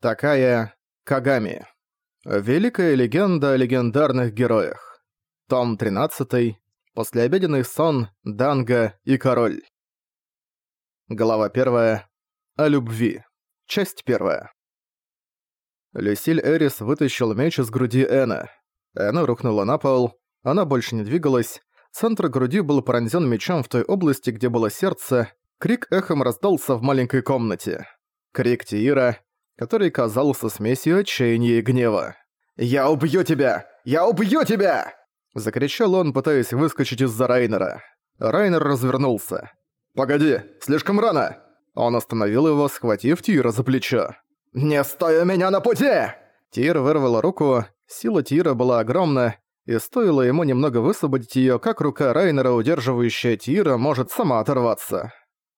Такая Кагами. Великая легенда о легендарных героях. Том 13. Послеобеденный сон, Данга и король. Глава 1. О любви. Часть 1. Люсиль Эрис вытащил меч из груди Эна. Эна рухнула на пол, она больше не двигалась, центр груди был пронзен мечом в той области, где было сердце, крик эхом раздался в маленькой комнате. Крик Тиира, который казался смесью отчаяния и гнева. «Я убью тебя! Я убью тебя!» Закричал он, пытаясь выскочить из-за Райнера. Райнер развернулся. «Погоди, слишком рано!» Он остановил его, схватив Тира за плечо. «Не стой у меня на пути!» Тир вырвала руку, сила Тира была огромна, и стоило ему немного высвободить её, как рука Райнера, удерживающая Тира, может сама оторваться.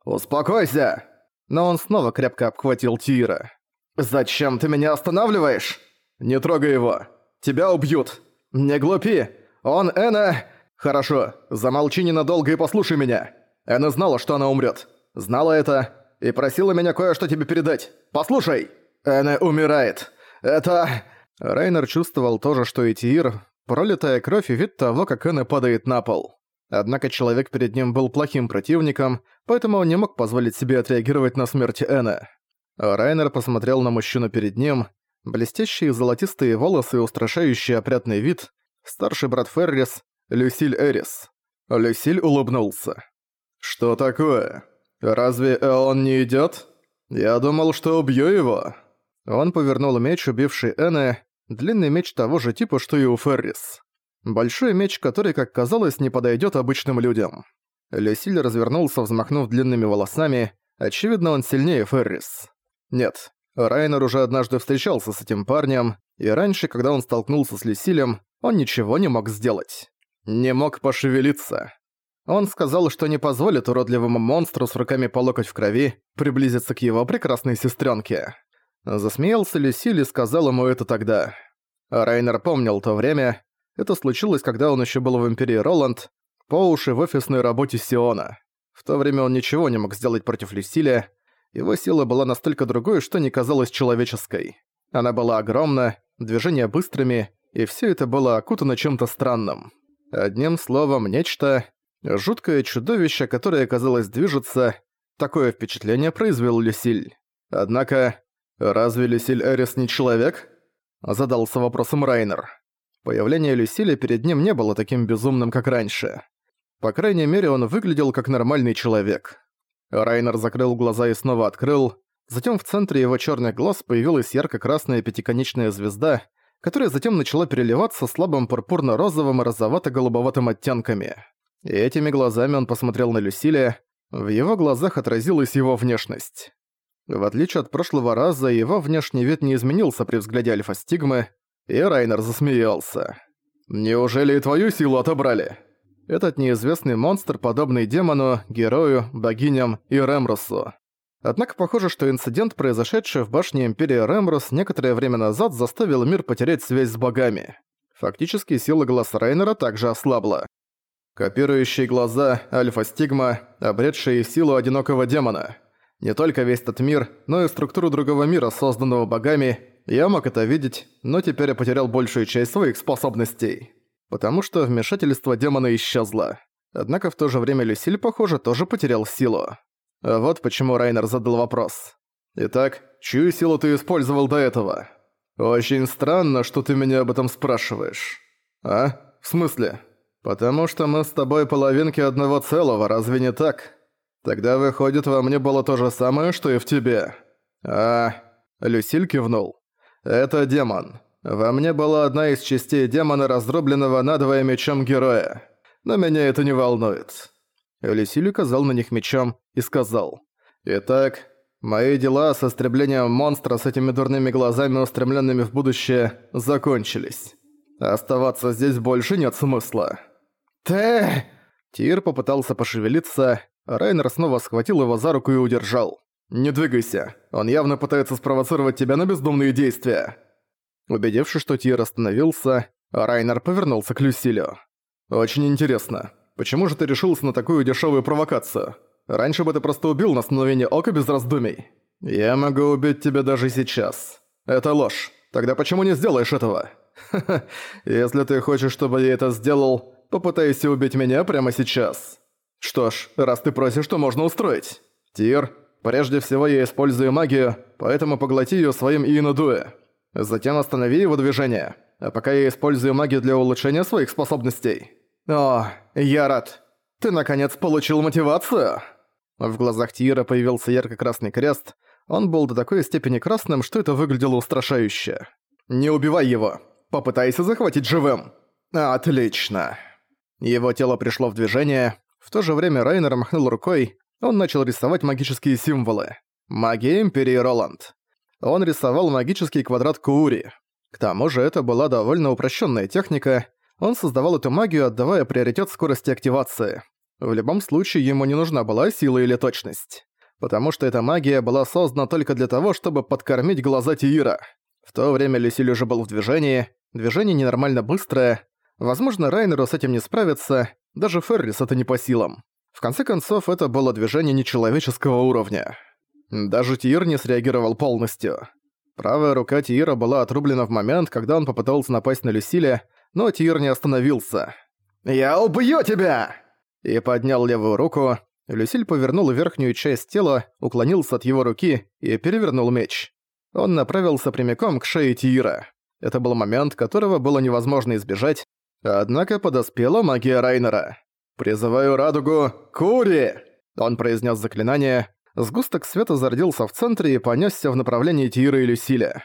«Успокойся!» Но он снова крепко обхватил Тира. «Зачем ты меня останавливаешь?» «Не трогай его. Тебя убьют. Не глупи. Он Эна...» «Хорошо, замолчи ненадолго и послушай меня. Эна знала, что она умрет. Знала это и просила меня кое-что тебе передать. Послушай!» «Эна умирает. Это...» Рейнер чувствовал то же, что и Тиир, пролитая кровь и вид того, как Эна падает на пол. Однако человек перед ним был плохим противником, поэтому он не мог позволить себе отреагировать на смерть Эна. Райнер посмотрел на мужчину перед ним, блестящие золотистые волосы и устрашающий опрятный вид, старший брат Феррис, Люсиль Эрис. Люсиль улыбнулся. «Что такое? Разве он не идёт? Я думал, что убью его». Он повернул меч, убивший Эна, длинный меч того же типа, что и у Феррис. Большой меч, который, как казалось, не подойдёт обычным людям. Люсиль развернулся, взмахнув длинными волосами, очевидно, он сильнее Феррис. Нет, Райнер уже однажды встречался с этим парнем, и раньше, когда он столкнулся с Люсилем, он ничего не мог сделать. Не мог пошевелиться. Он сказал, что не позволит уродливому монстру с руками по локоть в крови приблизиться к его прекрасной сестренке. Засмеялся Люсиль и сказал ему это тогда. Райнер помнил то время. Это случилось, когда он еще был в Империи Роланд, по уши в офисной работе Сиона. В то время он ничего не мог сделать против Люсиля, его сила была настолько другой, что не казалась человеческой. Она была огромна, движения быстрыми, и все это было окутано чем-то странным. Одним словом, нечто... Жуткое чудовище, которое, казалось, движется... Такое впечатление произвел Люсиль. Однако... «Разве Люсиль Эрис не человек?» Задался вопросом Райнер. Появление Люсиля перед ним не было таким безумным, как раньше. По крайней мере, он выглядел как нормальный человек. Райнер закрыл глаза и снова открыл. Затем в центре его черных глаз появилась ярко-красная пятиконечная звезда, которая затем начала переливаться слабым пурпурно-розовым и розовато-голубоватым оттенками. И этими глазами он посмотрел на Люсилия, в его глазах отразилась его внешность. В отличие от прошлого раза, его внешний вид не изменился при взгляде Альфа-Стигмы, и Райнер засмеялся. «Неужели и твою силу отобрали?» Этот неизвестный монстр, подобный демону, герою, богиням и Ремрусу. Однако похоже, что инцидент, произошедший в башне Империи Ремрус некоторое время назад, заставил мир потерять связь с богами. Фактически сила глаз Рейнера также ослабла. Копирующие глаза, альфа-стигма, обретшие силу одинокого демона. Не только весь этот мир, но и структуру другого мира, созданного богами, я мог это видеть, но теперь я потерял большую часть своих способностей потому что вмешательство демона исчезло. Однако в то же время Люсиль, похоже, тоже потерял силу. А вот почему Райнер задал вопрос. «Итак, чью силу ты использовал до этого?» «Очень странно, что ты меня об этом спрашиваешь». «А? В смысле?» «Потому что мы с тобой половинки одного целого, разве не так? Тогда, выходит, во мне было то же самое, что и в тебе». «А...» Люсиль кивнул. «Это демон. Во мне была одна из частей демона, раздробленного надвое мечом героя. Но меня это не волнует. Элисиль указал на них мечом и сказал. «Итак, мои дела с истреблением монстра с этими дурными глазами, устремленными в будущее, закончились. Оставаться здесь больше нет смысла». «Ты...» Тир попытался пошевелиться, а Райнер снова схватил его за руку и удержал. «Не двигайся, он явно пытается спровоцировать тебя на бездумные действия». Убедившись, что Тир остановился, Райнер повернулся к Люсилю. «Очень интересно, почему же ты решился на такую дешевую провокацию? Раньше бы ты просто убил на мгновение ока без раздумий. Я могу убить тебя даже сейчас. Это ложь. Тогда почему не сделаешь этого? Ха-ха, если ты хочешь, чтобы я это сделал, попытайся убить меня прямо сейчас. Что ж, раз ты просишь, то можно устроить. Тир, прежде всего я использую магию, поэтому поглоти её своим Инудуэ. Затем останови его движение, а пока я использую магию для улучшения своих способностей. О, я рад. Ты наконец получил мотивацию. В глазах Тира появился ярко-красный крест. Он был до такой степени красным, что это выглядело устрашающе. «Не убивай его! Попытайся захватить живым!» «Отлично!» Его тело пришло в движение. В то же время Райнер махнул рукой. Он начал рисовать магические символы. Магия Империи Роланд. Он рисовал магический квадрат Куури. К тому же это была довольно упрощенная техника. Он создавал эту магию, отдавая приоритет скорости активации. В любом случае ему не нужна была сила или точность. Потому что эта магия была создана только для того, чтобы подкормить глаза Тиира. В то время Люсиль уже был в движении, движение ненормально быстрое. Возможно, Райнеру с этим не справиться, даже Феррис это не по силам. В конце концов, это было движение нечеловеческого уровня. Даже Тиир не среагировал полностью. Правая рука Тиира была отрублена в момент, когда он попытался напасть на Люсиля, но Тиир не остановился. «Я убью тебя!» И поднял левую руку. Люсиль повернул верхнюю часть тела, уклонился от его руки и перевернул меч. Он направился прямиком к шее Тиира. Это был момент, которого было невозможно избежать, однако подоспела магия Райнера. «Призываю радугу Кури!» Он произнес заклинание, Сгусток света зародился в центре и понесся в направлении Тиира и Люсиля.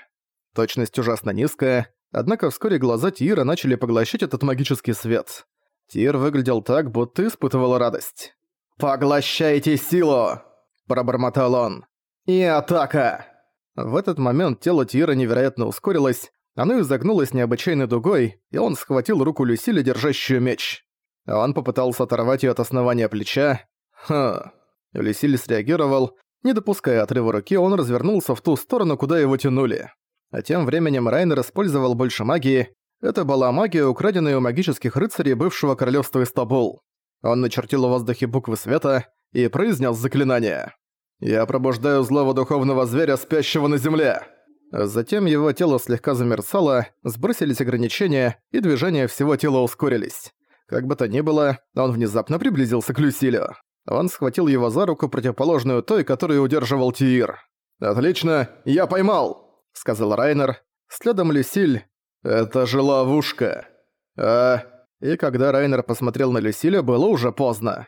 Точность ужасно низкая, однако вскоре глаза Тиира начали поглощать этот магический свет. Тир выглядел так, будто испытывал радость. «Поглощайте силу!» – пробормотал он. «И атака!» В этот момент тело Тира невероятно ускорилось, оно изогнулось необычайной дугой, и он схватил руку Люсиля, держащую меч. Он попытался оторвать ее от основания плеча. Хм, Люсиль среагировал. Не допуская отрыва руки, он развернулся в ту сторону, куда его тянули. А тем временем Райнер использовал больше магии. Это была магия, украденная у магических рыцарей бывшего королевства Истабул. Он начертил в воздухе буквы света и произнес заклинание. «Я пробуждаю злого духовного зверя, спящего на земле!» Затем его тело слегка замерцало, сбросились ограничения, и движения всего тела ускорились. Как бы то ни было, он внезапно приблизился к Люсилю. Он схватил его за руку, противоположную той, которую удерживал Тиир. «Отлично, я поймал!» — сказал Райнер. Следом Люсиль. «Это же ловушка!» «А...» И когда Райнер посмотрел на Люсиля, было уже поздно.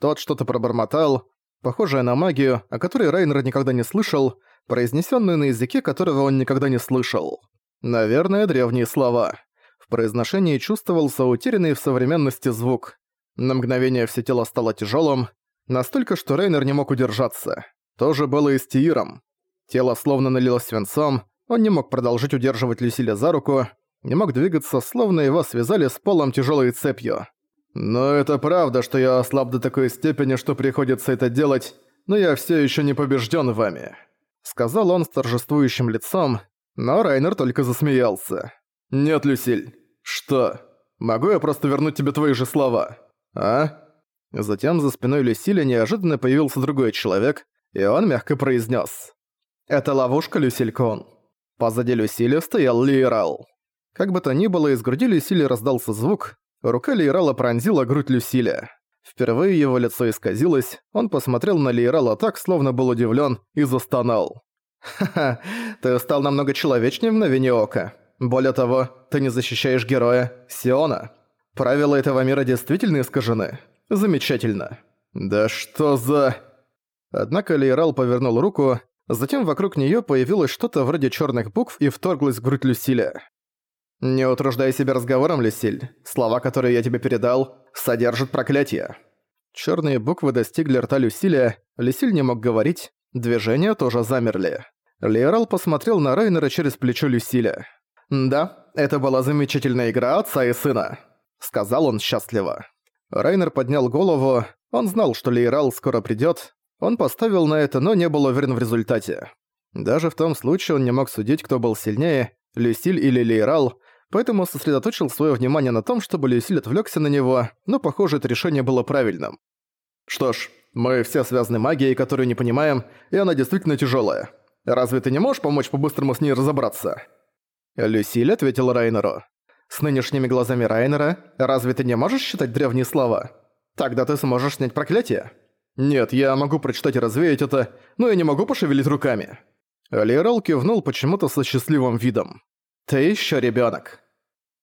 Тот что-то пробормотал, похожее на магию, о которой Райнер никогда не слышал, произнесенную на языке, которого он никогда не слышал. Наверное, древние слова. В произношении чувствовался утерянный в современности звук. На мгновение все тело стало тяжелым, Настолько, что Рейнер не мог удержаться. То же было и с Тииром. Тело словно налилось свинцом, он не мог продолжить удерживать Люсиля за руку, не мог двигаться, словно его связали с полом тяжелой цепью. «Но это правда, что я ослаб до такой степени, что приходится это делать, но я все еще не побежден вами», — сказал он с торжествующим лицом, но Райнер только засмеялся. «Нет, Люсиль. Что? Могу я просто вернуть тебе твои же слова? А?» Затем за спиной Люсиля неожиданно появился другой человек, и он мягко произнес: «Это ловушка, Люсилькон». Позади Люсиля стоял Лиерал. Как бы то ни было, из груди Люсили раздался звук, рука Лиерала пронзила грудь Люсиля. Впервые его лицо исказилось, он посмотрел на Лиерала так, словно был удивлен, и застонал. «Ха-ха, ты стал намного человечнее в мгновение ока. Более того, ты не защищаешь героя, Сиона. Правила этого мира действительно искажены. Замечательно. Да что за... Однако Лейрал повернул руку, затем вокруг неё появилось что-то вроде чёрных букв и вторглось в грудь Люсиля. «Не утруждай себя разговором, Люсиль. Слова, которые я тебе передал, содержат проклятие». Чёрные буквы достигли рта Люсиля, Люсиль не мог говорить, движения тоже замерли. Лейрал посмотрел на Райнера через плечо Люсиля. «Да, это была замечательная игра отца и сына», — сказал он счастливо. Райнер поднял голову, он знал, что Лейрал скоро придёт. Он поставил на это, но не был уверен в результате. Даже в том случае он не мог судить, кто был сильнее, Люсиль или Лейрал, поэтому сосредоточил своё внимание на том, чтобы Люсиль отвлёкся на него, но, похоже, это решение было правильным. «Что ж, мы все связаны магией, которую не понимаем, и она действительно тяжёлая. Разве ты не можешь помочь по-быстрому с ней разобраться?» Люсиль ответил Райнеру. «С нынешними глазами Райнера, разве ты не можешь считать древние слова? Тогда ты сможешь снять проклятие». «Нет, я могу прочитать и развеять это, но я не могу пошевелить руками». Лерал кивнул почему-то со счастливым видом. «Ты ещё ребёнок».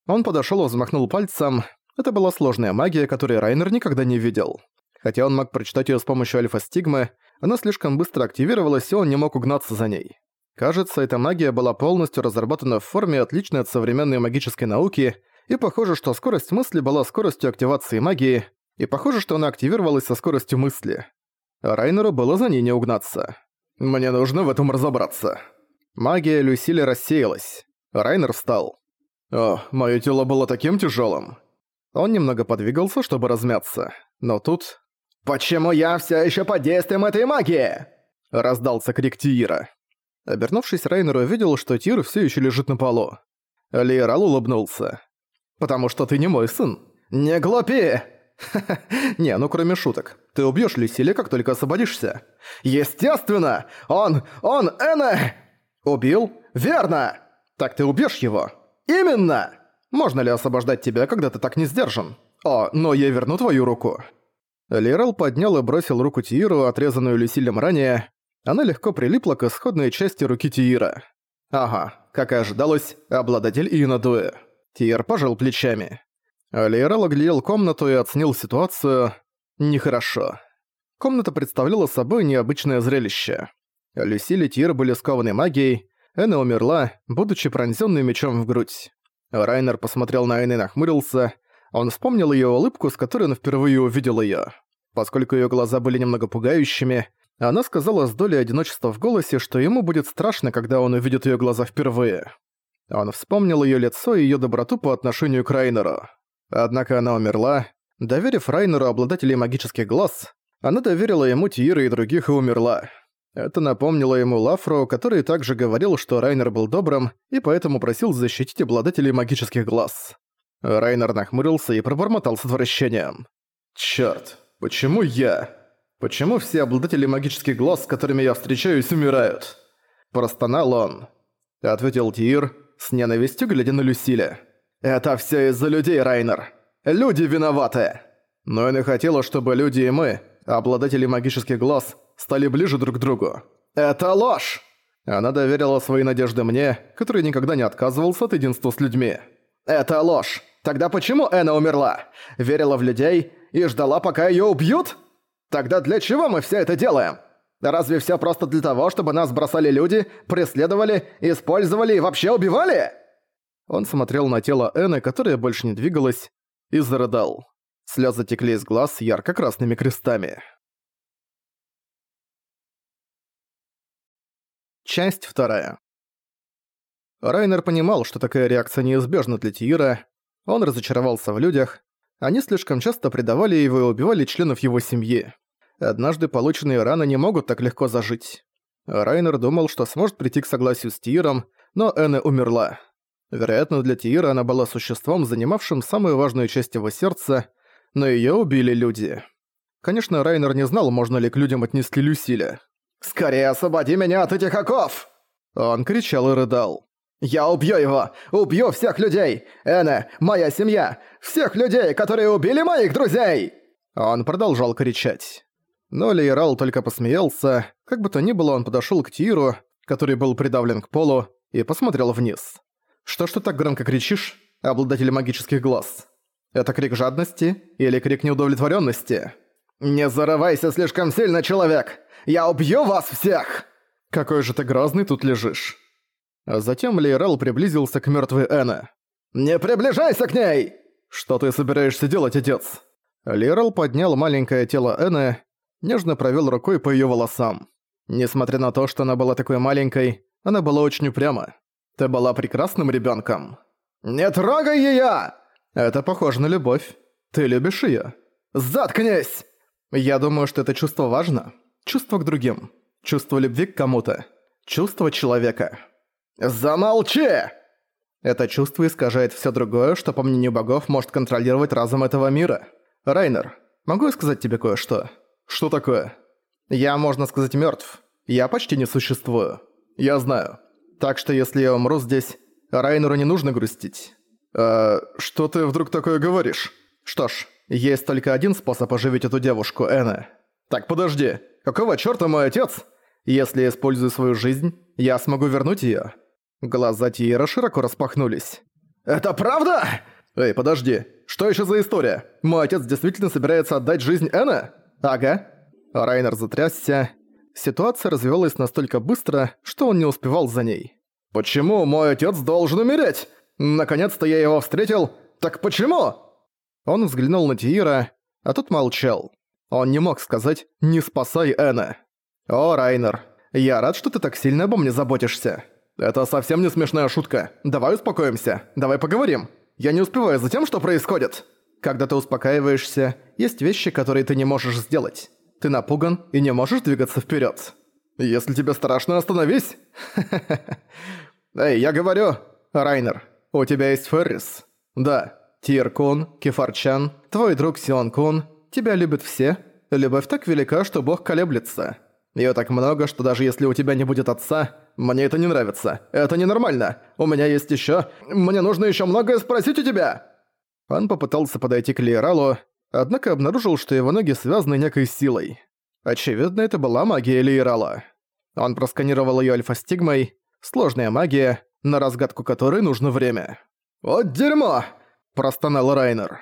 Он подошёл и взмахнул пальцем. Это была сложная магия, которую Райнер никогда не видел. Хотя он мог прочитать её с помощью альфа-стигмы, она слишком быстро активировалась, и он не мог угнаться за ней. Кажется, эта магия была полностью разработана в форме, отличной от современной магической науки, и похоже, что скорость мысли была скоростью активации магии, и похоже, что она активировалась со скоростью мысли. Райнеру было за ней не угнаться. «Мне нужно в этом разобраться». Магия Люсили рассеялась. Райнер встал. «О, моё тело было таким тяжёлым». Он немного подвигался, чтобы размяться. Но тут... «Почему я всё ещё под действием этой магии?» Раздался крик Тиира. Обернувшись, Райнер увидел, что Тир всё ещё лежит на полу. Лиерал улыбнулся. «Потому что ты не мой сын». «Не глупи!» не, ну кроме шуток. Ты убьёшь Люсиле, как только освободишься. Естественно! Он... он... Эна... Убил? Верно! Так ты убьёшь его. Именно! Можно ли освобождать тебя, когда ты так не сдержан? О, но я верну твою руку. Лирал поднял и бросил руку Тииру, отрезанную Люсилем ранее. Она легко прилипла к исходной части руки Тиира. Ага, как и ожидалось, обладатель Инадуэ. Тиир пожал плечами. Лейрал оглядел комнату и оценил ситуацию. Нехорошо. Комната представляла собой необычное зрелище. Люсиль и Тир были скованы магией, Эна умерла, будучи пронзённой мечом в грудь. Райнер посмотрел на Энн и нахмурился. Он вспомнил её улыбку, с которой он впервые увидел её. Поскольку её глаза были немного пугающими, она сказала с долей одиночества в голосе, что ему будет страшно, когда он увидит её глаза впервые. Он вспомнил её лицо и её доброту по отношению к Райнеру. Однако она умерла. Доверив Райнеру обладателей магических глаз, она доверила ему Тиира и других и умерла. Это напомнило ему Лафро, который также говорил, что Райнер был добрым и поэтому просил защитить обладателей магических глаз. Райнер нахмурился и пробормотал с отвращением. «Чёрт, почему я? Почему все обладатели магических глаз, с которыми я встречаюсь, умирают?» Простонал он. Ответил Тир, с ненавистью глядя на Люсиля. «Это все из-за людей, Райнер. Люди виноваты!» Но не хотела, чтобы люди и мы, обладатели магических глаз, стали ближе друг к другу. «Это ложь!» Она доверила свои надежды мне, который никогда не отказывался от единства с людьми. «Это ложь! Тогда почему Эна умерла? Верила в людей и ждала, пока её убьют? Тогда для чего мы все это делаем? Разве все просто для того, чтобы нас бросали люди, преследовали, использовали и вообще убивали?» Он смотрел на тело Эны, которое больше не двигалось, и зарыдал. Слёзы текли из глаз ярко-красными крестами. Часть вторая. Райнер понимал, что такая реакция неизбежна для Тиира. Он разочаровался в людях. Они слишком часто предавали его и убивали членов его семьи. Однажды полученные раны не могут так легко зажить. Райнер думал, что сможет прийти к согласию с Тииром, но Энна умерла. Вероятно, для Тиира она была существом, занимавшим самую важную часть его сердца, но её убили люди. Конечно, Райнер не знал, можно ли к людям отнести Люсиля. «Скорее освободи меня от этих оков!» Он кричал и рыдал. «Я убью его! Убью всех людей! Эна, моя семья! Всех людей, которые убили моих друзей!» Он продолжал кричать. Но Лейрал только посмеялся. Как бы то ни было, он подошёл к Тиру, который был придавлен к полу, и посмотрел вниз. Что ж ты так громко кричишь, обладатель магических глаз? Это крик жадности или крик неудовлетворенности? «Не зарывайся слишком сильно, человек! Я убью вас всех!» «Какой же ты грозный тут лежишь!» А затем Лейрал приблизился к мертвой Эне. «Не приближайся к ней!» «Что ты собираешься делать, отец?» Лейрал поднял маленькое тело Эны, нежно провел рукой по ее волосам. Несмотря на то, что она была такой маленькой, она была очень упряма. Ты была прекрасным ребенком. «Не трогай её!» «Это похоже на любовь. Ты любишь её?» «Заткнись!» «Я думаю, что это чувство важно. Чувство к другим. Чувство любви к кому-то. Чувство человека». «Замолчи!» Это чувство искажает всё другое, что, по мнению богов, может контролировать разум этого мира. Райнер, могу я сказать тебе кое-что? Что такое? Я, можно сказать, мёртв. Я почти не существую. Я знаю. Так что если я умру здесь, Райнеру не нужно грустить. «Э, что ты вдруг такое говоришь? Что ж, есть только один способ оживить эту девушку, Эна. Так подожди, какого чёрта мой отец? Если я использую свою жизнь, я смогу вернуть её. Глаза Тиера широко распахнулись. «Это правда?» «Эй, подожди, что ещё за история? Мой отец действительно собирается отдать жизнь Эна?» «Ага». Райнер затрясся. Ситуация развивалась настолько быстро, что он не успевал за ней. «Почему мой отец должен умереть? Наконец-то я его встретил. Так почему?» Он взглянул на Тиира, а тот молчал. Он не мог сказать «не спасай Эна». «О, Райнер, я рад, что ты так сильно обо мне заботишься. Это совсем не смешная шутка. Давай успокоимся. Давай поговорим. Я не успеваю за тем, что происходит. Когда ты успокаиваешься, есть вещи, которые ты не можешь сделать. Ты напуган и не можешь двигаться вперед. Если тебе страшно, остановись. Эй, я говорю, Райнер, у тебя есть Феррис. Да, Тир-кун, Кефарчан, твой друг Сион-кун, тебя любят все. Любовь так велика, что бог колеблется. Её так много, что даже если у тебя не будет отца, мне это не нравится. Это ненормально. У меня есть ещё... Мне нужно ещё многое спросить у тебя!» Он попытался подойти к Лиералу, однако обнаружил, что его ноги связаны некой силой. Очевидно, это была магия Лиерала. Он просканировал её альфа-стигмой, сложная магия, на разгадку которой нужно время. «Вот дерьмо!» – простонал Райнер.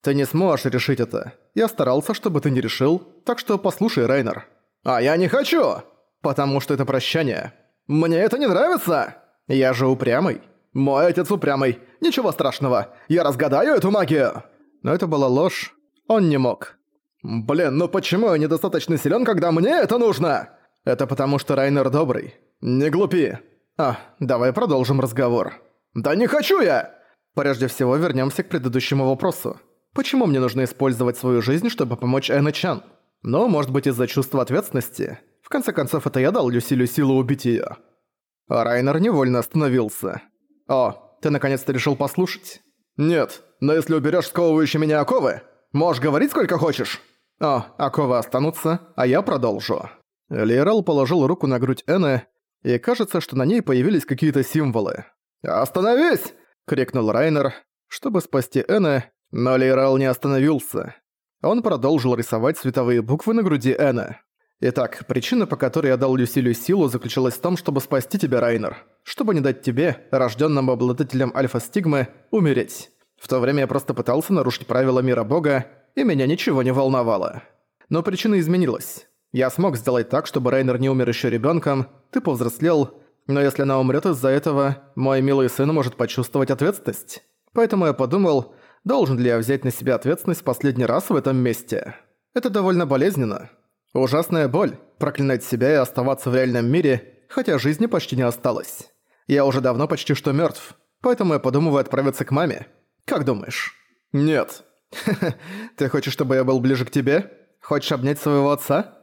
«Ты не сможешь решить это. Я старался, чтобы ты не решил, так что послушай, Райнер. «А я не хочу! Потому что это прощание. Мне это не нравится! Я же упрямый. Мой отец упрямый. Ничего страшного. Я разгадаю эту магию!» Но это была ложь. Он не мог. «Блин, ну почему я недостаточно силен, когда мне это нужно?» «Это потому что Райнер добрый. Не глупи. А, давай продолжим разговор». «Да не хочу я!» Прежде всего вернемся к предыдущему вопросу. Почему мне нужно использовать свою жизнь, чтобы помочь Энна Чан? Но, может быть, из-за чувства ответственности. В конце концов, это я дал Люсилю силу убить её. А Райнер невольно остановился. «О, ты наконец-то решил послушать?» «Нет, но если уберёшь сковывающие меня оковы, можешь говорить сколько хочешь». «О, оковы останутся, а я продолжу». Лейрал положил руку на грудь Энны, и кажется, что на ней появились какие-то символы. «Остановись!» — крикнул Райнер, чтобы спасти Энны, но Лейрал не остановился. Он продолжил рисовать световые буквы на груди Эна. Итак, причина, по которой я дал Люсилю силу, заключалась в том, чтобы спасти тебя, Райнер. Чтобы не дать тебе, рожденному обладателем альфа-стигмы, умереть. В то время я просто пытался нарушить правила мира Бога, и меня ничего не волновало. Но причина изменилась. Я смог сделать так, чтобы Райнер не умер еще ребенком, ты повзрослел, но если она умрет из-за этого, мой милый сын может почувствовать ответственность. Поэтому я подумал, Должен ли я взять на себя ответственность последний раз в этом месте? Это довольно болезненно. Ужасная боль – проклинать себя и оставаться в реальном мире, хотя жизни почти не осталось. Я уже давно почти что мертв, поэтому я подумываю отправиться к маме. Как думаешь? Нет. Ты хочешь, чтобы я был ближе к тебе? Хочешь обнять своего отца?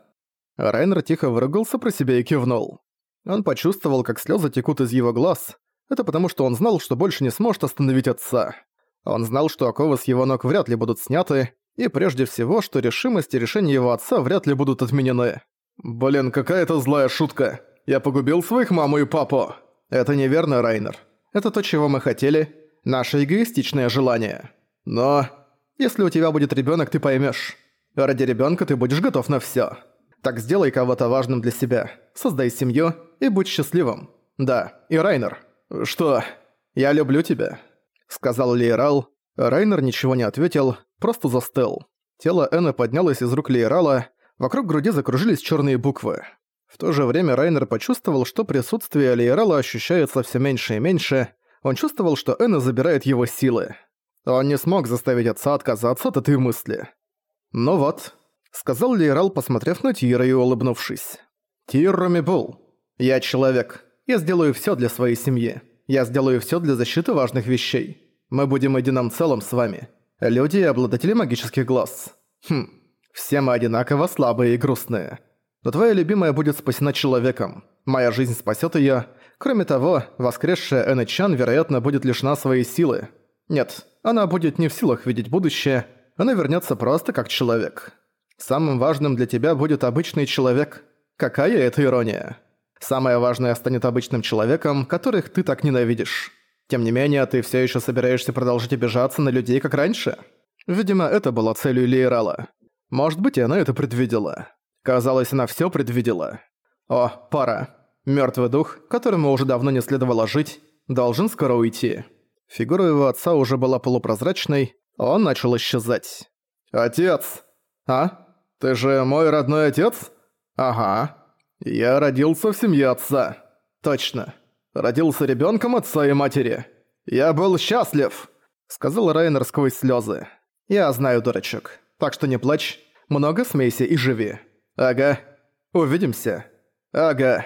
Райнер тихо выругался про себя и кивнул. Он почувствовал, как слезы текут из его глаз. Это потому, что он знал, что больше не сможет остановить отца. Он знал, что оковы с его ног вряд ли будут сняты, и прежде всего, что решимость и решение его отца вряд ли будут отменены. «Блин, какая это злая шутка! Я погубил своих маму и папу!» «Это неверно, Райнер. Это то, чего мы хотели. Наше эгоистичное желание. Но если у тебя будет ребенок, ты поймешь. Ради ребенка ты будешь готов на все. Так сделай кого-то важным для себя. Создай семью и будь счастливым. Да, и Райнер. Что? Я люблю тебя сказал Лейрал. Райнер ничего не ответил, просто застыл. Тело Энны поднялось из рук Лейрала, вокруг груди закружились черные буквы. В то же время Райнер почувствовал, что присутствие Лейрала ощущается все меньше и меньше. Он чувствовал, что Энна забирает его силы. Он не смог заставить отца отказаться от этой мысли. «Ну вот», — сказал Лейрал, посмотрев на Тира и улыбнувшись. «Тир Ромибул, я человек. Я сделаю все для своей семьи. Я сделаю все для защиты важных вещей. Мы будем единым целым с вами. Люди и обладатели магических глаз. Хм, все мы одинаково слабые и грустные. Но твоя любимая будет спасена человеком. Моя жизнь спасет ее. Кроме того, воскресшая Энна Чан, вероятно, будет лишена своей силы. Нет, она будет не в силах видеть будущее, она вернется просто как человек. Самым важным для тебя будет обычный человек. Какая это ирония? Самое важное станет обычным человеком, которых ты так ненавидишь. Тем не менее, ты все еще собираешься продолжить обижаться на людей, как раньше? Видимо, это было целью Лейрала. Может быть, и она это предвидела. Казалось, она все предвидела. О, пара. Мертвый дух, которому уже давно не следовало жить, должен скоро уйти. Фигура его отца уже была полупрозрачной, он начал исчезать. «Отец! А? Ты же мой родной отец?» «Ага. Я родился в семье отца. Точно. Родился ребенком отца и матери. Я был счастлив!» Сказал Райнер сквозь слезы. «Я знаю, дурачок. Так что не плачь. Много смейся и живи. Ага. Увидимся. Ага».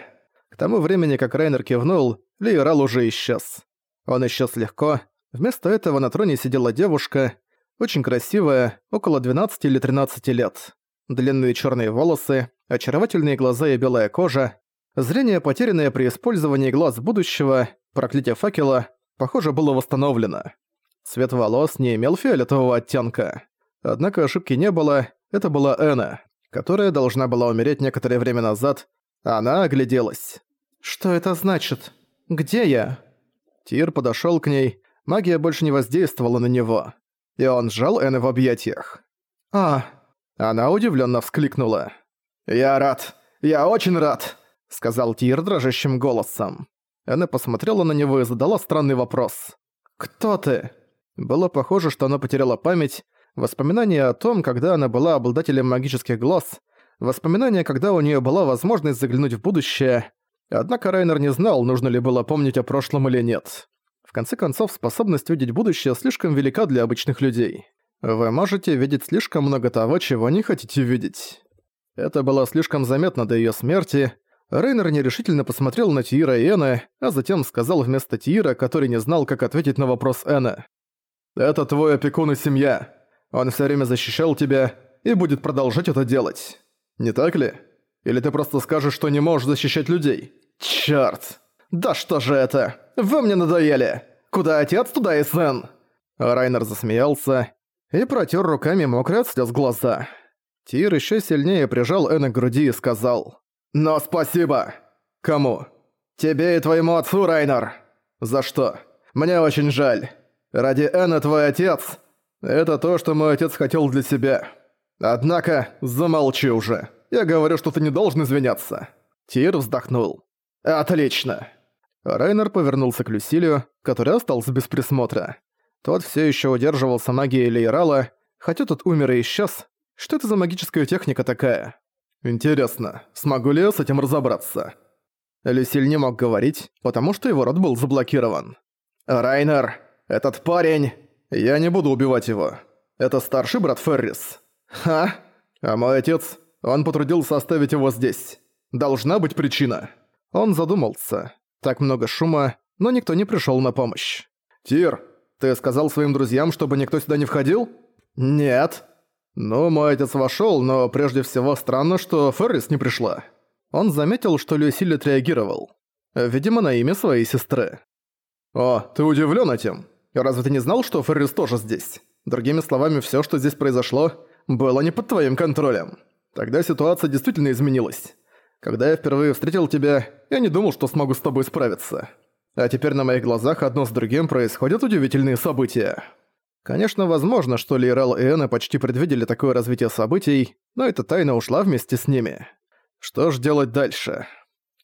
К тому времени, как Райнер кивнул, Лейрал уже исчез. Он исчез легко. Вместо этого на троне сидела девушка, очень красивая, около 12 или 13 лет. Длинные черные волосы, очаровательные глаза и белая кожа. Зрение, потерянное при использовании глаз будущего, проклятие факела, похоже, было восстановлено. Цвет волос не имел фиолетового оттенка. Однако ошибки не было, это была Эна, которая должна была умереть некоторое время назад. Она огляделась. «Что это значит? Где я?» Тир подошёл к ней, магия больше не воздействовала на него. И он сжал Энны в объятиях. «А...» Она удивлённо вскликнула. «Я рад. Я очень рад», — сказал Тир дрожащим голосом. Энна посмотрела на него и задала странный вопрос. «Кто ты?» Было похоже, что она потеряла память, воспоминания о том, когда она была обладателем магических глаз, воспоминания, когда у неё была возможность заглянуть в будущее, Однако Райнер не знал, нужно ли было помнить о прошлом или нет. В конце концов, способность видеть будущее слишком велика для обычных людей. Вы можете видеть слишком много того, чего не хотите видеть. Это было слишком заметно до её смерти. Рейнер нерешительно посмотрел на Тиира и Эна, а затем сказал вместо Тиира, который не знал, как ответить на вопрос Эна. «Это твой опекун и семья. Он всё время защищал тебя и будет продолжать это делать. Не так ли?» Или ты просто скажешь, что не можешь защищать людей? Чёрт! Да что же это? Вы мне надоели! Куда отец, туда и сын!» Райнер засмеялся и протер руками мокрые от слез глаза. Тир еще сильнее прижал Энна к груди и сказал «Но спасибо!» «Кому?» «Тебе и твоему отцу, Райнер!» «За что?» «Мне очень жаль. Ради Энна твой отец...» «Это то, что мой отец хотел для себя. Однако, замолчи уже!» Я говорю, что ты не должен извиняться». Тир вздохнул. «Отлично». Райнер повернулся к Люсилию, который остался без присмотра. Тот все еще удерживался магией Лейрала, хотя тот умер и исчез. Что это за магическая техника такая? Интересно, смогу ли я с этим разобраться? Люсиль не мог говорить, потому что его рот был заблокирован. «Райнер, этот парень... Я не буду убивать его. Это старший брат Феррис. Ха? А мой отец... Он потрудился оставить его здесь. Должна быть причина. Он задумался. Так много шума, но никто не пришёл на помощь. «Тир, ты сказал своим друзьям, чтобы никто сюда не входил?» «Нет». «Ну, мой отец вошёл, но прежде всего странно, что Феррис не пришла». Он заметил, что Люсиль отреагировал. Видимо, на имя своей сестры. «О, ты удивлён этим? Разве ты не знал, что Феррис тоже здесь? Другими словами, всё, что здесь произошло, было не под твоим контролем». Тогда ситуация действительно изменилась. Когда я впервые встретил тебя, я не думал, что смогу с тобой справиться. А теперь на моих глазах одно с другим происходят удивительные события. Конечно, возможно, что Лейрал и Эна почти предвидели такое развитие событий, но эта тайна ушла вместе с ними. Что ж делать дальше?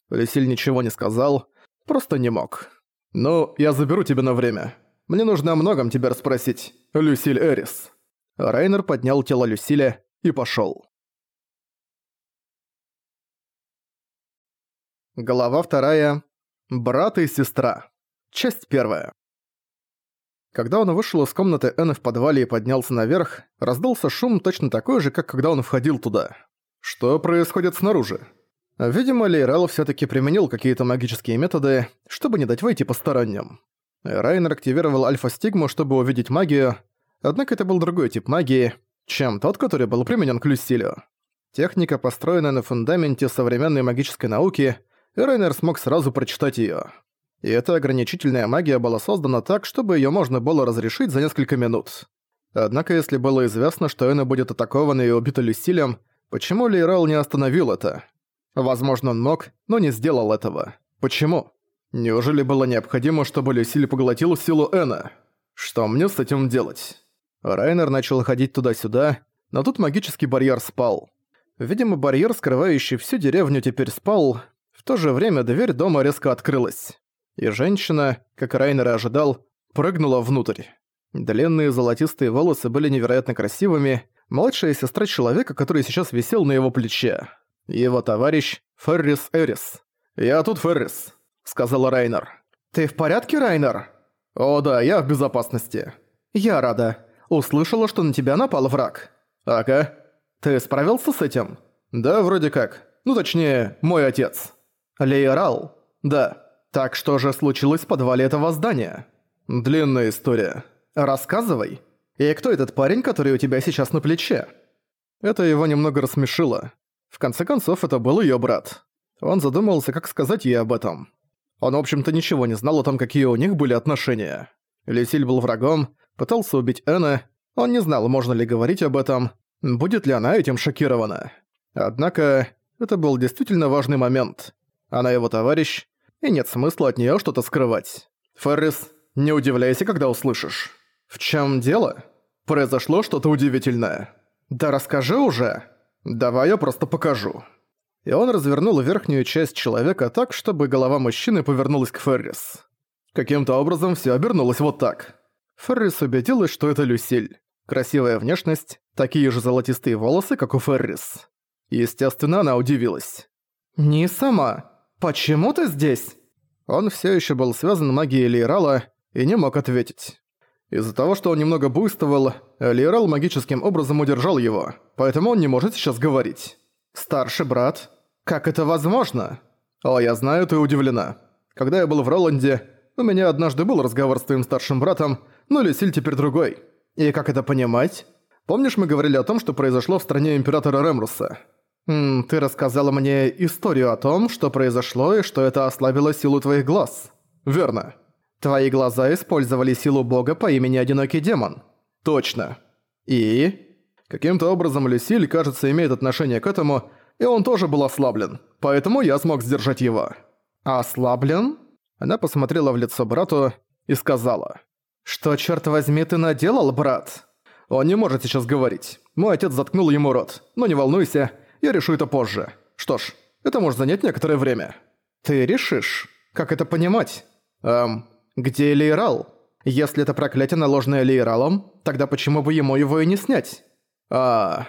Люсиль ничего не сказал, просто не мог. «Ну, я заберу тебя на время. Мне нужно о многом тебя расспросить, Люсиль Эрис». Райнер поднял тело Люсиля и пошёл. Глава вторая. Брат и сестра. Часть первая. Когда он вышел из комнаты Энны в подвале и поднялся наверх, раздался шум точно такой же, как когда он входил туда. Что происходит снаружи? Видимо, Лейрал всё-таки применил какие-то магические методы, чтобы не дать выйти посторонним. Райнер активировал альфа-стигму, чтобы увидеть магию, однако это был другой тип магии, чем тот, который был применен к Люсилю. Техника, построенная на фундаменте современной магической науки – и Рейнер смог сразу прочитать её. И эта ограничительная магия была создана так, чтобы её можно было разрешить за несколько минут. Однако если было известно, что Эна будет атакована и убита Люсилем, почему Лейрал не остановил это? Возможно, он мог, но не сделал этого. Почему? Неужели было необходимо, чтобы Люсиль поглотил силу Эна? Что мне с этим делать? Райнер начал ходить туда-сюда, но тут магический барьер спал. Видимо, барьер, скрывающий всю деревню, теперь спал. В то же время дверь дома резко открылась. И женщина, как Райнер и ожидал, прыгнула внутрь. Длинные золотистые волосы были невероятно красивыми, младшая сестра человека, который сейчас висел на его плече. Его товарищ Феррис Эрис. «Я тут Феррис», — сказал Райнер. «Ты в порядке, Райнер?» «О да, я в безопасности». «Я рада. Услышала, что на тебя напал враг». «Ага. Ты справился с этим?» «Да, вроде как. Ну, точнее, мой отец». «Лейрал?» «Да. Так что же случилось в подвале этого здания?» «Длинная история». «Рассказывай. И кто этот парень, который у тебя сейчас на плече?» Это его немного рассмешило. В конце концов, это был её брат. Он задумался, как сказать ей об этом. Он, в общем-то, ничего не знал о том, какие у них были отношения. Люсиль был врагом, пытался убить Энна, он не знал, можно ли говорить об этом, будет ли она этим шокирована. Однако, это был действительно важный момент. Она его товарищ, и нет смысла от неё что-то скрывать. Феррис, не удивляйся, когда услышишь. «В чем дело? Произошло что-то удивительное. Да расскажи уже. Давай я просто покажу». И он развернул верхнюю часть человека так, чтобы голова мужчины повернулась к Феррис. Каким-то образом все обернулось вот так. Феррис убедилась, что это Люсиль. Красивая внешность, такие же золотистые волосы, как у Феррис. Естественно, она удивилась. «Не сама. Почему ты здесь?» Он все еще был связан магией Лейрала и не мог ответить. Из-за того, что он немного буйствовал, Лиерал магическим образом удержал его, поэтому он не может сейчас говорить. «Старший брат? Как это возможно?» «О, я знаю, ты удивлена. Когда я был в Роланде, у меня однажды был разговор с твоим старшим братом, но Люсиль теперь другой. И как это понимать? Помнишь, мы говорили о том, что произошло в стране Императора Ремруса? Ты рассказала мне историю о том, что произошло и что это ослабило силу твоих глаз. Верно. Твои глаза использовали силу бога по имени Одинокий Демон. Точно. И? Каким-то образом Люсиль, кажется, имеет отношение к этому, и он тоже был ослаблен, поэтому я смог сдержать его. Ослаблен? Она посмотрела в лицо брату и сказала. «Что, черт возьми, ты наделал, брат?» Он не может сейчас говорить. Мой отец заткнул ему рот. Но не волнуйся, я решу это позже. Что ж, это может занять некоторое время. Ты решишь? Как это понимать? Эм, где Лейрал? Если это проклятие, наложенное Лейралом, тогда почему бы ему его и не снять? А,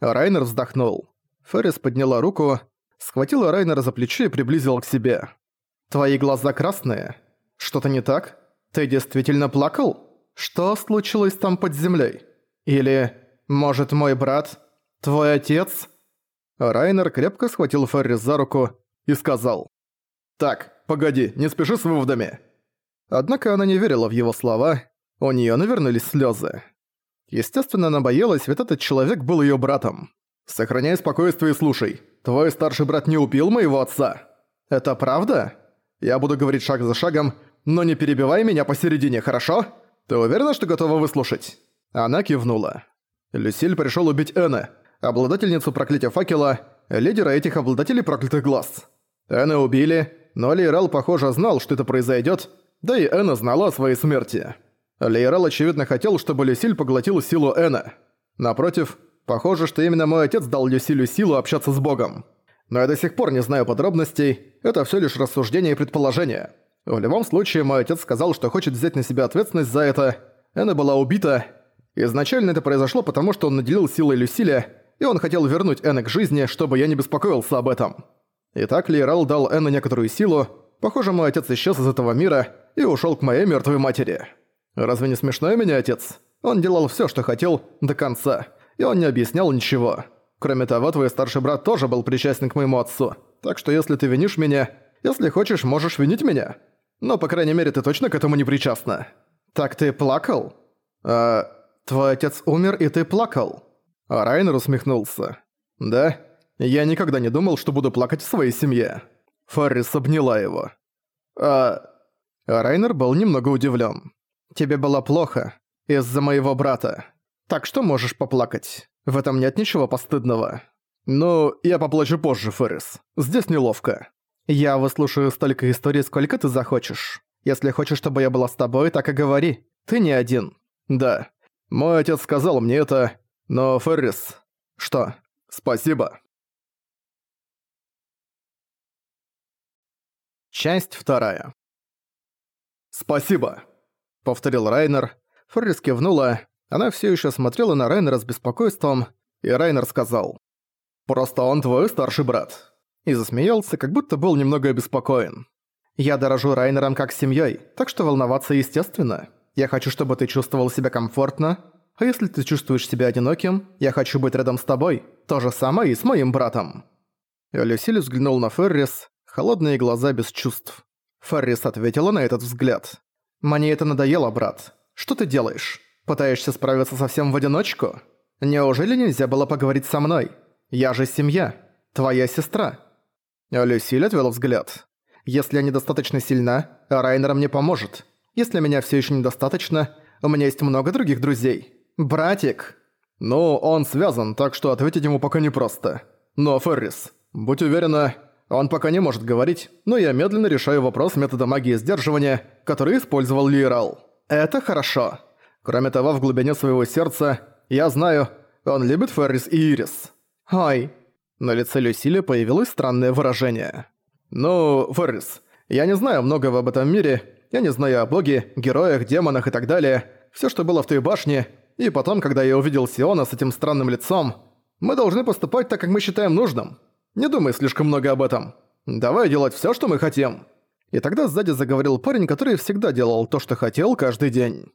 Райнер вздохнул. Феррис подняла руку, схватила Райнера за плечо и приблизила к себе. «Твои глаза красные. Что-то не так? Ты действительно плакал? Что случилось там под землей? Или, может, мой брат? Твой отец?» Райнер крепко схватил Феррис за руку и сказал. «Так, погоди, не спеши с выводами. Однако она не верила в его слова, у неё навернулись слёзы. Естественно, она боялась, ведь этот человек был её братом. «Сохраняй спокойствие и слушай. Твой старший брат не убил моего отца». «Это правда?» «Я буду говорить шаг за шагом, но не перебивай меня посередине, хорошо? Ты уверена, что готова выслушать?» Она кивнула. Люсиль пришёл убить Энна, обладательницу проклятия факела, лидера этих обладателей проклятых глаз. Энна убили, но Лейрал, похоже, знал, что это произойдёт, да и Эна знала о своей смерти. Лейрал, очевидно, хотел, чтобы Люсиль поглотил силу Эна. Напротив, похоже, что именно мой отец дал Люсилю силу общаться с Богом. Но я до сих пор не знаю подробностей, это все лишь рассуждения и предположения. В любом случае, мой отец сказал, что хочет взять на себя ответственность за это. Эна была убита. Изначально это произошло потому, что он наделил силой Люсиля, и он хотел вернуть Эна к жизни, чтобы я не беспокоился об этом. Итак, Лейрал дал Эна некоторую силу. Похоже, мой отец исчез из этого мира, и ушёл к моей мёртвой матери. Разве не смешной меня отец? Он делал всё, что хотел, до конца, и он не объяснял ничего. Кроме того, твой старший брат тоже был причастен к моему отцу, так что если ты винишь меня, если хочешь, можешь винить меня. Но, по крайней мере, ты точно к этому не причастна. Так ты плакал? А, твой отец умер, и ты плакал? А Райнер усмехнулся. Да? Я никогда не думал, что буду плакать в своей семье. Фаррис обняла его. А, Райнер был немного удивлен. «Тебе было плохо. Из-за моего брата. Так что можешь поплакать. В этом нет ничего постыдного». «Ну, я поплачу позже, Феррис. Здесь неловко». «Я выслушаю столько историй, сколько ты захочешь. Если хочешь, чтобы я была с тобой, так и говори. Ты не один». «Да. Мой отец сказал мне это, но, Феррис...» «Что?» «Спасибо». Часть вторая. «Спасибо», — повторил Райнер. Феррис кивнула. Она все еще смотрела на Райнера с беспокойством, и Райнер сказал. «Просто он твой старший брат». И засмеялся, как будто был немного обеспокоен. «Я дорожу Райнером как семьей, так что волноваться естественно. Я хочу, чтобы ты чувствовал себя комфортно, а если ты чувствуешь себя одиноким, я хочу быть рядом с тобой. То же самое и с моим братом». Люсиль взглянул на Феррис, холодные глаза без чувств. Феррис ответила на этот взгляд. «Мне это надоело, брат. Что ты делаешь? Пытаешься справиться совсем в одиночку? Неужели нельзя было поговорить со мной? Я же семья. Твоя сестра». Люсиль отвела взгляд. «Если я недостаточно сильна, Райнер мне поможет. Если меня все еще недостаточно, у меня есть много других друзей. Братик!» «Ну, он связан, так что ответить ему пока непросто. Но, Феррис, будь уверена, он пока не может говорить, но я медленно решаю вопрос метода магии сдерживания, который использовал Лиерал. Это хорошо. Кроме того, в глубине своего сердца, я знаю, он любит Феррис и Ирис. Ой. На лице Люсили появилось странное выражение. «Ну, Феррис, я не знаю многого об этом мире, я не знаю о боге, героях, демонах и так далее, все, что было в той башне, и потом, когда я увидел Сиона с этим странным лицом, мы должны поступать так, как мы считаем нужным. Не думай слишком много об этом. Давай делать всё, что мы хотим». И тогда сзади заговорил парень, который всегда делал то, что хотел каждый день.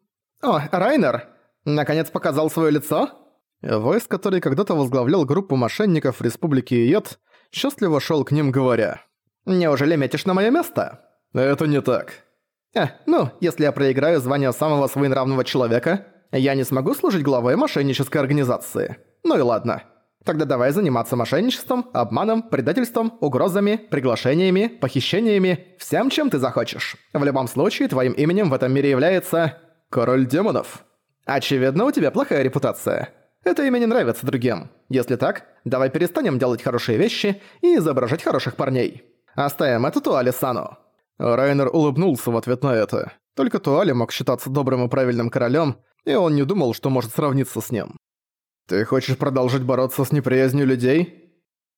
«О, Райнер! Наконец показал своё лицо?» Войс, который когда-то возглавлял группу мошенников в Республике Иет, счастливо шёл к ним, говоря. «Неужели метишь на моё место?» «Это не так». «А, ну, если я проиграю звание самого своенравного человека, я не смогу служить главой мошеннической организации. Ну и ладно». Тогда давай заниматься мошенничеством, обманом, предательством, угрозами, приглашениями, похищениями, всем, чем ты захочешь. В любом случае, твоим именем в этом мире является... Король демонов. Очевидно, у тебя плохая репутация. Это имя не нравится другим. Если так, давай перестанем делать хорошие вещи и изображать хороших парней. Оставим это Туале Сану». Райнер улыбнулся в ответ на это. Только Туале мог считаться добрым и правильным королем, и он не думал, что может сравниться с ним. «Ты хочешь продолжить бороться с неприязнью людей?»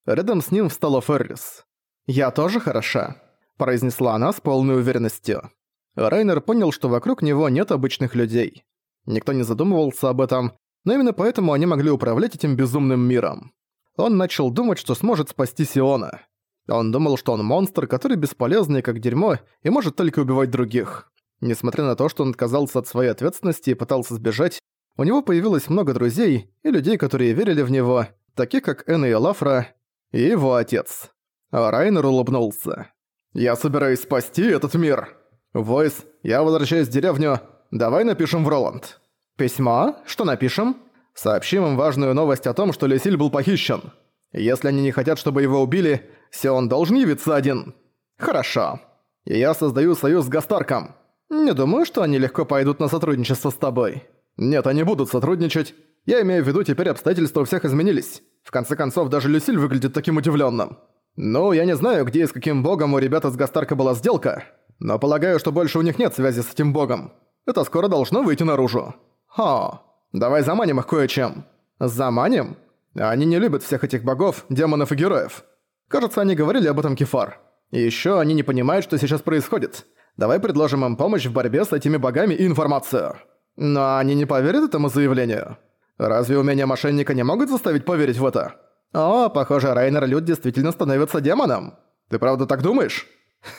Рядом с ним встала Феррис. «Я тоже хороша», – произнесла она с полной уверенностью. Райнер понял, что вокруг него нет обычных людей. Никто не задумывался об этом, но именно поэтому они могли управлять этим безумным миром. Он начал думать, что сможет спасти Сиона. Он думал, что он монстр, который бесполезный как дерьмо и может только убивать других. Несмотря на то, что он отказался от своей ответственности и пытался сбежать, у него появилось много друзей и людей, которые верили в него, таких как Энн и Лафра, и его отец. А Райнер улыбнулся. «Я собираюсь спасти этот мир. Войс, я возвращаюсь в деревню. Давай напишем в Роланд». «Письмо? Что напишем?» «Сообщим им важную новость о том, что Лесиль был похищен. Если они не хотят, чтобы его убили, Сион должен явиться один». «Хорошо. Я создаю союз с Гастарком. Не думаю, что они легко пойдут на сотрудничество с тобой». «Нет, они будут сотрудничать. Я имею в виду, теперь обстоятельства у всех изменились. В конце концов, даже Люсиль выглядит таким удивленным. Ну, я не знаю, где и с каким богом у ребят из Гастарка была сделка, но полагаю, что больше у них нет связи с этим богом. Это скоро должно выйти наружу. Ха, давай заманим их кое-чем. Заманим? Они не любят всех этих богов, демонов и героев. Кажется, они говорили об этом Кефар. И ещё они не понимают, что сейчас происходит. Давай предложим им помощь в борьбе с этими богами и информацию. Но они не поверят этому заявлению. Разве умения мошенника не могут заставить поверить в это? О, похоже, Райнер Люд действительно становится демоном. Ты правда так думаешь?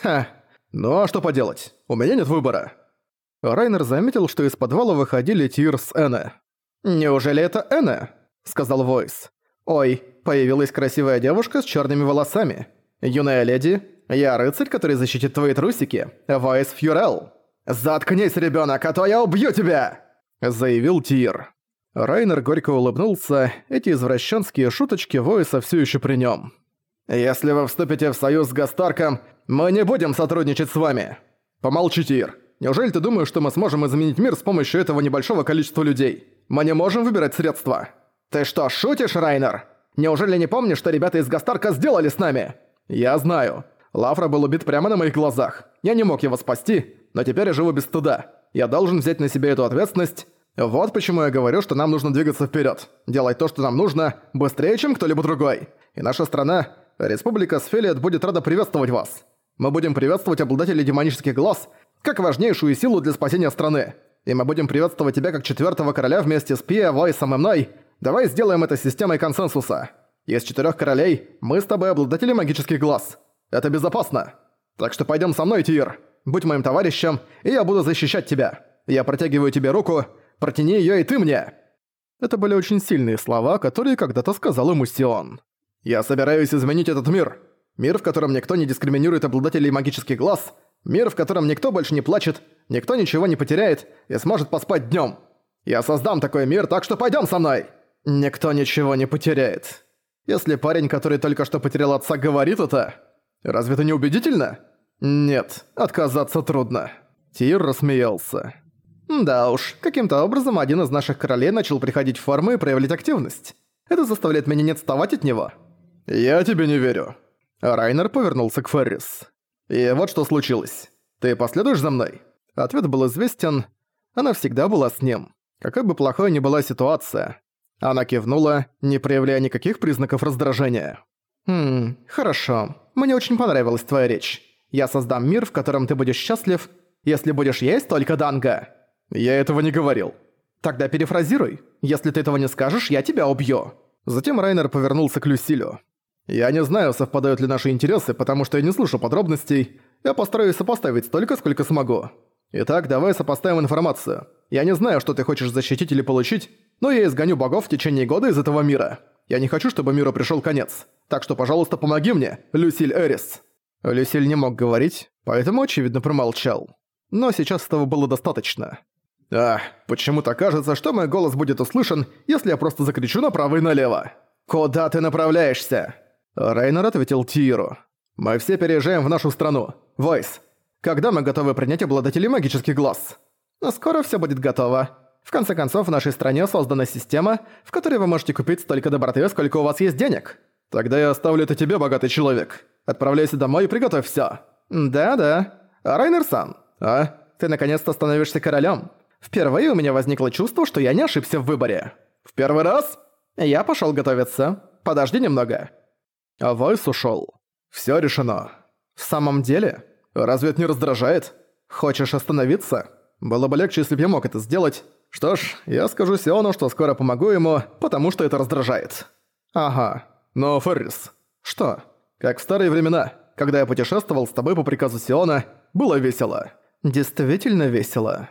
Ха. Ну а что поделать? У меня нет выбора. Райнер заметил, что из подвала выходили Тир с Эне. «Неужели это Эне?» – сказал Войс. «Ой, появилась красивая девушка с черными волосами. Юная леди, я рыцарь, который защитит твои трусики. Войс Фьюрел». «Заткнись, ребёнок, а то я убью тебя!» – заявил Тир. Райнер горько улыбнулся, эти извращенские шуточки Войса всё ещё при нём. «Если вы вступите в союз с Гастарком, мы не будем сотрудничать с вами!» «Помолчи, Тир. Неужели ты думаешь, что мы сможем изменить мир с помощью этого небольшого количества людей? Мы не можем выбирать средства!» «Ты что, шутишь, Райнер? Неужели не помнишь, что ребята из Гастарка сделали с нами? Я знаю. Лавра был убит прямо на моих глазах. Я не мог его спасти, но теперь я живу без стыда. Я должен взять на себя эту ответственность. Вот почему я говорю, что нам нужно двигаться вперед, Делать то, что нам нужно, быстрее, чем кто-либо другой. И наша страна, Республика Сфелиет, будет рада приветствовать вас. Мы будем приветствовать обладателей демонических глаз как важнейшую силу для спасения страны. И мы будем приветствовать тебя как четвертого короля вместе с Пиа, Войсом и мной. Давай сделаем это системой консенсуса. Из четырех королей мы с тобой обладатели магических глаз. Это безопасно. Так что пойдем со мной, Тир. Будь моим товарищем, и я буду защищать тебя. Я протягиваю тебе руку, протяни ее и ты мне». Это были очень сильные слова, которые когда-то сказал ему Сион. «Я собираюсь изменить этот мир. Мир, в котором никто не дискриминирует обладателей магических глаз. Мир, в котором никто больше не плачет, никто ничего не потеряет и сможет поспать днем. Я создам такой мир, так что пойдем со мной!» «Никто ничего не потеряет. Если парень, который только что потерял отца, говорит это, разве это не убедительно?» «Нет, отказаться трудно». Тир рассмеялся. «Да уж, каким-то образом один из наших королей начал приходить в форму и проявлять активность. Это заставляет меня не отставать от него». «Я тебе не верю». Райнер повернулся к Феррис. «И вот что случилось. Ты последуешь за мной?» Ответ был известен. Она всегда была с ним. Какой бы плохой ни была ситуация. Она кивнула, не проявляя никаких признаков раздражения. «Хм, хорошо. Мне очень понравилась твоя речь. Я создам мир, в котором ты будешь счастлив, если будешь есть только данга». «Я этого не говорил». «Тогда перефразируй. Если ты этого не скажешь, я тебя убью». Затем Райнер повернулся к Люсилю. «Я не знаю, совпадают ли наши интересы, потому что я не слышу подробностей. Я постараюсь сопоставить столько, сколько смогу. Итак, давай сопоставим информацию. Я не знаю, что ты хочешь защитить или получить, но я изгоню богов в течение года из этого мира. Я не хочу, чтобы миру пришел конец. Так что, пожалуйста, помоги мне, Люсиль Эрис». Люсиль не мог говорить, поэтому, очевидно, промолчал. Но сейчас этого было достаточно. «А, почему-то кажется, что мой голос будет услышан, если я просто закричу направо и налево». «Куда ты направляешься?» Рейнер ответил Тиру. «Мы все переезжаем в нашу страну. Войс, когда мы готовы принять обладателей магических глаз?» «Скоро все будет готово. В конце концов, в нашей стране создана система, в которой вы можете купить столько доброты, сколько у вас есть денег. Тогда я оставлю это тебе, богатый человек. Отправляйся домой и приготовь всё. Да-да. Райнер-сан, а? Ты наконец-то становишься королем. Впервые у меня возникло чувство, что я не ошибся в выборе. В первый раз? Я пошёл готовиться. Подожди немного. А Войс ушёл. Всё решено. В самом деле? Разве это не раздражает? Хочешь остановиться? Было бы легче, если бы я мог это сделать. Что ж, я скажу Сиону, что скоро помогу ему, потому что это раздражает. Ага. Но, Феррис, что? Как в старые времена, когда я путешествовал с тобой по приказу Сиона, было весело. Действительно весело.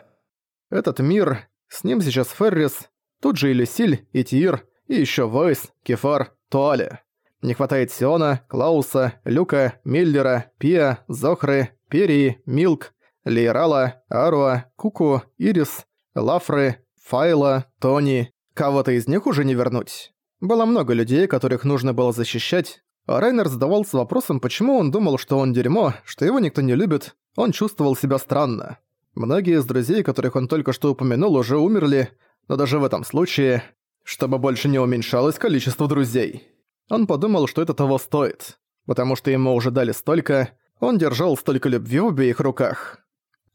Этот мир, с ним сейчас Феррис, тут же и Люсиль, и Тир, и ещё Войс, Кефар, Туале. Не хватает Сиона, Клауса, Люка, Миллера, Пия, Зохры, Перии, Милк, Лейрала, Аруа, Куку, Ирис, Лафры, Файла, Тони. Кого-то из них уже не вернуть. Было много людей, которых нужно было защищать, а Райнер задавался вопросом, почему он думал, что он дерьмо, что его никто не любит, он чувствовал себя странно. Многие из друзей, которых он только что упомянул, уже умерли, но даже в этом случае, чтобы больше не уменьшалось количество друзей. Он подумал, что это того стоит, потому что ему уже дали столько, он держал столько любви в обеих руках.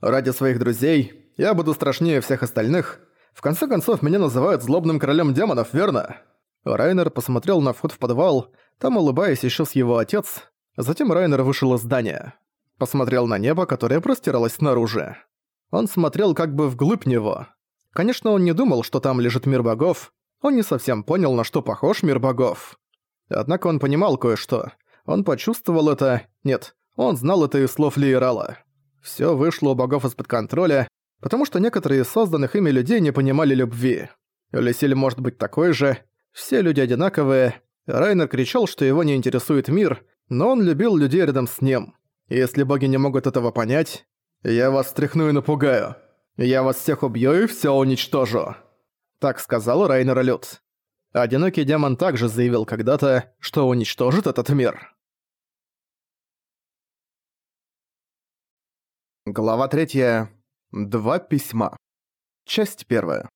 Ради своих друзей я буду страшнее всех остальных. В конце концов, меня называют злобным королем демонов, верно? Райнер посмотрел на вход в подвал, там улыбаясь исчез его отец. Затем Райнер вышел из здания. Посмотрел на небо, которое простиралось снаружи. Он смотрел как бы вглубь него. Конечно, он не думал, что там лежит мир богов, он не совсем понял, на что похож мир богов. Однако он понимал кое-что. Он почувствовал это... Нет, он знал это из слов Лиерала. Всё вышло у богов из-под контроля, потому что некоторые из созданных ими людей не понимали любви. Лесиль может быть такой же, все люди одинаковые. Райнер кричал, что его не интересует мир, но он любил людей рядом с ним. Если боги не могут этого понять, я вас встряхну и напугаю. Я вас всех убью и всё уничтожу. Так сказал Райнер Люд. Одинокий демон также заявил когда-то, что уничтожит этот мир. Глава третья. Два письма. Часть первая.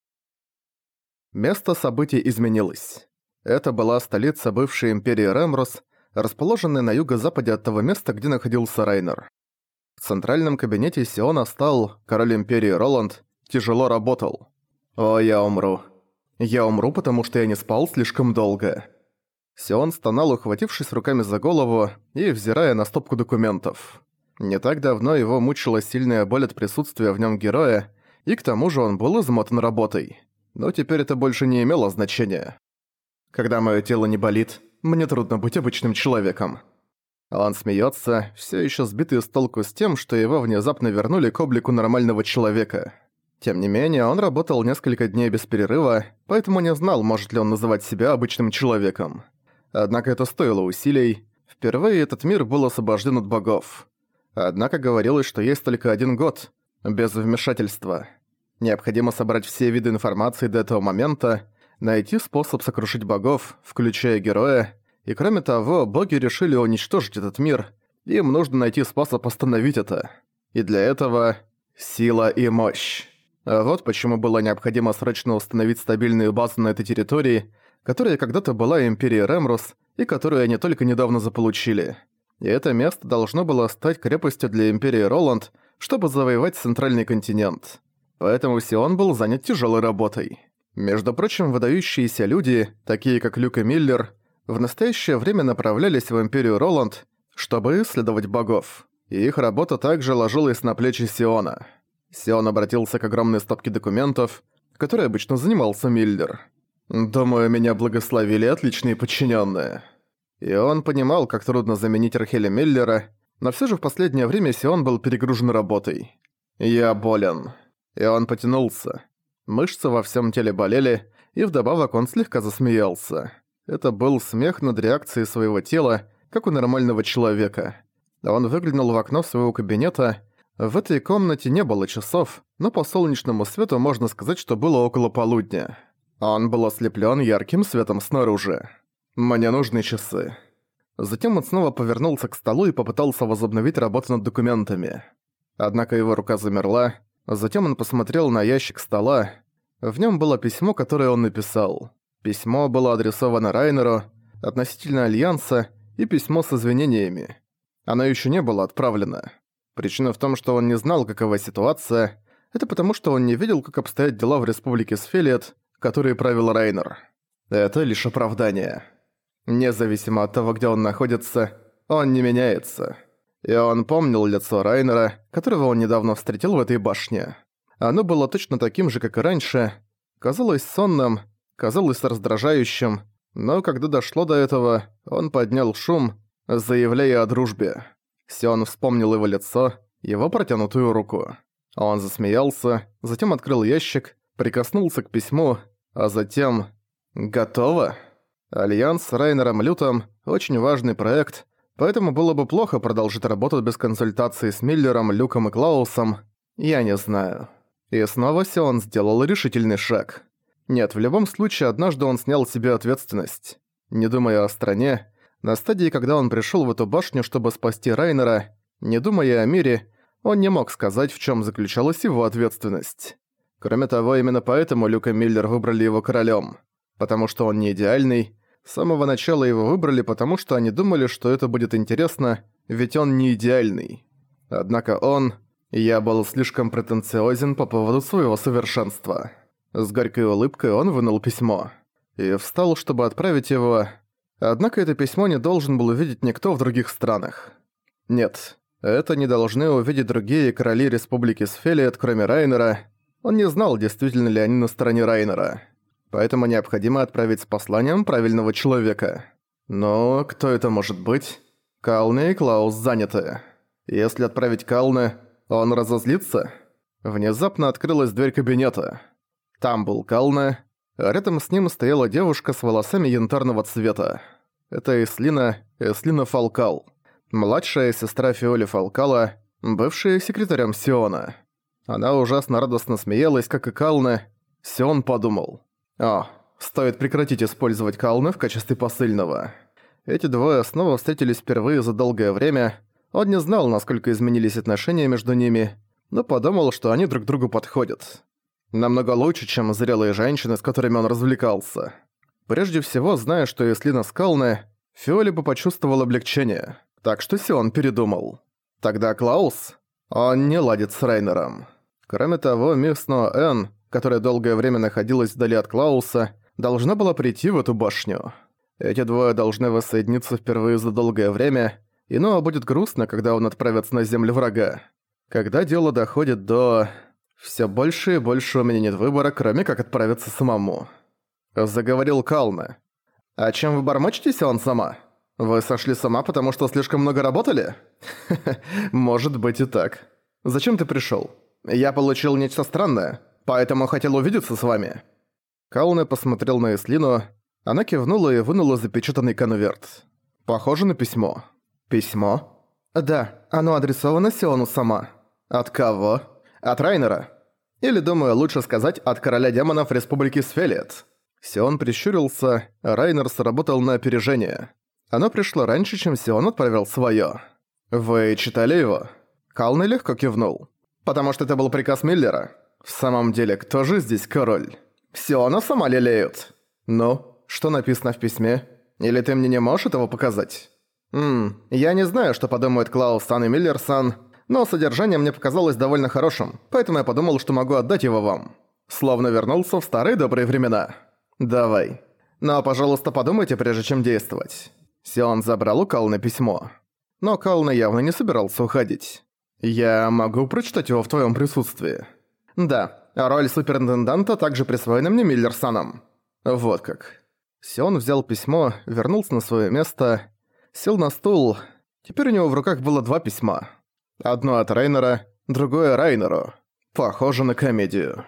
Место событий изменилось. Это была столица бывшей империи Ремрус, расположенная на юго-западе от того места, где находился Райнер. В центральном кабинете Сиона стал, король империи Роланд, тяжело работал. «О, я умру. Я умру, потому что я не спал слишком долго». Сион стонал, ухватившись руками за голову и взирая на стопку документов. Не так давно его мучила сильная боль от присутствия в нем героя, и к тому же он был измотан работой. Но теперь это больше не имело значения. Когда мое тело не болит, мне трудно быть обычным человеком. Он смеется, все еще сбитый с толку с тем, что его внезапно вернули к облику нормального человека. Тем не менее, он работал несколько дней без перерыва, поэтому не знал, может ли он называть себя обычным человеком. Однако это стоило усилий. Впервые этот мир был освобожден от богов. Однако говорилось, что есть только один год, без вмешательства. Необходимо собрать все виды информации до этого момента, найти способ сокрушить богов, включая героя, и кроме того, боги решили уничтожить этот мир, им нужно найти способ остановить это. И для этого сила и мощь. А вот почему было необходимо срочно установить стабильную базу на этой территории, которая когда-то была Империей Ремрус и которую они только недавно заполучили. И это место должно было стать крепостью для Империи Роланд, чтобы завоевать центральный континент. Поэтому Сион был занят тяжелой работой. Между прочим, выдающиеся люди, такие как Люк и Миллер, в настоящее время направлялись в Империю Роланд, чтобы исследовать богов. И их работа также ложилась на плечи Сиона. Сион обратился к огромной стопке документов, которой обычно занимался Миллер. «Думаю, меня благословили отличные подчиненные. И он понимал, как трудно заменить Рахеля Миллера, но все же в последнее время Сион был перегружен работой. «Я болен». И он потянулся. Мышцы во всем теле болели, и вдобавок он слегка засмеялся. Это был смех над реакцией своего тела, как у нормального человека. Он выглянул в окно своего кабинета. В этой комнате не было часов, но по солнечному свету можно сказать, что было около полудня. Он был ослеплен ярким светом снаружи. «Мне нужны часы». Затем он снова повернулся к столу и попытался возобновить работу над документами. Однако его рука замерла, Затем он посмотрел на ящик стола. В нем было письмо, которое он написал. Письмо было адресовано Райнеру относительно Альянса и письмо с извинениями. Оно еще не было отправлено. Причина в том, что он не знал, какова ситуация. Это потому, что он не видел, как обстоят дела в Республике Сфелиет, которые правил Райнер. Это лишь оправдание. Независимо от того, где он находится, он не меняется. И он помнил лицо Райнера, которого он недавно встретил в этой башне. Оно было точно таким же, как и раньше. Казалось сонным, казалось раздражающим, но когда дошло до этого, он поднял шум, заявляя о дружбе. Сион вспомнил его лицо, его протянутую руку. Он засмеялся, затем открыл ящик, прикоснулся к письму, а затем... Готово? Альянс с Райнером Лютом – очень важный проект, Поэтому было бы плохо продолжить работу без консультации с Миллером, Люком и Клаусом. Я не знаю. И снова Сион сделал решительный шаг. Нет, в любом случае, однажды он снял себе ответственность. Не думая о стране, на стадии, когда он пришел в эту башню, чтобы спасти Райнера, не думая о мире, он не мог сказать, в чем заключалась его ответственность. Кроме того, именно поэтому Люк и Миллер выбрали его королем. Потому что он не идеальный, с самого начала его выбрали, потому что они думали, что это будет интересно, ведь он не идеальный. Однако он... Я был слишком претенциозен по поводу своего совершенства. С горькой улыбкой он вынул письмо. И встал, чтобы отправить его... Однако это письмо не должен был увидеть никто в других странах. Нет, это не должны увидеть другие короли Республики Сфелиет, кроме Райнера. Он не знал, действительно ли они на стороне Райнера поэтому необходимо отправить с посланием правильного человека. Но кто это может быть? Калны и Клаус заняты. Если отправить Калны, он разозлится? Внезапно открылась дверь кабинета. Там был Кална, а рядом с ним стояла девушка с волосами янтарного цвета. Это Эслина, Эслина Фалкал. Младшая сестра Фиоли Фалкала, бывшая секретарем Сиона. Она ужасно радостно смеялась, как и Кална. Сион подумал. О, стоит прекратить использовать Калны в качестве посыльного. Эти двое снова встретились впервые за долгое время. Он не знал, насколько изменились отношения между ними, но подумал, что они друг другу подходят. Намного лучше, чем зрелые женщины, с которыми он развлекался. Прежде всего, зная, что Эслина Скалны, Фиоли бы почувствовал облегчение. Так что Сион передумал. Тогда Клаус? Он не ладит с Рейнером. Кроме того, мисс Ноэн, которая долгое время находилась вдали от Клауса, должна была прийти в эту башню. Эти двое должны воссоединиться впервые за долгое время, и Ноа будет грустно, когда он отправится на землю врага. Когда дело доходит до... Всё больше и больше у меня нет выбора, кроме как отправиться самому. Заговорил Кална. «А чем вы бормочетесь, он сама? Вы сошли сама, потому что слишком много работали? Может быть и так. Зачем ты пришёл? Я получил нечто странное, поэтому хотел увидеться с вами». Кална посмотрел на Эслину, она кивнула и вынула запечатанный конверт. Похоже на письмо. Письмо? Да, оно адресовано Сиону сама. От кого? От Райнера. Или, думаю, лучше сказать, от короля демонов Республики Сфелет. Сион прищурился, Райнер сработал на опережение. Оно пришло раньше, чем Сион отправил своё. «Вы читали его?» Калны легко кивнул. «Потому что это был приказ Миллера. В самом деле, кто же здесь король? Сиона сама лелеют. Ну, что написано в письме? Или ты мне не можешь этого показать? Ммм, я не знаю, что подумают Клаус-сан и Миллер-сан, но содержание мне показалось довольно хорошим, поэтому я подумал, что могу отдать его вам. Словно вернулся в старые добрые времена. Давай. Но, пожалуйста, подумайте, прежде чем действовать. Сион забрал у Калны письмо. Но Кална явно не собирался уходить. Я могу прочитать его в твоем присутствии. Да, роль суперинтенданта также присвоена мне Миллерсоном. Вот как. Сион взял письмо, вернулся на свое место, сел на стул. Теперь у него в руках было два письма. Одно от Рейнера, другое Райнеру. Похоже на комедию.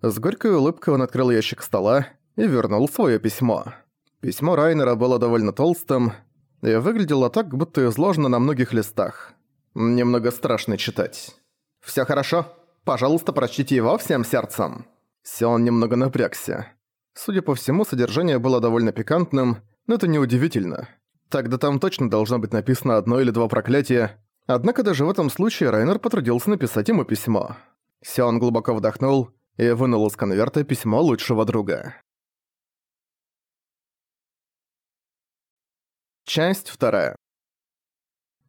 С горькой улыбкой он открыл ящик стола и вернул свое письмо. Письмо Райнера было довольно толстым и выглядело так, будто изложено на многих листах. Немного страшно читать. «Всё хорошо? Пожалуйста, прочтите его всем сердцем». Сион немного напрягся. Судя по всему, содержание было довольно пикантным, но это неудивительно. Тогда там точно должно быть написано одно или два проклятия, однако даже в этом случае Райнер потрудился написать ему письмо. Сион глубоко вдохнул и вынул из конверта письмо лучшего друга. Часть вторая.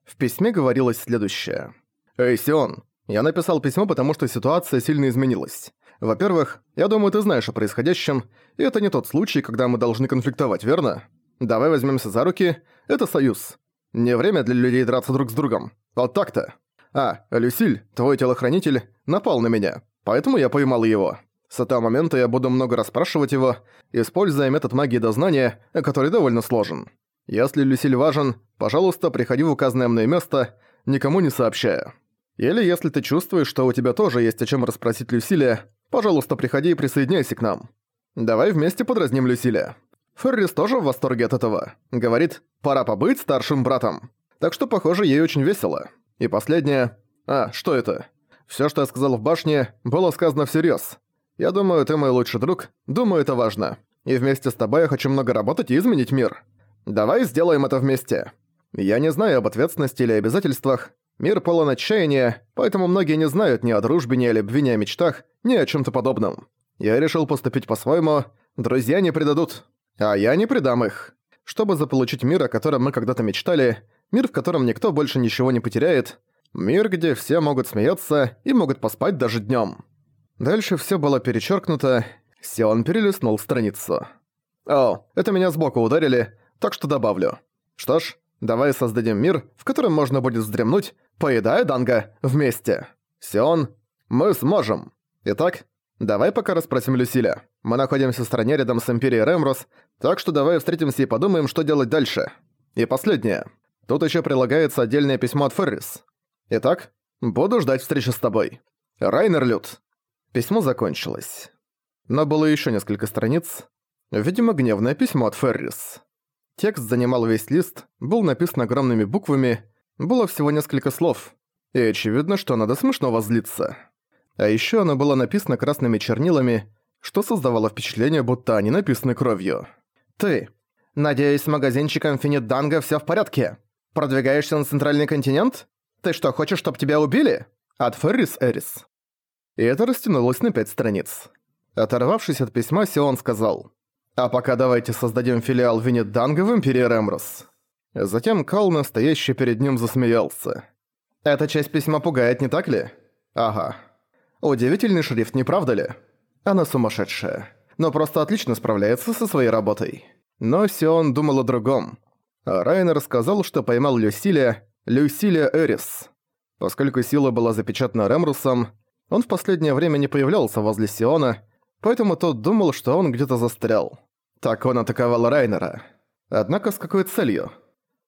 В письме говорилось следующее. «Эй, Сион, я написал письмо, потому что ситуация сильно изменилась. Во-первых, я думаю, ты знаешь о происходящем, и это не тот случай, когда мы должны конфликтовать, верно? Давай возьмемся за руки. Это союз. Не время для людей драться друг с другом. Вот так-то. А, Люсиль, твой телохранитель, напал на меня, поэтому я поймал его. С этого момента я буду много расспрашивать его, используя метод магии дознания, который довольно сложен. Если Люсиль важен, пожалуйста, приходи в указанное мной место, никому не сообщая. Или если ты чувствуешь, что у тебя тоже есть о чем расспросить Люсилия, Пожалуйста, приходи и присоединяйся к нам. Давай вместе подразним Люсиля. Феррис тоже в восторге от этого. Говорит, пора побыть старшим братом. Так что, похоже, ей очень весело. И последнее... А, что это? Всё, что я сказал в башне, было сказано всерьёз. Я думаю, ты мой лучший друг. Думаю, это важно. И вместе с тобой я хочу много работать и изменить мир. Давай сделаем это вместе. Я не знаю об ответственности или обязательствах, Мир полон отчаяния, поэтому многие не знают ни о дружбе, ни о любви, ни о мечтах, ни о чем то подобном. Я решил поступить по-своему. Друзья не предадут, а я не предам их. Чтобы заполучить мир, о котором мы когда-то мечтали, мир, в котором никто больше ничего не потеряет, мир, где все могут смеяться и могут поспать даже днем. Дальше все было перечеркнуто, Сион перелистнул страницу. «О, это меня сбоку ударили, так что добавлю. Что ж, давай создадим мир, в котором можно будет вздремнуть, Поедая Данга вместе. Сион, мы сможем. Итак, давай пока расспросим Люсиля. Мы находимся в стране рядом с Империей Ремрос, так что давай встретимся и подумаем, что делать дальше. И последнее. Тут еще прилагается отдельное письмо от Феррис. Итак, буду ждать встречи с тобой. Райнер Лют. Письмо закончилось. Но было еще несколько страниц. Видимо, гневное письмо от Феррис. Текст занимал весь лист, был написан огромными буквами, было всего несколько слов, и очевидно, что надо смешно возлиться. А ещё оно было написано красными чернилами, что создавало впечатление, будто они написаны кровью. «Ты. Надеюсь, с магазинчиком Финит Данга всё в порядке? Продвигаешься на центральный континент? Ты что, хочешь, чтоб тебя убили?» От Феррис Эрис. И это растянулось на пять страниц. Оторвавшись от письма, Сион сказал. А пока давайте создадим филиал Винет-Данга в Империи Ремрус. Затем Кал, настоящий перед ним, засмеялся. Эта часть письма пугает, не так ли? Ага. Удивительный шрифт, не правда ли? Она сумасшедшая. Но просто отлично справляется со своей работой. Но Сион думал о другом. Райнер сказал, что поймал Люсилия, Люсилия Эрис. Поскольку сила была запечатана Ремрусом, он в последнее время не появлялся возле Сиона, поэтому тот думал, что он где-то застрял. Так он атаковал Райнера. Однако с какой целью?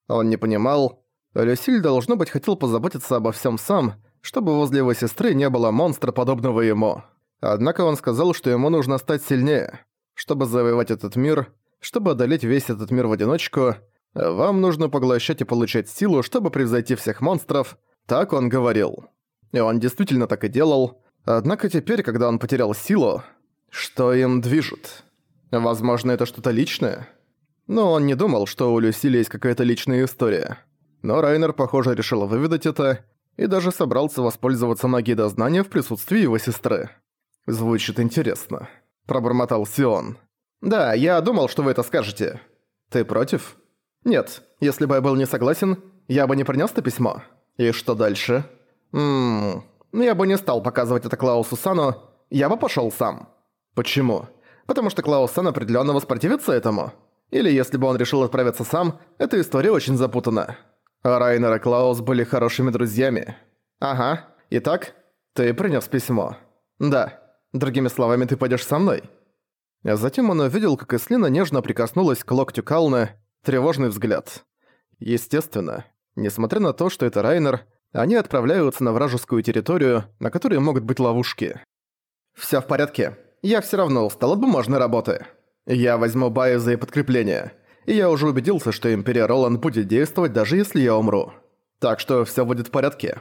Он не понимал. Люсиль, должно быть, хотел позаботиться обо всем сам, чтобы возле его сестры не было монстра, подобного ему. Однако он сказал, что ему нужно стать сильнее. Чтобы завоевать этот мир, чтобы одолеть весь этот мир в одиночку, вам нужно поглощать и получать силу, чтобы превзойти всех монстров, так он говорил. И он действительно так и делал. Однако теперь, когда он потерял силу, что им движет? Возможно, это что-то личное? Но он не думал, что у Люсили есть какая-то личная история. Но Райнер, похоже, решил выведать это и даже собрался воспользоваться магией дознания в присутствии его сестры. «Звучит интересно», – пробормотал Сион. «Да, я думал, что вы это скажете. Ты против?» «Нет, если бы я был не согласен, я бы не принес это письмо. И что дальше?» «Ммм, я бы не стал показывать это Клаусу Сану, я бы пошел сам». «Почему?» «Потому что Клаус Сан определенно воспротивится этому. Или если бы он решил отправиться сам, эта история очень запутана». Райнер и Клаус были хорошими друзьями. «Ага. Итак, ты принес письмо?» «Да. Другими словами, ты пойдешь со мной?» Затем он увидел, как Эслина нежно прикоснулась к локтю Калны, тревожный взгляд. Естественно, несмотря на то, что это Райнер, они отправляются на вражескую территорию, на которой могут быть ловушки. «Всё в порядке. Я всё равно устал от бумажной работы. Я возьму Байза и подкрепление. И я уже убедился, что Империя Роланд будет действовать, даже если я умру. Так что всё будет в порядке».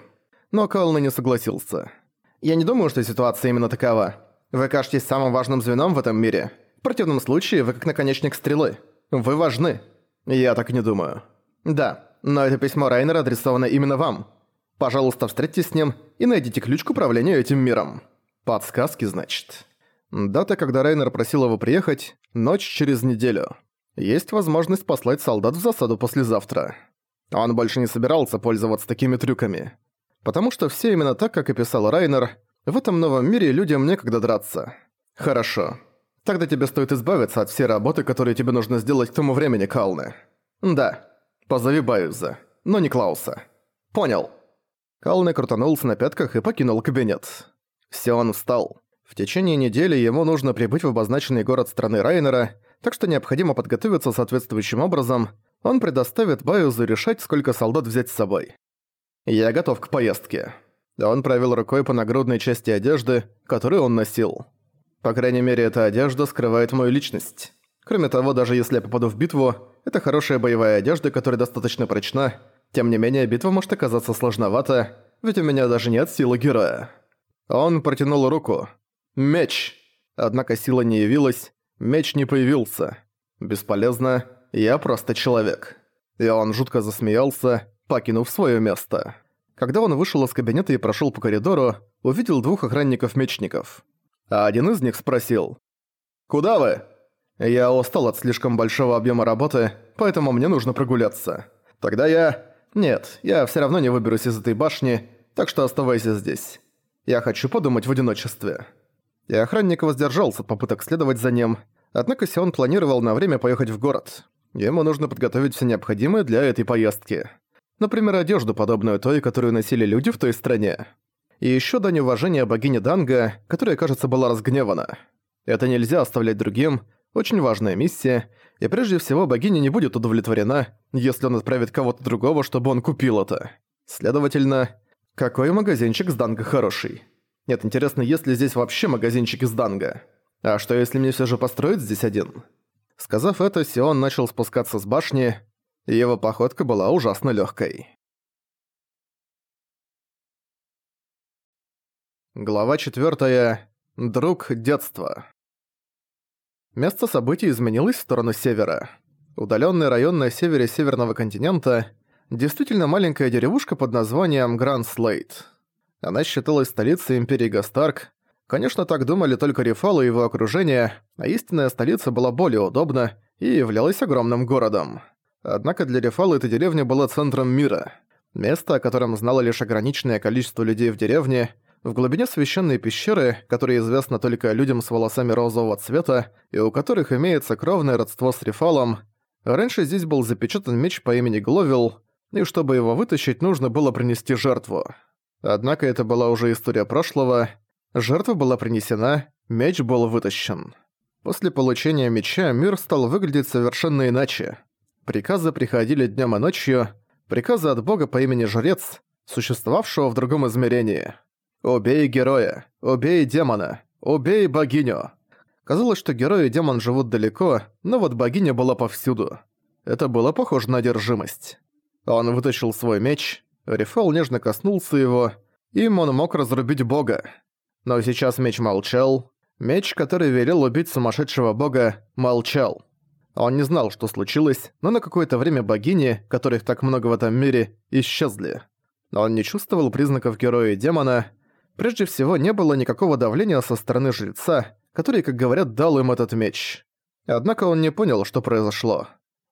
Но Кална не согласился. «Я не думаю, что ситуация именно такова. Вы кажетесь самым важным звеном в этом мире. В противном случае вы как наконечник стрелы. Вы важны. Я так не думаю. Да, но это письмо Райнера адресовано именно вам. Пожалуйста, встретитесь с ним и найдите ключ к управлению этим миром. Подсказки, значит. Дата, когда Райнер просил его приехать, ночь через неделю. Есть возможность послать солдат в засаду послезавтра. Он больше не собирался пользоваться такими трюками. Потому что все именно так, как и писал Райнер, в этом новом мире людям некогда драться. Хорошо. Тогда тебе стоит избавиться от всей работы, которую тебе нужно сделать к тому времени, Калны. Да. Позови Баюза, но не Клауса. Понял. Калны крутанулся на пятках и покинул кабинет. Все он встал. В течение недели ему нужно прибыть в обозначенный город страны Райнера, так что необходимо подготовиться соответствующим образом. Он предоставит Баюзу решать, сколько солдат взять с собой. «Я готов к поездке». Он провел рукой по нагрудной части одежды, которую он носил. По крайней мере, эта одежда скрывает мою личность. Кроме того, даже если я попаду в битву, это хорошая боевая одежда, которая достаточно прочна. Тем не менее, битва может оказаться сложновата, ведь у меня даже нет силы героя. Он протянул руку. Меч! Однако сила не явилась, меч не появился. Бесполезно, я просто человек. И он жутко засмеялся, покинув свое место. Когда он вышел из кабинета и прошел по коридору, увидел двух охранников-мечников а один из них спросил. «Куда вы?» «Я устал от слишком большого объема работы, поэтому мне нужно прогуляться. Тогда я... Нет, я все равно не выберусь из этой башни, так что оставайся здесь. Я хочу подумать в одиночестве». И охранник воздержался от попыток следовать за ним, однако Сион планировал на время поехать в город. Ему нужно подготовить все необходимое для этой поездки. Например, одежду, подобную той, которую носили люди в той стране и еще дань уважения богине Данга, которая, кажется, была разгневана. Это нельзя оставлять другим, очень важная миссия, и прежде всего богиня не будет удовлетворена, если он отправит кого-то другого, чтобы он купил это. Следовательно, какой магазинчик с Данга хороший? Нет, интересно, есть ли здесь вообще магазинчик из Данга? А что если мне все же построить здесь один? Сказав это, Сион начал спускаться с башни, и его походка была ужасно легкой. Глава 4. Друг детства. Место событий изменилось в сторону севера. Удалённый район на севере Северного континента – действительно маленькая деревушка под названием Гранд Слейт. Она считалась столицей Империи Гастарк, Конечно, так думали только Рефал и его окружение, а истинная столица была более удобна и являлась огромным городом. Однако для Рефала эта деревня была центром мира. Место, о котором знало лишь ограниченное количество людей в деревне, в глубине священной пещеры, которая известна только людям с волосами розового цвета и у которых имеется кровное родство с Рефалом, раньше здесь был запечатан меч по имени Гловил, и чтобы его вытащить, нужно было принести жертву. Однако это была уже история прошлого, Жертва была принесена, меч был вытащен. После получения меча мир стал выглядеть совершенно иначе. Приказы приходили днем и ночью, приказы от бога по имени Жрец, существовавшего в другом измерении. «Убей героя! Убей демона! Убей богиню!» Казалось, что герой и демон живут далеко, но вот богиня была повсюду. Это было похоже на одержимость. Он вытащил свой меч, Рефал нежно коснулся его, им он мог разрубить бога. Но сейчас меч молчал. Меч, который велел убить сумасшедшего бога, молчал. Он не знал, что случилось, но на какое-то время богини, которых так много в этом мире, исчезли. Он не чувствовал признаков героя и демона. Прежде всего, не было никакого давления со стороны жреца, который, как говорят, дал им этот меч. Однако он не понял, что произошло.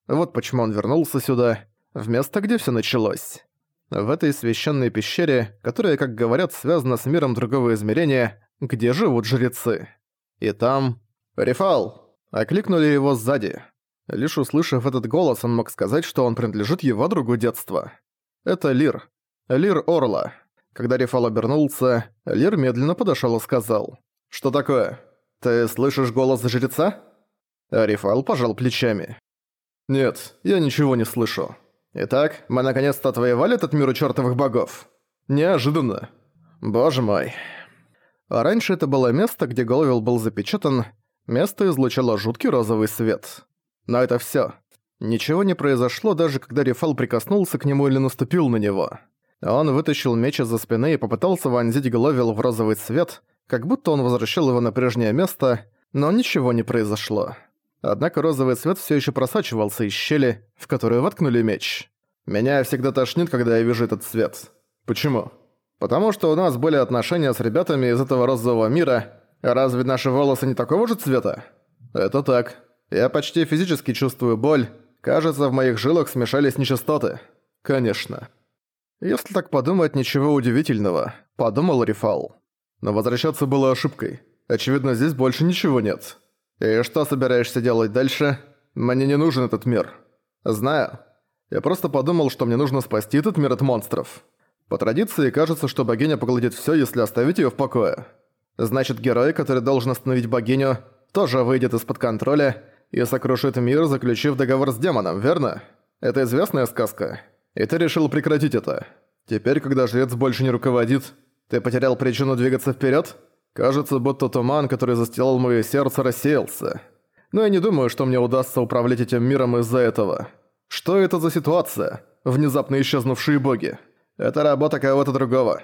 Вот почему он вернулся сюда, в место, где всё началось в этой священной пещере, которая, как говорят, связана с миром другого измерения, где живут жрецы. И там... «Рефал!» — окликнули его сзади. Лишь услышав этот голос, он мог сказать, что он принадлежит его другу детства. Это Лир. Лир Орла. Когда Рефал обернулся, Лир медленно подошёл и сказал. «Что такое? Ты слышишь голос жреца?» Рефал пожал плечами. «Нет, я ничего не слышу». Итак, мы наконец-то отвоевали этот мир у чертовых богов. Неожиданно. Боже мой. А раньше это было место, где Головил был запечатан, место излучало жуткий розовый свет. Но это всё. Ничего не произошло, даже когда Рефал прикоснулся к нему или наступил на него. Он вытащил меч из-за спины и попытался вонзить Головил в розовый цвет, как будто он возвращал его на прежнее место, но ничего не произошло. Однако розовый цвет все еще просачивался из щели, в которую воткнули меч. Меня всегда тошнит, когда я вижу этот цвет. Почему? Потому что у нас были отношения с ребятами из этого розового мира. Разве наши волосы не такого же цвета? Это так. Я почти физически чувствую боль. Кажется, в моих жилах смешались нечистоты. Конечно. Если так подумать, ничего удивительного, подумал Рифал. Но возвращаться было ошибкой. Очевидно, здесь больше ничего нет. «И что собираешься делать дальше? Мне не нужен этот мир». «Знаю. Я просто подумал, что мне нужно спасти этот мир от монстров. По традиции, кажется, что богиня поглотит всё, если оставить её в покое. Значит, герой, который должен остановить богиню, тоже выйдет из-под контроля и сокрушит мир, заключив договор с демоном, верно? Это известная сказка. И ты решил прекратить это. Теперь, когда жрец больше не руководит, ты потерял причину двигаться вперёд?» Кажется, будто туман, который застилал моё сердце, рассеялся. Но я не думаю, что мне удастся управлять этим миром из-за этого. Что это за ситуация? Внезапно исчезнувшие боги. Это работа кого-то другого.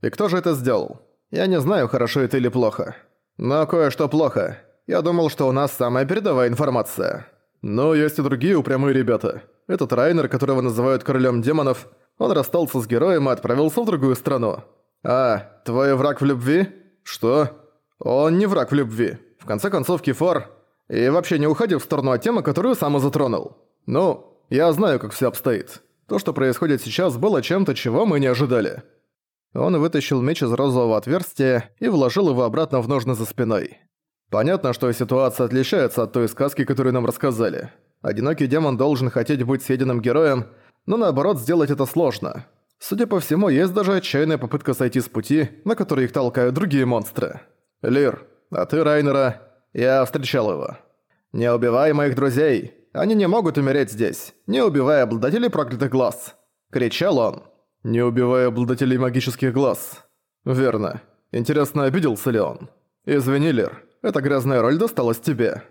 И кто же это сделал? Я не знаю, хорошо это или плохо. Но кое-что плохо. Я думал, что у нас самая передовая информация. Но есть и другие упрямые ребята. Этот Райнер, которого называют королем демонов, он расстался с героем и отправился в другую страну. А, твой враг в любви? «Что? Он не враг в любви. В конце концов, Кефар... И вообще не уходи в сторону от темы, которую сам и затронул. Ну, я знаю, как все обстоит. То, что происходит сейчас, было чем-то, чего мы не ожидали». Он вытащил меч из розового отверстия и вложил его обратно в ножны за спиной. Понятно, что ситуация отличается от той сказки, которую нам рассказали. Одинокий демон должен хотеть быть съеденным героем, но наоборот сделать это сложно. Судя по всему, есть даже отчаянная попытка сойти с пути, на который их толкают другие монстры. Лир, а ты Райнера, я встречал его. Не убивай моих друзей, они не могут умереть здесь, не убивай обладателей проклятых глаз. Кричал он. Не убивая обладателей магических глаз. Верно. Интересно, обиделся ли он? Извини, Лир, эта грязная роль досталась тебе.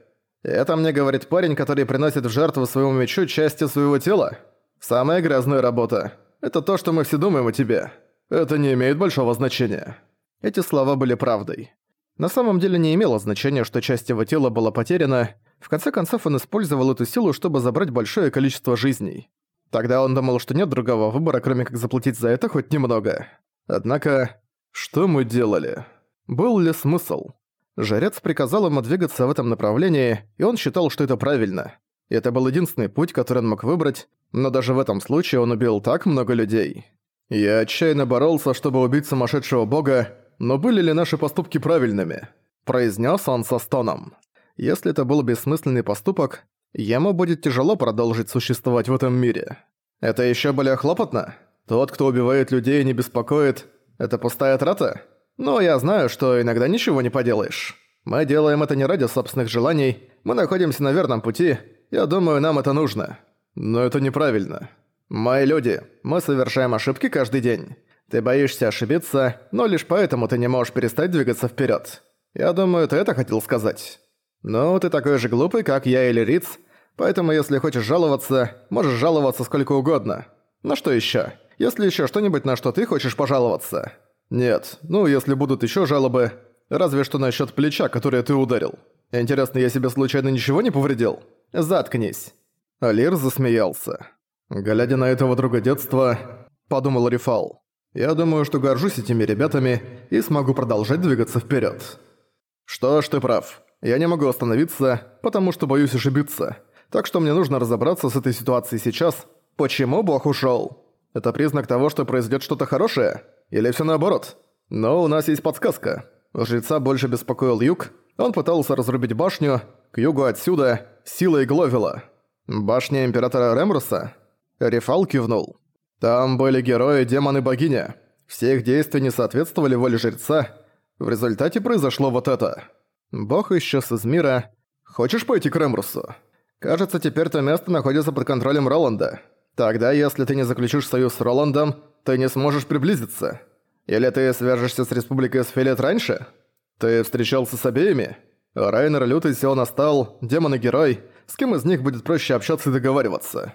Это мне говорит парень, который приносит в жертву своему мечу части своего тела. Самая грязная работа. Это то, что мы все думаем о тебе. Это не имеет большого значения». Эти слова были правдой. На самом деле не имело значения, что часть его тела была потеряна. В конце концов, он использовал эту силу, чтобы забрать большое количество жизней. Тогда он думал, что нет другого выбора, кроме как заплатить за это хоть немного. Однако, что мы делали? Был ли смысл? Жрец приказал ему двигаться в этом направлении, и он считал, что это правильно. Это был единственный путь, который он мог выбрать, но даже в этом случае он убил так много людей. Я отчаянно боролся, чтобы убить сумасшедшего бога, но были ли наши поступки правильными? Произнес он со стоном. Если это был бессмысленный поступок, ему будет тяжело продолжить существовать в этом мире. Это еще более хлопотно? Тот, кто убивает людей и не беспокоит, это пустая трата? Но я знаю, что иногда ничего не поделаешь. Мы делаем это не ради собственных желаний, мы находимся на верном пути, я думаю, нам это нужно. Но это неправильно. Мои люди, мы совершаем ошибки каждый день. Ты боишься ошибиться, но лишь поэтому ты не можешь перестать двигаться вперед. Я думаю, ты это хотел сказать. Ну, ты такой же глупый, как я или Риц, поэтому если хочешь жаловаться, можешь жаловаться сколько угодно. На что еще? Если еще что-нибудь, на что ты хочешь пожаловаться. Нет, ну, если будут еще жалобы, разве что насчет плеча, которое ты ударил. Интересно, я себе случайно ничего не повредил? Заткнись. Алир засмеялся. Глядя на этого друга детства, подумал Рифал. Я думаю, что горжусь этими ребятами и смогу продолжать двигаться вперед. Что ж, ты прав. Я не могу остановиться, потому что боюсь ошибиться. Так что мне нужно разобраться с этой ситуацией сейчас. Почему Бог ушёл? Это признак того, что произойдет что-то хорошее? Или все наоборот? Но у нас есть подсказка. Жреца больше беспокоил юг. Он пытался разрубить башню. К югу отсюда силой Гловила. Башня Императора Ремруса? Рефал кивнул. Там были герои, демоны, богиня. Все их действия не соответствовали воле жреца. В результате произошло вот это. Бог исчез из мира. Хочешь пойти к Ремрусу? Кажется, теперь то место находится под контролем Роланда. Тогда, если ты не заключишь союз с Роландом, ты не сможешь приблизиться. Или ты свяжешься с Республикой Сфилет раньше? Ты встречался с обеими? Райнер Лютый Сион Остал, демон и герой. С кем из них будет проще общаться и договариваться?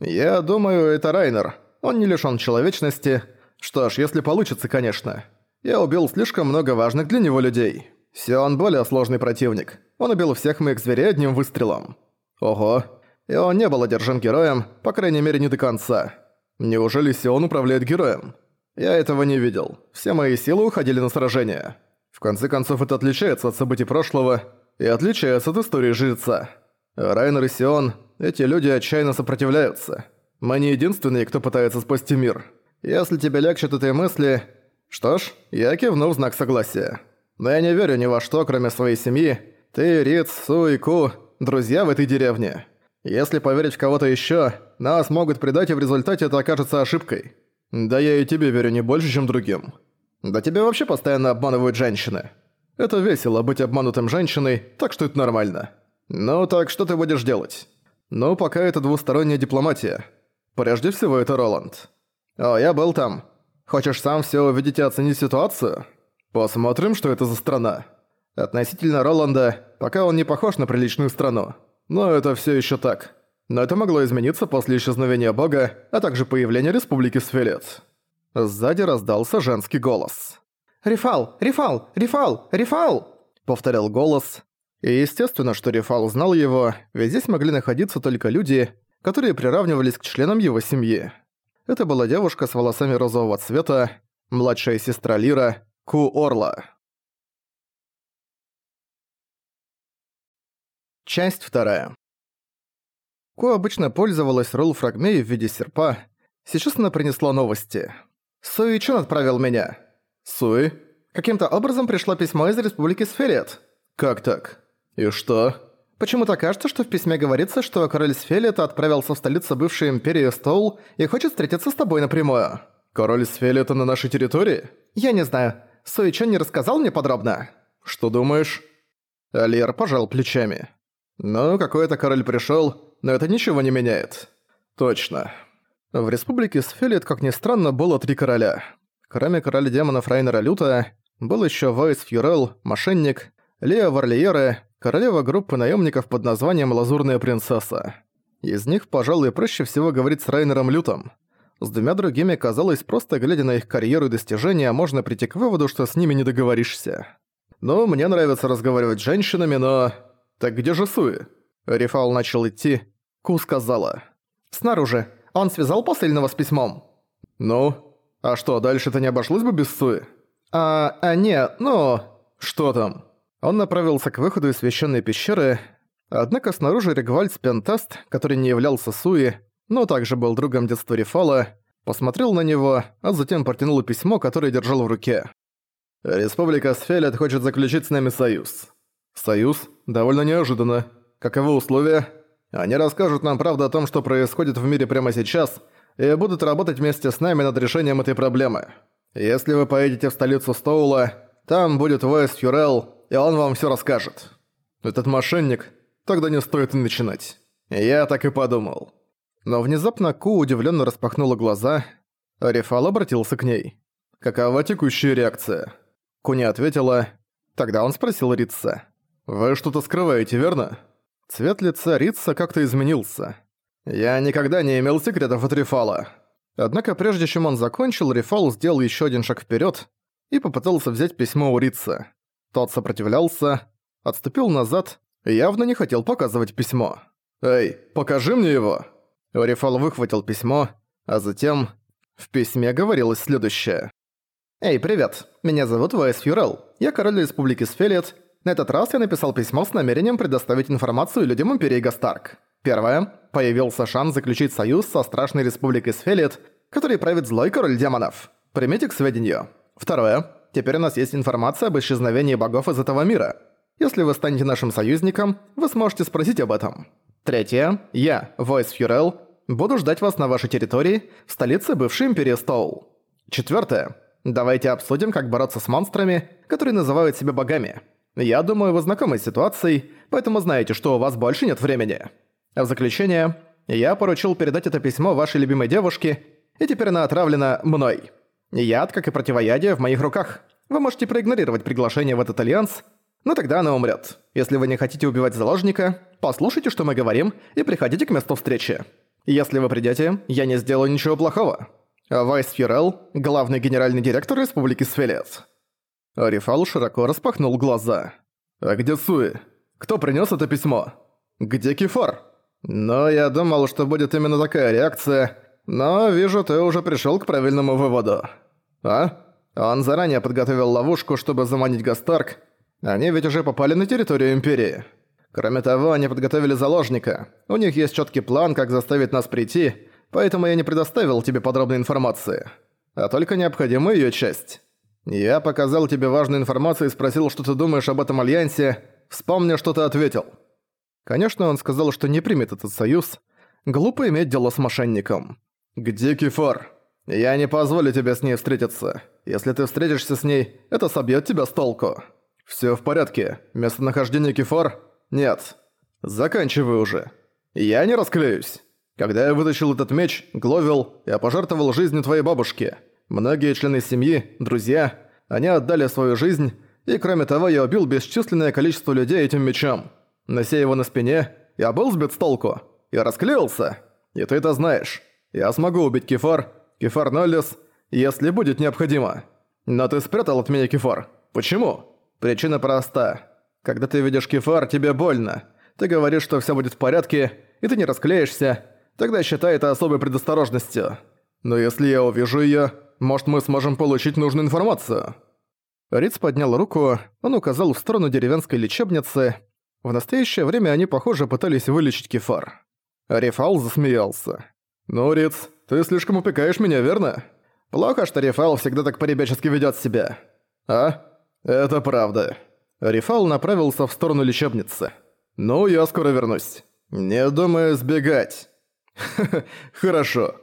Я думаю, это Райнер. Он не лишён человечности. Что ж, если получится, конечно. Я убил слишком много важных для него людей. Сион более сложный противник. Он убил всех моих зверей одним выстрелом. Ого. И он не был одержим героем, по крайней мере не до конца. Неужели Сион управляет героем? Я этого не видел. Все мои силы уходили на сражение. В конце концов, это отличается от событий прошлого и отличается от истории жреца. Райнер и Сион, эти люди отчаянно сопротивляются. Мы не единственные, кто пытается спасти мир. Если тебе легче от этой мысли... Что ж, я кивну в знак согласия. Но я не верю ни во что, кроме своей семьи. Ты, Риц, Су и Ку – друзья в этой деревне. Если поверить в кого-то еще, нас могут предать, и в результате это окажется ошибкой. Да я и тебе верю не больше, чем другим. Да тебя вообще постоянно обманывают женщины. Это весело быть обманутым женщиной, так что это нормально. Ну так что ты будешь делать? Ну, пока это двусторонняя дипломатия. Прежде всего, это Роланд. О, я был там. Хочешь сам все увидеть и оценить ситуацию? Посмотрим, что это за страна. Относительно Роланда, пока он не похож на приличную страну. Но это все еще так. Но это могло измениться после исчезновения бога, а также появления Республики Сфелет. Сзади раздался женский голос. «Рефал! Рефал! Рефал! Рефал!» Повторял голос. И естественно, что Рефал знал его, ведь здесь могли находиться только люди, которые приравнивались к членам его семьи. Это была девушка с волосами розового цвета, младшая сестра Лира, Ку Орла. Часть вторая. Ку обычно пользовалась ролл фрагмей в виде серпа. Сейчас она принесла новости. Суи Чон отправил меня. Суи? Каким-то образом пришло письмо из Республики Сферет. Как так? И что? Почему-то кажется, что в письме говорится, что король Сфелета отправился в столицу бывшей империи Стоул и хочет встретиться с тобой напрямую. Король Сфелета на нашей территории? Я не знаю. Суичон не рассказал мне подробно?» «Что думаешь?» Алиер пожал плечами. «Ну, какой-то король пришёл, но это ничего не меняет». «Точно». В республике Сфелет, как ни странно, было три короля. Кроме короля демонов Райнера Люта, был ещё Вайс Фьюрел, Мошенник, Лео Варлиеры, королева группы наёмников под названием «Лазурная принцесса». Из них, пожалуй, проще всего говорить с Райнером Лютом – с двумя другими, казалось, просто глядя на их карьеру и достижения, можно прийти к выводу, что с ними не договоришься. «Ну, мне нравится разговаривать с женщинами, но... Так где же Суи?» Рифал начал идти. Ку сказала. «Снаружи. Он связал посыльного с письмом?» «Ну? А что, дальше это не обошлось бы без Суи?» «А, а не, ну...» «Что там?» Он направился к выходу из священной пещеры, однако снаружи Регвальд Пентаст, который не являлся Суи, но также был другом детства Рефала, посмотрел на него, а затем протянул письмо, которое держал в руке. «Республика Сфелет хочет заключить с нами союз». «Союз? Довольно неожиданно. Каковы условия?» «Они расскажут нам правду о том, что происходит в мире прямо сейчас, и будут работать вместе с нами над решением этой проблемы. Если вы поедете в столицу Стоула, там будет Войс Фюрел, и он вам всё расскажет. Этот мошенник, тогда не стоит и начинать. Я так и подумал». Но внезапно Ку удивленно распахнула глаза, Рефал обратился к ней. «Какова текущая реакция?» Ку не ответила. Тогда он спросил Рица. «Вы что-то скрываете, верно?» Цвет лица Рица как-то изменился. «Я никогда не имел секретов от Рефала». Однако прежде чем он закончил, Рефал сделал еще один шаг вперед и попытался взять письмо у Рица. Тот сопротивлялся, отступил назад и явно не хотел показывать письмо. «Эй, покажи мне его!» Рефал выхватил письмо, а затем в письме говорилось следующее. «Эй, привет. Меня зовут Вайс Фьюрел. Я король Республики Сфелет. На этот раз я написал письмо с намерением предоставить информацию людям Империи Гастарк. Первое. Появился шанс заключить союз со страшной Республикой Сфелет, который правит злой король демонов. Примите к сведению. Второе. Теперь у нас есть информация об исчезновении богов из этого мира. Если вы станете нашим союзником, вы сможете спросить об этом. Третье. Я, Войс Фьюрел, буду ждать вас на вашей территории, в столице бывшей Империи Стоул. Четвертое. Давайте обсудим, как бороться с монстрами, которые называют себя богами. Я думаю, вы знакомы с ситуацией, поэтому знаете, что у вас больше нет времени. А в заключение, я поручил передать это письмо вашей любимой девушке, и теперь она отравлена мной. Яд, как и противоядие, в моих руках. Вы можете проигнорировать приглашение в этот альянс, но тогда она умрет. Если вы не хотите убивать заложника, послушайте, что мы говорим, и приходите к месту встречи. Если вы придете, я не сделаю ничего плохого. Вайс Фьюрел, главный генеральный директор Республики Свелец. Арифал широко распахнул глаза. «А где Суи? Кто принес это письмо? Где Кефар?» «Но я думал, что будет именно такая реакция, но вижу, ты уже пришел к правильному выводу». «А?» Он заранее подготовил ловушку, чтобы заманить Гастарк. Они ведь уже попали на территорию Империи. Кроме того, они подготовили заложника. У них есть четкий план, как заставить нас прийти, поэтому я не предоставил тебе подробной информации, а только необходимую её часть. Я показал тебе важную информацию и спросил, что ты думаешь об этом альянсе, вспомни, что ты ответил. Конечно, он сказал, что не примет этот союз. Глупо иметь дело с мошенником. Где Кефар? Я не позволю тебе с ней встретиться. Если ты встретишься с ней, это собьёт тебя с толку. Всё в порядке. Местонахождение Кефар? Нет. Заканчивай уже. Я не расклеюсь. Когда я вытащил этот меч, Гловил, я пожертвовал жизнью твоей бабушки. Многие члены семьи, друзья, они отдали свою жизнь, и кроме того я убил бесчисленное количество людей этим мечом. Нося его на спине, я был сбит с толку. Я расклеился. И ты это знаешь. Я смогу убить Кефар, Кефар Ноллис, если будет необходимо. Но ты спрятал от меня Кефар. Почему? Причина проста. Когда ты видишь Кефар, тебе больно. Ты говоришь, что все будет в порядке, и ты не расклеишься, Тогда считай это особой предосторожностью. Но если я увижу её, может мы сможем получить нужную информацию?» Риц поднял руку, он указал в сторону деревенской лечебницы. В настоящее время они, похоже, пытались вылечить кефар. Рефал засмеялся. «Ну, Риц, ты слишком упекаешь меня, верно? Плохо, что Рефал всегда так поребячески ведёт себя. А? Это правда». Рефал направился в сторону лечебницы. «Ну, я скоро вернусь. Не думаю сбегать». хорошо».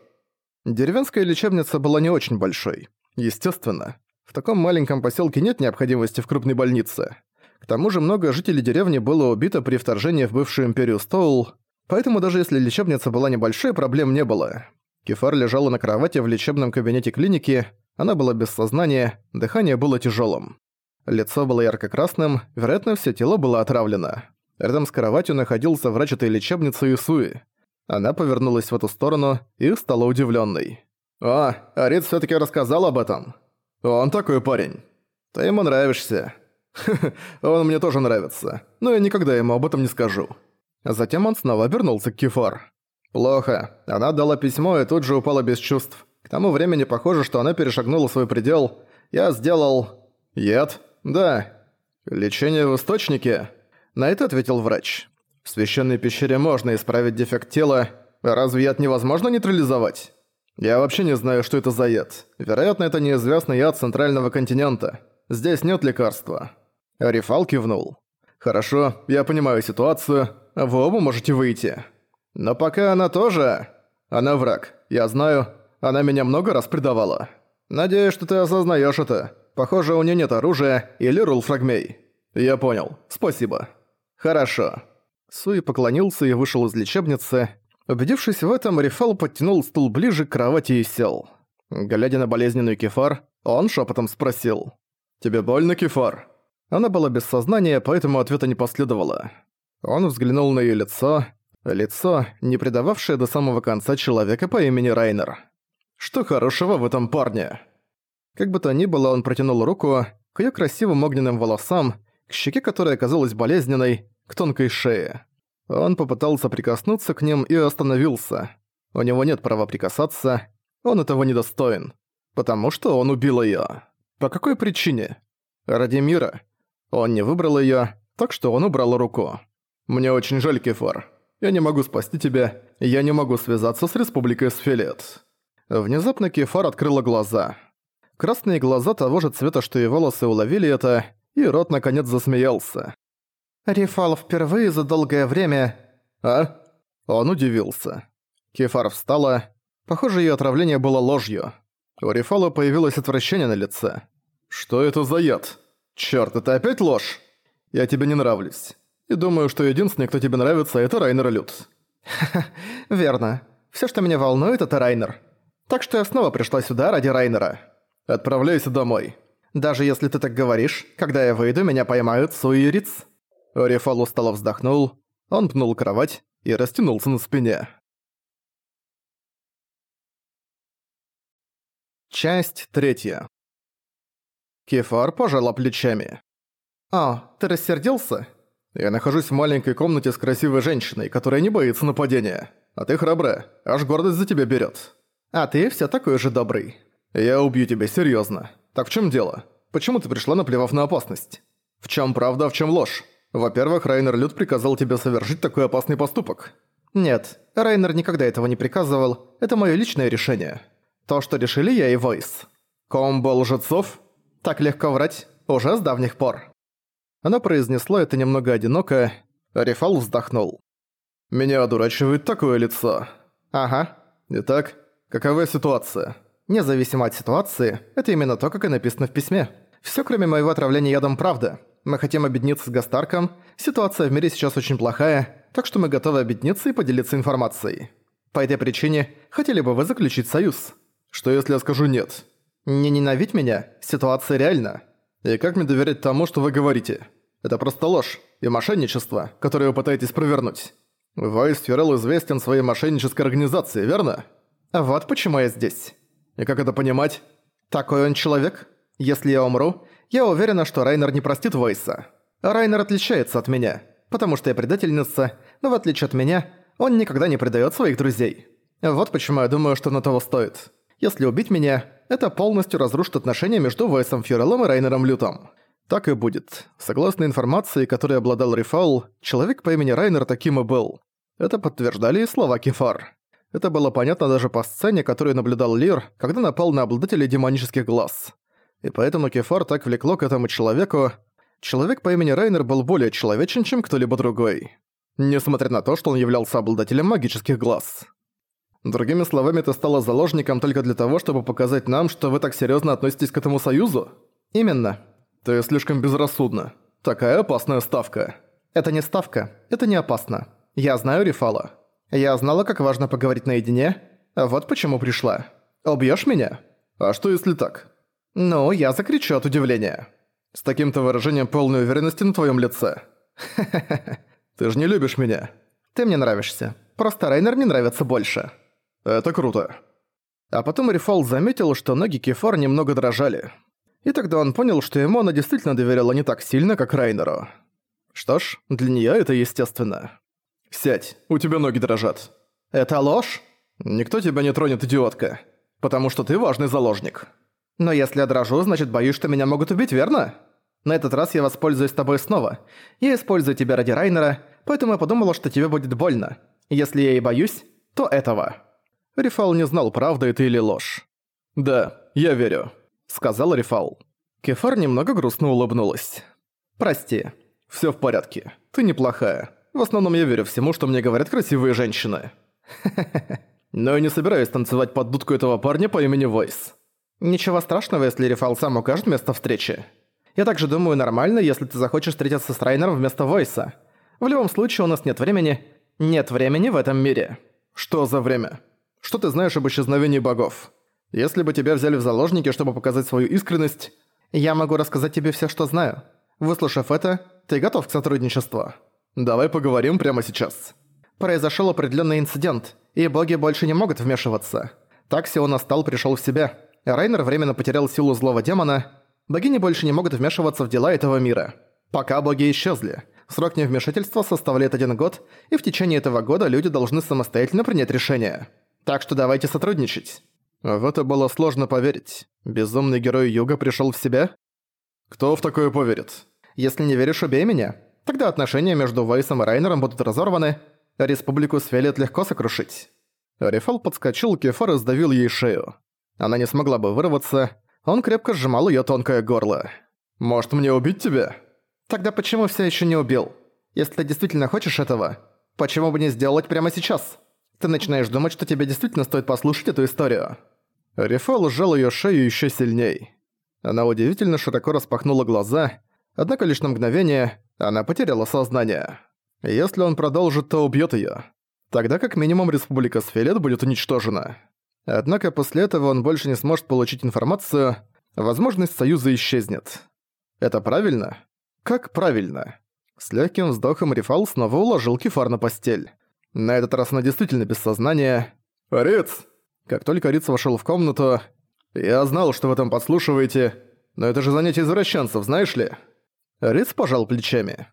Деревенская лечебница была не очень большой. Естественно. В таком маленьком поселке нет необходимости в крупной больнице. К тому же много жителей деревни было убито при вторжении в бывшую империю Стоул, поэтому даже если лечебница была небольшой, проблем не было. Кефар лежала на кровати в лечебном кабинете клиники, она была без сознания, дыхание было тяжелым. Лицо было ярко-красным, вероятно, все тело было отравлено. Рядом с кроватью находился врач этой лечебницы Исуи. Она повернулась в эту сторону и стала удивленной. «О, Арит все таки рассказал об этом. Он такой парень. Ты ему нравишься. он мне тоже нравится, но я никогда ему об этом не скажу». Затем он снова обернулся к Кефар. «Плохо. Она дала письмо и тут же упала без чувств. К тому времени похоже, что она перешагнула свой предел. Я сделал... Яд? Да. Лечение в источнике? На это ответил врач. В священной пещере можно исправить дефект тела, разве яд невозможно нейтрализовать? Я вообще не знаю, что это за яд. Вероятно, это неизвестный яд центрального континента. Здесь нет лекарства. Рифал кивнул. Хорошо, я понимаю ситуацию. Вы оба можете выйти. Но пока она тоже... Она враг. Я знаю, она меня много раз предавала. Надеюсь, что ты осознаешь это. Похоже, у нее нет оружия или рулфрагмей. Я понял. Спасибо. Хорошо. Суи поклонился и вышел из лечебницы. Убедившись в этом, Рифал подтянул стул ближе к кровати и сел. Глядя на болезненную кефар, он шепотом спросил. «Тебе больно, кефар?» Она была без сознания, поэтому ответа не последовало. Он взглянул на её лицо. Лицо, не предававшее до самого конца человека по имени Райнер. Что хорошего в этом парне? Как бы то ни было, он протянул руку к её красивым огненным волосам, к щеке которой оказалась болезненной, к тонкой шее. Он попытался прикоснуться к ним и остановился. У него нет права прикасаться, он этого недостоин. Потому что он убил её. По какой причине? Ради мира. Он не выбрал её, так что он убрал руку. «Мне очень жаль, Кефар. Я не могу спасти тебя, я не могу связаться с Республикой Сфилет». Внезапно Кефар открыла глаза. Красные глаза того же цвета, что и волосы, уловили это, и рот наконец засмеялся. Рифал впервые за долгое время... А? Он удивился. Кефар встала. Похоже, её отравление было ложью. У Рифала появилось отвращение на лице. «Что это за яд? Чёрт, это опять ложь? Я тебе не нравлюсь. И думаю, что единственный, кто тебе нравится, это Райнер Люд». «Ха-ха, верно. Всё, что меня волнует, это Райнер. Так что я снова пришла сюда ради Райнера. Отправляйся домой. Даже если ты так говоришь, когда я выйду, меня поймают Суи и Риц». Рефал устало вздохнул, он пнул кровать и растянулся на спине. Часть третья. Кефар пожала плечами. «А, ты рассердился?» «Я нахожусь в маленькой комнате с красивой женщиной, которая не боится нападения. А ты храбрая, аж гордость за тебя берет. А ты все такой же добрый». «Я убью тебя, серьезно. Так в чем дело? Почему ты пришла, наплевав на опасность? В чем правда, а в чем ложь? Во-первых, Райнер Люд приказал тебе совершить такой опасный поступок. Нет, Райнер никогда этого не приказывал. Это мое личное решение. То, что решили я и Войс. Комбо лжецов? Так легко врать. Уже с давних пор. Она произнесла это немного одиноко. Рефал вздохнул. «Меня одурачивает такое лицо». «Ага». «Итак, какова ситуация?» «Независимо от ситуации, это именно то, как и написано в письме. Всё, кроме моего отравления ядом, правда. Мы хотим объединиться с Гастарком. Ситуация в мире сейчас очень плохая, так что мы готовы объединиться и поделиться информацией. По этой причине хотели бы вы заключить союз. Что если я скажу «нет»? Не ненавидь меня, ситуация реальна. И как мне доверять тому, что вы говорите? Это просто ложь и мошенничество, которое вы пытаетесь провернуть. Вайс Феррелл известен своей мошеннической организацией, верно? Вот почему я здесь. И как это понимать? Такой он человек. Если я умру, я уверена, что Райнер не простит Войса. Райнер отличается от меня, потому что я предательница, но в отличие от меня, он никогда не предает своих друзей. Вот почему я думаю, что на того стоит. Если убить меня, это полностью разрушит отношения между Войсом Фьюрелом и Райнером Лютом. Так и будет. Согласно информации, которой обладал Рифаул, человек по имени Райнер таким и был. Это подтверждали и слова Кефар. Это было понятно даже по сцене, которую наблюдал Лир, когда напал на обладателя демонических глаз и поэтому Кефар так влекло к этому человеку. Человек по имени Райнер был более человечен, чем кто-либо другой. Несмотря на то, что он являлся обладателем магических глаз. Другими словами, ты стала заложником только для того, чтобы показать нам, что вы так серьезно относитесь к этому союзу? Именно. Ты слишком безрассудна. Такая опасная ставка. Это не ставка, это не опасно. Я знаю Рифала. Я знала, как важно поговорить наедине. Вот почему пришла. Убьёшь меня? А что если так? «Ну, я закричу от удивления». «С таким-то выражением полной уверенности на твоем лице». «Ты же не любишь меня». «Ты мне нравишься. Просто Райнер мне нравится больше». «Это круто». А потом Рифал заметил, что ноги Кефар немного дрожали. И тогда он понял, что ему она действительно доверяла не так сильно, как Райнеру. Что ж, для неё это естественно. «Сядь, у тебя ноги дрожат». «Это ложь?» «Никто тебя не тронет, идиотка. Потому что ты важный заложник». Но если я дрожу, значит боюсь, что меня могут убить, верно? На этот раз я воспользуюсь тобой снова. Я использую тебя ради Райнера, поэтому я подумала, что тебе будет больно. Если я и боюсь, то этого». Рифал не знал, правда это или ложь. «Да, я верю», — сказал Рифал. Кефар немного грустно улыбнулась. «Прости. Всё в порядке. Ты неплохая. В основном я верю всему, что мне говорят красивые женщины. Но я не собираюсь танцевать под дудку этого парня по имени Войс. Ничего страшного, если Рифал сам укажет место встречи. Я также думаю, нормально, если ты захочешь встретиться с Райнером вместо Войса. В любом случае, у нас нет времени. Нет времени в этом мире. Что за время? Что ты знаешь об исчезновении богов? Если бы тебя взяли в заложники, чтобы показать свою искренность... Я могу рассказать тебе все, что знаю. Выслушав это, ты готов к сотрудничеству? Давай поговорим прямо сейчас. Произошел определенный инцидент, и боги больше не могут вмешиваться. Так Сион настал пришел в себя. Райнер временно потерял силу злого демона. Богини больше не могут вмешиваться в дела этого мира. Пока боги исчезли. Срок невмешательства составляет один год, и в течение этого года люди должны самостоятельно принять решение. Так что давайте сотрудничать. В это было сложно поверить. Безумный герой Юга пришел в себя? Кто в такое поверит? Если не веришь, убей меня. Тогда отношения между Вайсом и Райнером будут разорваны, Республику Свелет легко сокрушить. Рефал подскочил, Кефар и сдавил ей шею. Она не смогла бы вырваться, он крепко сжимал её тонкое горло. «Может, мне убить тебя?» «Тогда почему всё ещё не убил? Если ты действительно хочешь этого, почему бы не сделать прямо сейчас? Ты начинаешь думать, что тебе действительно стоит послушать эту историю». Рефал сжал её шею ещё сильней. Она удивительно широко распахнула глаза, однако лишь на мгновение она потеряла сознание. Если он продолжит, то убьет ее. Тогда как минимум Республика Сфелет будет уничтожена. Однако после этого он больше не сможет получить информацию, возможность союза исчезнет. Это правильно? Как правильно? С легким вздохом Рифал снова уложил Кефар на постель. На этот раз она действительно без сознания. «Риц!» Как только Риц вошел в комнату, «Я знал, что вы там подслушиваете, но это же занятие извращенцев, знаешь ли?» Риц пожал плечами.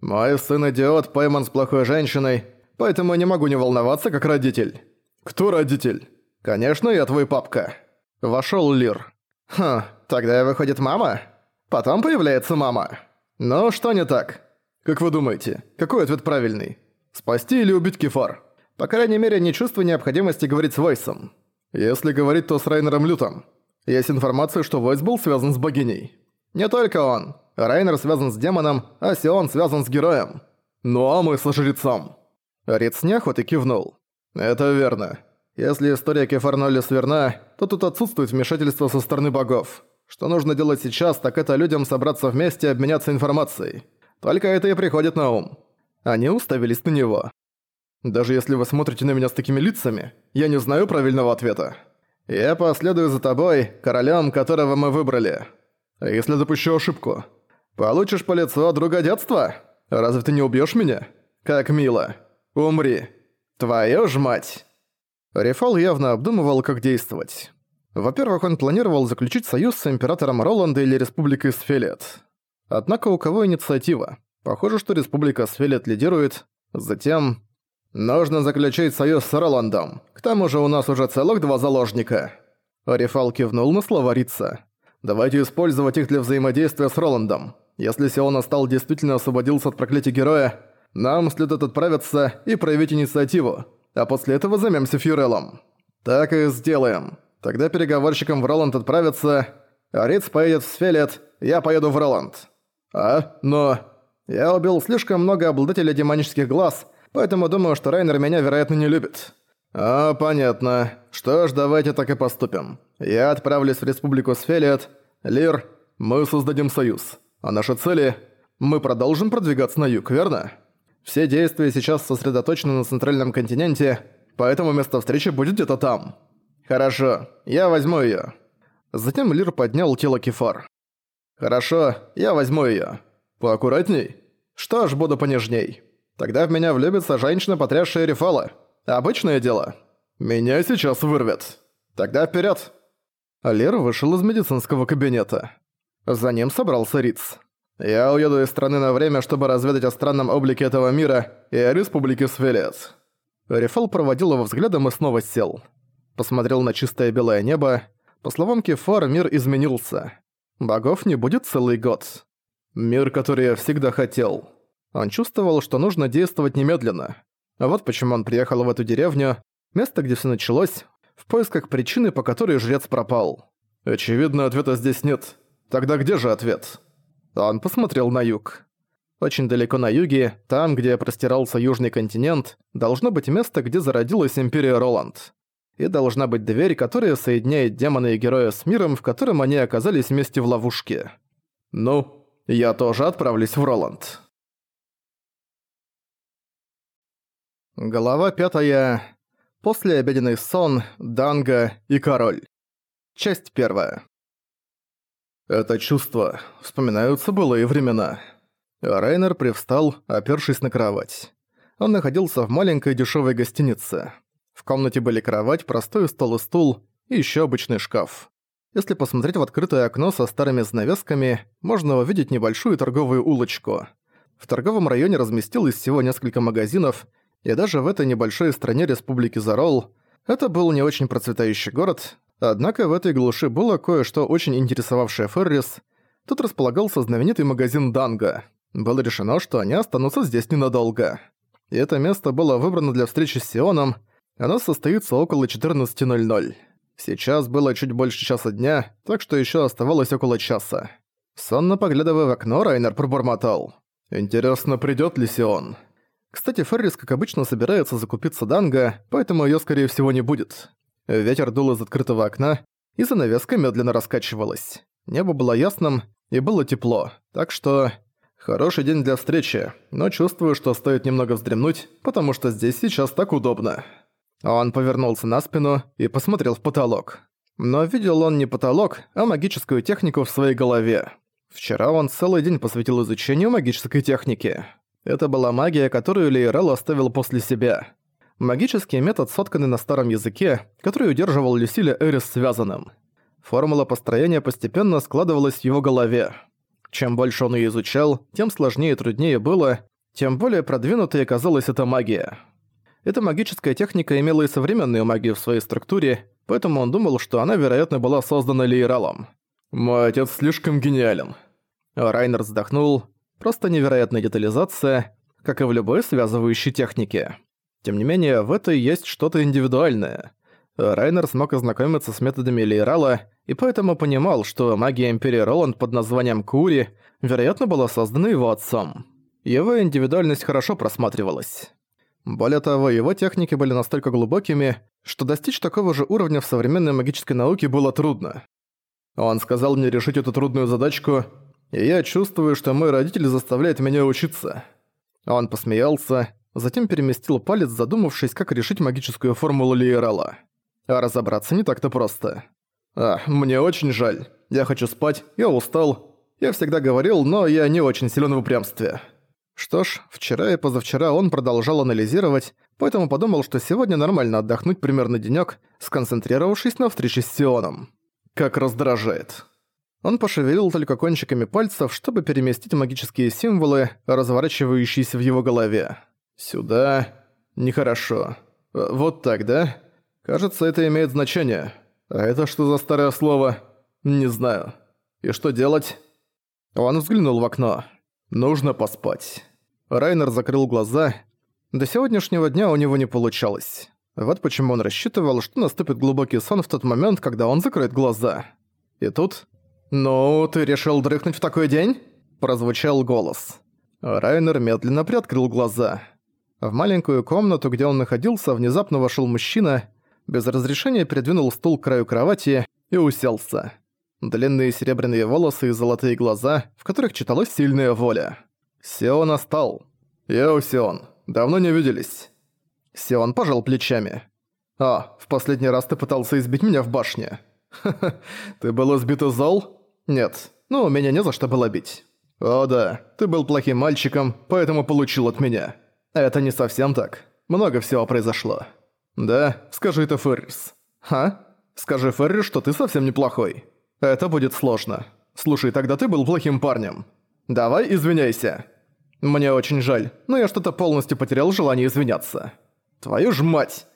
«Мой сын идиот, пойман с плохой женщиной, поэтому я не могу не волноваться как родитель». «Кто родитель?» «Конечно, я твой папка». Вошёл Лир. «Хм, тогда выходит мама? Потом появляется мама. Ну, что не так? Как вы думаете, какой ответ правильный? Спасти или убить Кефар? По крайней мере, не чувствую необходимости говорить с Войсом. Если говорить, то с Райнером Лютом. Есть информация, что Войс был связан с богиней. Не только он. Райнер связан с демоном, а Сион связан с героем. Ну а мы с жрецом. Риц неохотно кивнул. Это верно. Если история Кефарнолис верна, то тут отсутствует вмешательство со стороны богов. Что нужно делать сейчас, так это людям собраться вместе и обменяться информацией. Только это и приходит на ум. Они уставились на него. Даже если вы смотрите на меня с такими лицами, я не знаю правильного ответа. Я последую за тобой, королем, которого мы выбрали. А если допущу ошибку? Получишь по лицу от друга детства? Разве ты не убьешь меня? Как мило. Умри. Твою ж мать. Рефал явно обдумывал, как действовать. Во-первых, он планировал заключить союз с императором Роланда или Республикой Сфелет. Однако у кого инициатива? Похоже, что Республика Сфелет лидирует. Затем... Нужно заключить союз с Роландом. К тому же у нас уже целых два заложника. Рефал кивнул на слова Рица. Давайте использовать их для взаимодействия с Роландом. Если Сиона стал действительно освободился от проклятия героя, нам следует отправиться и проявить инициативу, а после этого займемся Фьюрелом. Так и сделаем. Тогда переговорщикам в Роланд отправятся, а Риц поедет в Сфелет, я поеду в Роланд. А? Но... Я убил слишком много обладателей демонических глаз, поэтому думаю, что Райнер меня, вероятно, не любит. А, понятно. Что ж, давайте так и поступим. Я отправлюсь в Республику Сфелет. Лир, мы создадим союз. А наши цели... Мы продолжим продвигаться на юг, верно? Все действия сейчас сосредоточены на центральном континенте, поэтому место встречи будет где-то там. Хорошо, я возьму её. Затем Лир поднял тело Кефар. Хорошо, я возьму её. Поаккуратней? Что ж, буду понежней. Тогда в меня влюбится женщина, потрясшая Рефала. Обычное дело. Меня сейчас вырвет. Тогда вперед. Лер вышел из медицинского кабинета. За ним собрался Риц. «Я уеду из страны на время, чтобы разведать о странном облике этого мира и о республике Свелец». Рефал проводил его взглядом и снова сел. Посмотрел на чистое белое небо, По словам Кефар, мир изменился. Богов не будет целый год. Мир, который я всегда хотел. Он чувствовал, что нужно действовать немедленно. Вот почему он приехал в эту деревню, место, где все началось, в поисках причины, по которой жрец пропал. Очевидно, ответа здесь нет. Тогда где же ответ? Он посмотрел на юг. Очень далеко на юге, там, где простирался южный континент, должно быть место, где зародилась Империя Роланд. И должна быть дверь, которая соединяет демона и героя с миром, в котором они оказались вместе в ловушке. Ну, я тоже отправлюсь в Роланд. Глава пятая. После обеденный сон, Данга и Король. Часть первая. Это чувство. Вспоминаются былые времена. Райнер привстал, опершись на кровать. Он находился в маленькой дешевой гостинице. В комнате были кровать, простой стол и стул, и еще обычный шкаф. Если посмотреть в открытое окно со старыми занавесками, можно увидеть небольшую торговую улочку. В торговом районе разместилось всего несколько магазинов, и даже в этой небольшой стране Республики Зарол это был не очень процветающий город, однако в этой глуши было кое-что очень интересовавшее Феррис. Тут располагался знаменитый магазин Данга – было решено, что они останутся здесь ненадолго. И это место было выбрано для встречи с Сионом. Оно состоится около 14.00. Сейчас было чуть больше часа дня, так что еще оставалось около часа. Сонно поглядывая в окно, Райнер пробормотал. «Интересно, придёт ли Сион?» Кстати, Феррис, как обычно, собирается закупиться Данго, поэтому её, скорее всего, не будет. Ветер дул из открытого окна, и занавеска медленно раскачивалась. Небо было ясным, и было тепло, так что... Хороший день для встречи, но чувствую, что стоит немного вздремнуть, потому что здесь сейчас так удобно. Он повернулся на спину и посмотрел в потолок. Но видел он не потолок, а магическую технику в своей голове. Вчера он целый день посвятил изучению магической техники. Это была магия, которую Лейрел оставил после себя. Магический метод, сотканный на старом языке, который удерживал Люсиля Эрис связанным. Формула построения постепенно складывалась в его голове. Чем больше он ее изучал, тем сложнее и труднее было, тем более продвинутой оказалась эта магия. Эта магическая техника имела и современную магию в своей структуре, поэтому он думал, что она, вероятно, была создана Лейралом. «Мой отец слишком гениален». Райнер вздохнул. Просто невероятная детализация, как и в любой связывающей технике. Тем не менее, в этой есть что-то индивидуальное. Райнер смог ознакомиться с методами Лейрала и поэтому понимал, что магия Империи Роланд под названием Кури, вероятно, была создана его отцом. Его индивидуальность хорошо просматривалась. Более того, его техники были настолько глубокими, что достичь такого же уровня в современной магической науке было трудно. Он сказал мне решить эту трудную задачку, и я чувствую, что мой родитель заставляет меня учиться. Он посмеялся, затем переместил палец, задумавшись, как решить магическую формулу Лиерала. А разобраться не так-то просто. А, мне очень жаль. Я хочу спать, я устал. Я всегда говорил, но я не очень силен в упрямстве. Что ж, вчера и позавчера он продолжал анализировать, поэтому подумал, что сегодня нормально отдохнуть примерно денёк, сконцентрировавшись на встрече с Сионом. Как раздражает. Он пошевелил только кончиками пальцев, чтобы переместить магические символы, разворачивающиеся в его голове. Сюда. Нехорошо. Вот так, да? Кажется, это имеет значение. А это что за старое слово? Не знаю. И что делать? Он взглянул в окно. Нужно поспать. Райнер закрыл глаза. До сегодняшнего дня у него не получалось. Вот почему он рассчитывал, что наступит глубокий сон в тот момент, когда он закроет глаза. И тут... «Ну, ты решил дрыхнуть в такой день?» Прозвучал голос. Райнер медленно приоткрыл глаза. В маленькую комнату, где он находился, внезапно вошел мужчина без разрешения передвинул стул к краю кровати и уселся. Длинные серебряные волосы и золотые глаза, в которых читалась сильная воля. Сион остал. «Йоу, Сион, давно не виделись». Сион пожал плечами. «А, в последний раз ты пытался избить меня в башне». «Ха-ха, ты был избит из зол?» «Нет, ну, меня не за что было бить». «О да, ты был плохим мальчиком, поэтому получил от меня». «Это не совсем так. Много всего произошло». «Да, скажи это Феррис». «Ха? Скажи Феррис, что ты совсем неплохой. Это будет сложно. Слушай, тогда ты был плохим парнем. Давай извиняйся». «Мне очень жаль, но я что-то полностью потерял желание извиняться». «Твою ж мать!»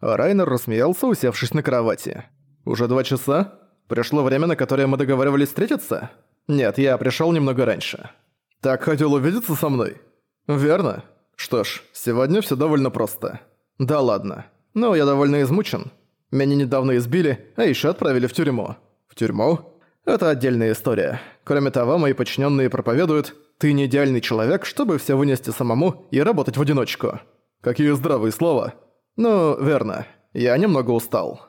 Райнер рассмеялся, усевшись на кровати. «Уже два часа? Пришло время, на которое мы договаривались встретиться? Нет, я пришёл немного раньше. Так хотел увидеться со мной? Верно. Что ж, сегодня всё довольно просто. Да ладно. Но я довольно измучен. Меня недавно избили, а ещё отправили в тюрьму. В тюрьму? Это отдельная история. Кроме того, мои подчиненные проповедуют, ты не идеальный человек, чтобы все вынести самому и работать в одиночку. Какие здравые слова. Ну, верно. Я немного устал.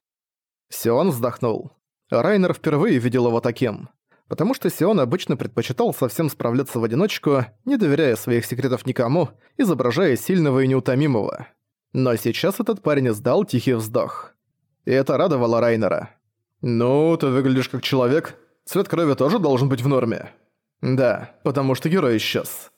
Сион вздохнул. Райнер впервые видел его таким. Потому что Сион обычно предпочитал совсем справляться в одиночку, не доверяя своих секретов никому, изображая сильного и неутомимого. Но сейчас этот парень издал тихий вздох. И это радовало Райнера. «Ну, ты выглядишь как человек. Цвет крови тоже должен быть в норме». «Да, потому что герой исчез».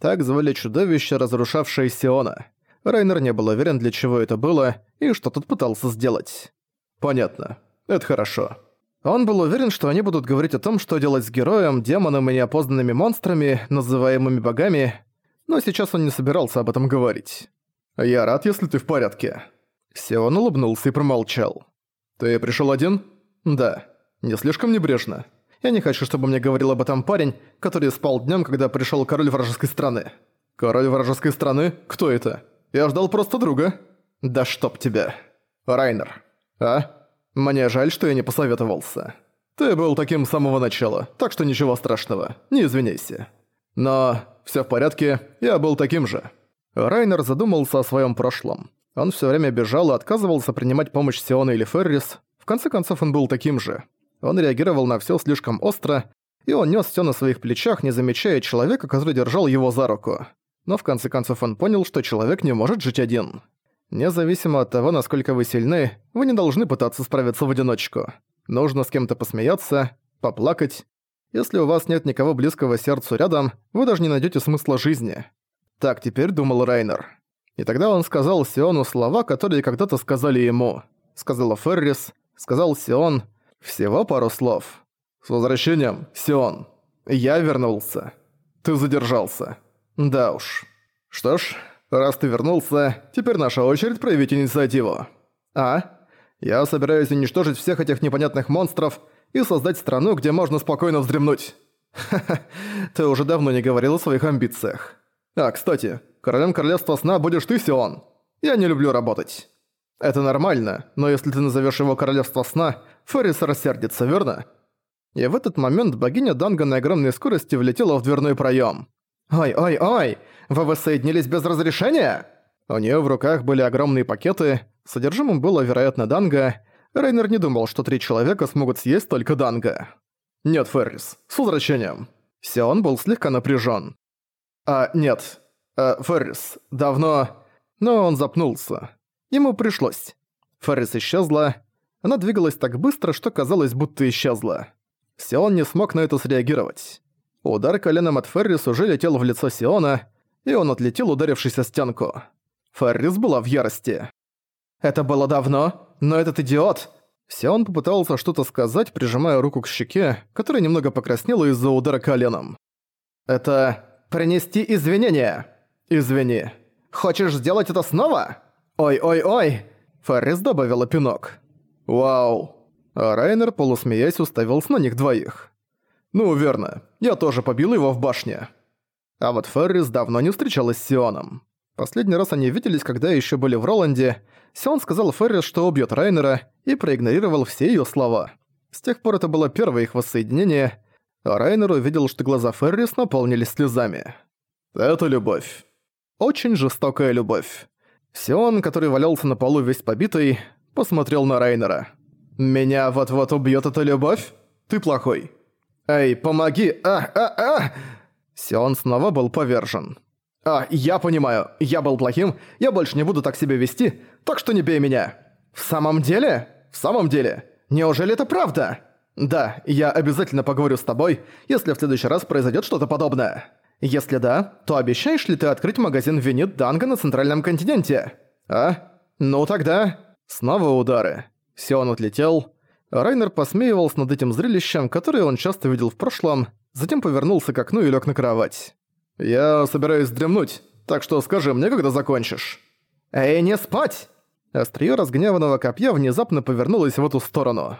Так звали чудовище, разрушавшее Сиона. Райнер не был уверен, для чего это было и что тут пытался сделать. «Понятно. Это хорошо». Он был уверен, что они будут говорить о том, что делать с героем, демоном и неопознанными монстрами, называемыми богами, но сейчас он не собирался об этом говорить. «Я рад, если ты в порядке». Сион улыбнулся и промолчал. «Ты пришел один?» «Да. Не слишком небрежно. Я не хочу, чтобы мне говорил об этом парень, который спал днем, когда пришел король вражеской страны». «Король вражеской страны? Кто это? Я ждал просто друга». «Да чтоб тебя». «Райнер». «А? Мне жаль, что я не посоветовался. Ты был таким с самого начала, так что ничего страшного, не извиняйся. Но все в порядке, я был таким же». Райнер задумался о своем прошлом. Он все время бежал и отказывался принимать помощь Сиона или Феррис, в конце концов, он был таким же. Он реагировал на всё слишком остро, и он нёс всё на своих плечах, не замечая человека, который держал его за руку. Но в конце концов он понял, что человек не может жить один. Независимо от того, насколько вы сильны, вы не должны пытаться справиться в одиночку. Нужно с кем-то посмеяться, поплакать. Если у вас нет никого близкого сердцу рядом, вы даже не найдёте смысла жизни. Так теперь думал Райнер. И тогда он сказал Сиону слова, которые когда-то сказали ему. Сказала Феррис, сказал Сион. Всего пару слов. «С возвращением, Сион. Я вернулся. Ты задержался. Да уж. Что ж, раз ты вернулся, теперь наша очередь проявить инициативу. А? Я собираюсь уничтожить всех этих непонятных монстров и создать страну, где можно спокойно вздремнуть. Ха-ха, ты уже давно не говорил о своих амбициях. А, кстати, королем королевства сна будешь ты, Сион. Я не люблю работать. Это нормально, но если ты назовешь его королевство сна, Феррис рассердится, верно? И в этот момент богиня Данга на огромной скорости влетела в дверной проем. «Ой-ой-ой! Вы воссоединились без разрешения?» У нее в руках были огромные пакеты, содержимым было, вероятно, Данга. Рейнер не думал, что три человека смогут съесть только Данга. «Нет, Феррис, с возвращением!» Сион был слегка напряжен. «А, нет. А, Феррис, давно...» Но он запнулся. Ему пришлось. Феррис исчезла. Она двигалась так быстро, что казалось, будто исчезла. Сион не смог на это среагировать. Удар коленом от Феррис уже летел в лицо Сиона, и он отлетел, ударившись о стенку. Феррис была в ярости. «Это было давно, но этот идиот...» Сион попытался что-то сказать, прижимая руку к щеке, которая немного покраснела из-за удара коленом. «Это... принести извинения!» «Извини. Хочешь сделать это снова?» «Ой-ой-ой!» Фаррис добавила пинок. «Вау!» А Райнер, полусмеясь, уставился на них двоих. «Ну, верно. Я тоже побил его в башне». А вот Феррис давно не встречалась с Сионом. Последний раз они виделись, когда еще были в Роланде. Сион сказал Феррис, что убьет Райнера, и проигнорировал все ее слова. С тех пор это было первое их воссоединение, а Райнер увидел, что глаза Феррис наполнились слезами. «Это любовь. Очень жестокая любовь. Сион, который валялся на полу весь побитый, посмотрел на Райнера. «Меня вот-вот убьёт эта любовь? Ты плохой. Эй, помоги! А, а, а!» Сион снова был повержен. «А, я понимаю, я был плохим, я больше не буду так себя вести, так что не бей меня!» «В самом деле? В самом деле? Неужели это правда?» «Да, я обязательно поговорю с тобой, если в следующий раз произойдет что-то подобное». Если да, то обещаешь ли ты открыть магазин Винит Данга на Центральном континенте? А? Ну тогда... Снова удары. Сион отлетел. Райнер посмеивался над этим зрелищем, которое он часто видел в прошлом, затем повернулся к окну и лег на кровать. «Я собираюсь дремнуть, так что скажи мне, когда закончишь». «Эй, не спать!» Остриё разгневанного копья внезапно повернулось в эту сторону.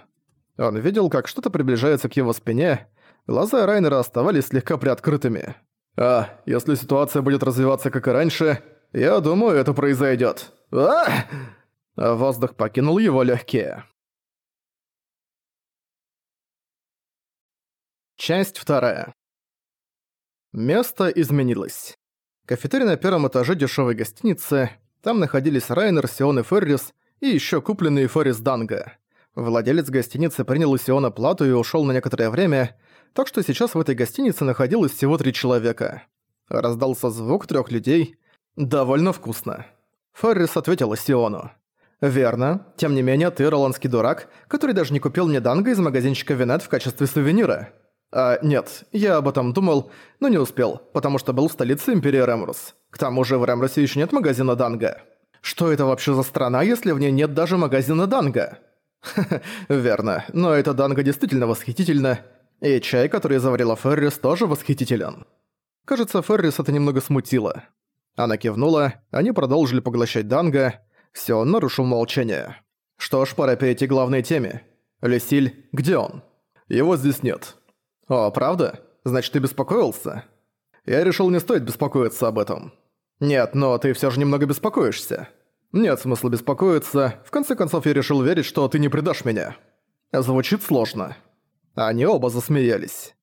Он видел, как что-то приближается к его спине, глаза Райнера оставались слегка приоткрытыми. «А, если ситуация будет развиваться как и раньше, я думаю, это произойдет. А! Воздух покинул его легкие. Часть вторая. Место изменилось. Кафетерий на первом этаже дешевой гостиницы. Там находились Райнер, Сион и Феррис, и еще купленный Феррис Данга. Владелец гостиницы принял у Сиона плату и ушел на некоторое время, так что сейчас в этой гостинице находилось всего три человека. Раздался звук трех людей. «Довольно вкусно». Феррис ответила Сиону. «Верно. Тем не менее, ты роландский дурак, который даже не купил мне данго из магазинчика Винет в качестве сувенира». «А, нет, я об этом думал, но не успел, потому что был в столице Империи Ремрус. К тому же в Ремрусе еще нет магазина данго». «Что это вообще за страна, если в ней нет даже магазина данго?» верно, но эта данго действительно восхитительна, и чай, который заварила Феррис, тоже восхитителен. Кажется, Феррис это немного смутило. Она кивнула, они продолжили поглощать данго, все нарушил молчание. Что ж, пора перейти к главной теме. Люсиль, где он? Его здесь нет. О, правда? Значит, ты беспокоился? Я решил, не стоит беспокоиться об этом. Нет, но ты все же немного беспокоишься. Нет смысла беспокоиться. В конце концов, я решил верить, что ты не предашь меня. Звучит сложно. Они оба засмеялись.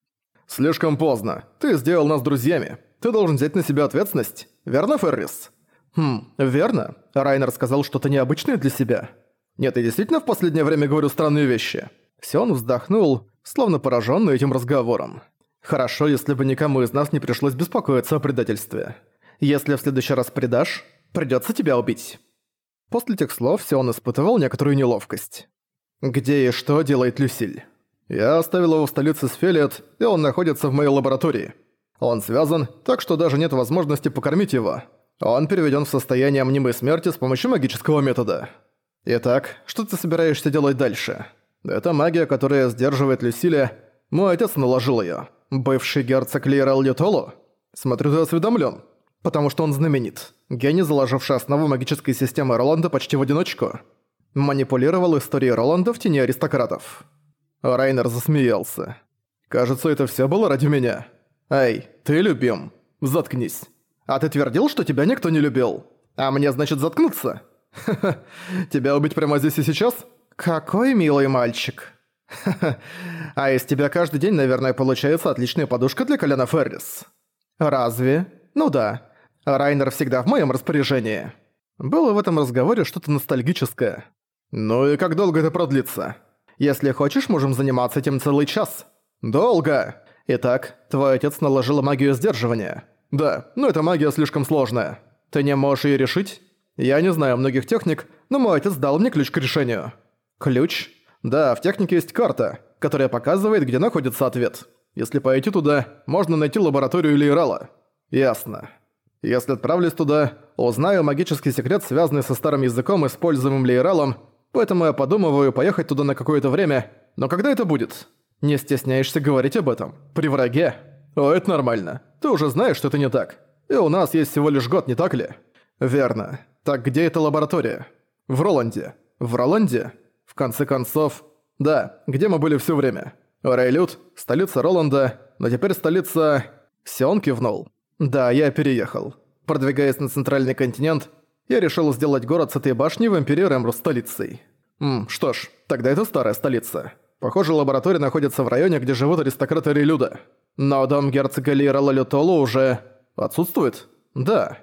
«Слишком поздно. Ты сделал нас друзьями. Ты должен взять на себя ответственность. Верно, Феррис?» «Хм, верно. Райнер сказал что-то необычное для себя. Нет, я действительно в последнее время говорю странные вещи». Сион вздохнул, словно пораженный этим разговором. «Хорошо, если бы никому из нас не пришлось беспокоиться о предательстве. Если в следующий раз предашь, придётся тебя убить». После этих слов Сион испытывал некоторую неловкость. «Где и что делает Люсиль?» «Я оставил его в столице Сфелиет, и он находится в моей лаборатории. Он связан, так что даже нет возможности покормить его. Он переведен в состояние мнимой смерти с помощью магического метода. Итак, что ты собираешься делать дальше? Это магия, которая сдерживает Люсиля. Мой отец наложил ее. Бывший герцог Лейрел Лютолу? Смотрю, ты осведомлен. Потому что он знаменит. Гений, заложивший основу магической системы Роланда почти в одиночку. Манипулировал историей Роланда в тени аристократов. Райнер засмеялся. «Кажется, это все было ради меня. Эй, ты любим. Заткнись. А ты твердил, что тебя никто не любил? А мне, значит, заткнуться? Ха-ха. Тебя убить прямо здесь и сейчас? Какой милый мальчик. А из тебя каждый день, наверное, получается отличная подушка для Коляна Феррис. Разве? Ну да. Райнер всегда в моем распоряжении. Было в этом разговоре что-то ностальгическое. Ну и как долго это продлится? Если хочешь, можем заниматься этим целый час. Долго! Итак, твой отец наложил магию сдерживания. Да, но эта магия слишком сложная. Ты не можешь её решить? Я не знаю многих техник, но мой отец дал мне ключ к решению. Ключ? Да, в технике есть карта, которая показывает, где находится ответ. Если пойти туда, можно найти лабораторию Лейрала. Ясно. Если отправлюсь туда, узнаю магический секрет, связанный со старым языком, используемым Лейралом, поэтому я подумываю поехать туда на какое-то время, но когда это будет? Не стесняешься говорить об этом? При враге? О, это нормально. Ты уже знаешь, что это не так. И у нас есть всего лишь год, не так ли? Верно. Так где эта лаборатория? В Роланде. В Роланде? В конце концов... Да, где мы были все время. Рейлют, столица Роланда, но теперь столица... Сион кивнул. Да, я переехал. Продвигаясь на центральный континент, я решил сделать город с этой башней в Империи Рэмру столицей. Ммм, что ж, тогда это старая столица. Похоже, лаборатория находится в районе, где живут аристократы Релюда. Но дом герцога Лира Лалютолу уже... отсутствует? Да.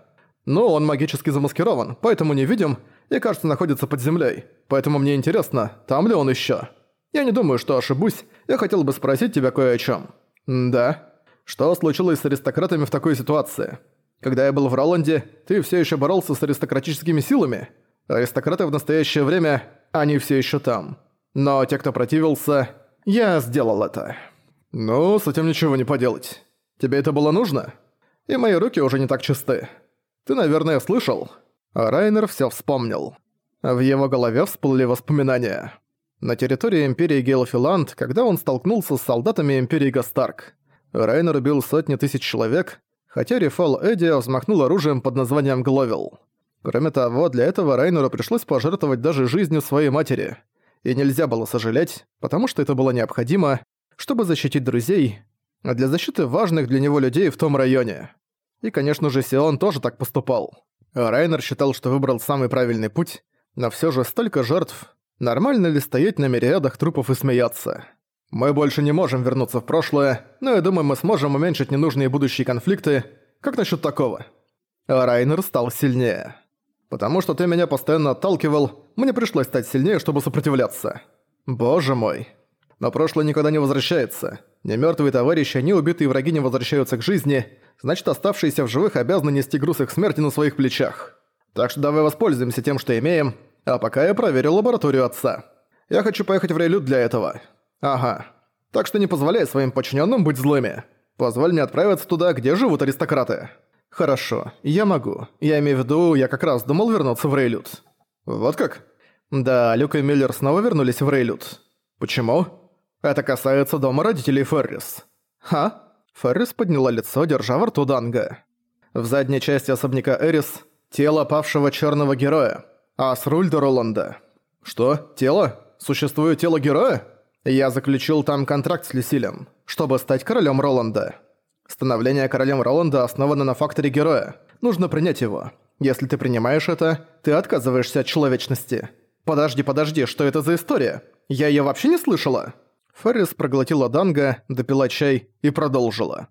Но он магически замаскирован, поэтому не видим и, кажется, находится под землей. Поэтому мне интересно, там ли он еще. Я не думаю, что ошибусь, я хотел бы спросить тебя кое о чем. Да. Что случилось с аристократами в такой ситуации? Когда я был в Роланде, ты все еще боролся с аристократическими силами. Аристократы в настоящее время, они все еще там. Но те, кто противился, я сделал это. Ну, с этим ничего не поделать. Тебе это было нужно? И мои руки уже не так чисты. Ты, наверное, слышал? Райнер все вспомнил. В его голове всплыли воспоминания. На территории Империи Гейлфиланд, когда он столкнулся с солдатами Империи Гастарк. Райнер убил сотни тысяч человек, хотя Рифал Эдди взмахнул оружием под названием Гловел. Кроме того, для этого Райнеру пришлось пожертвовать даже жизнью своей матери – и нельзя было сожалеть, потому что это было необходимо, чтобы защитить друзей, а для защиты важных для него людей в том районе. И, конечно же, Сион тоже так поступал. Райнер считал, что выбрал самый правильный путь, но все же столько жертв. Нормально ли стоять на мириадах трупов и смеяться? Мы больше не можем вернуться в прошлое, но я думаю, мы сможем уменьшить ненужные будущие конфликты. Как насчет такого? Райнер стал сильнее. Потому что ты меня постоянно отталкивал, мне пришлось стать сильнее, чтобы сопротивляться. Боже мой. Но прошлое никогда не возвращается. Ни мертвые товарищи, ни убитые враги не возвращаются к жизни, значит оставшиеся в живых обязаны нести груз их смерти на своих плечах. Так что давай воспользуемся тем, что имеем, а пока я проверю лабораторию отца. Я хочу поехать в Рейлют для этого. Ага. Так что не позволяй своим подчиненным быть злыми. Позволь мне отправиться туда, где живут аристократы. Хорошо, я могу. Я имею в виду, я как раз думал вернуться в Рейлют. Вот как? Да, Люк и Миллер снова вернулись в Рейлют. Почему? Это касается дома родителей Феррис. Ха? Феррис подняла лицо, держа во рту Данга. В задней части особняка Эрис – тело павшего черного героя, а с Рульда Роланда. Что? Тело? Существует тело героя? Я заключил там контракт с Люсилем, чтобы стать королем Роланда. Становление королем Роланда основано на факторе героя. Нужно принять его. Если ты принимаешь это, ты отказываешься от человечности. Подожди, подожди, что это за история? Я её вообще не слышала. Феррис проглотила данго, допила чай и продолжила.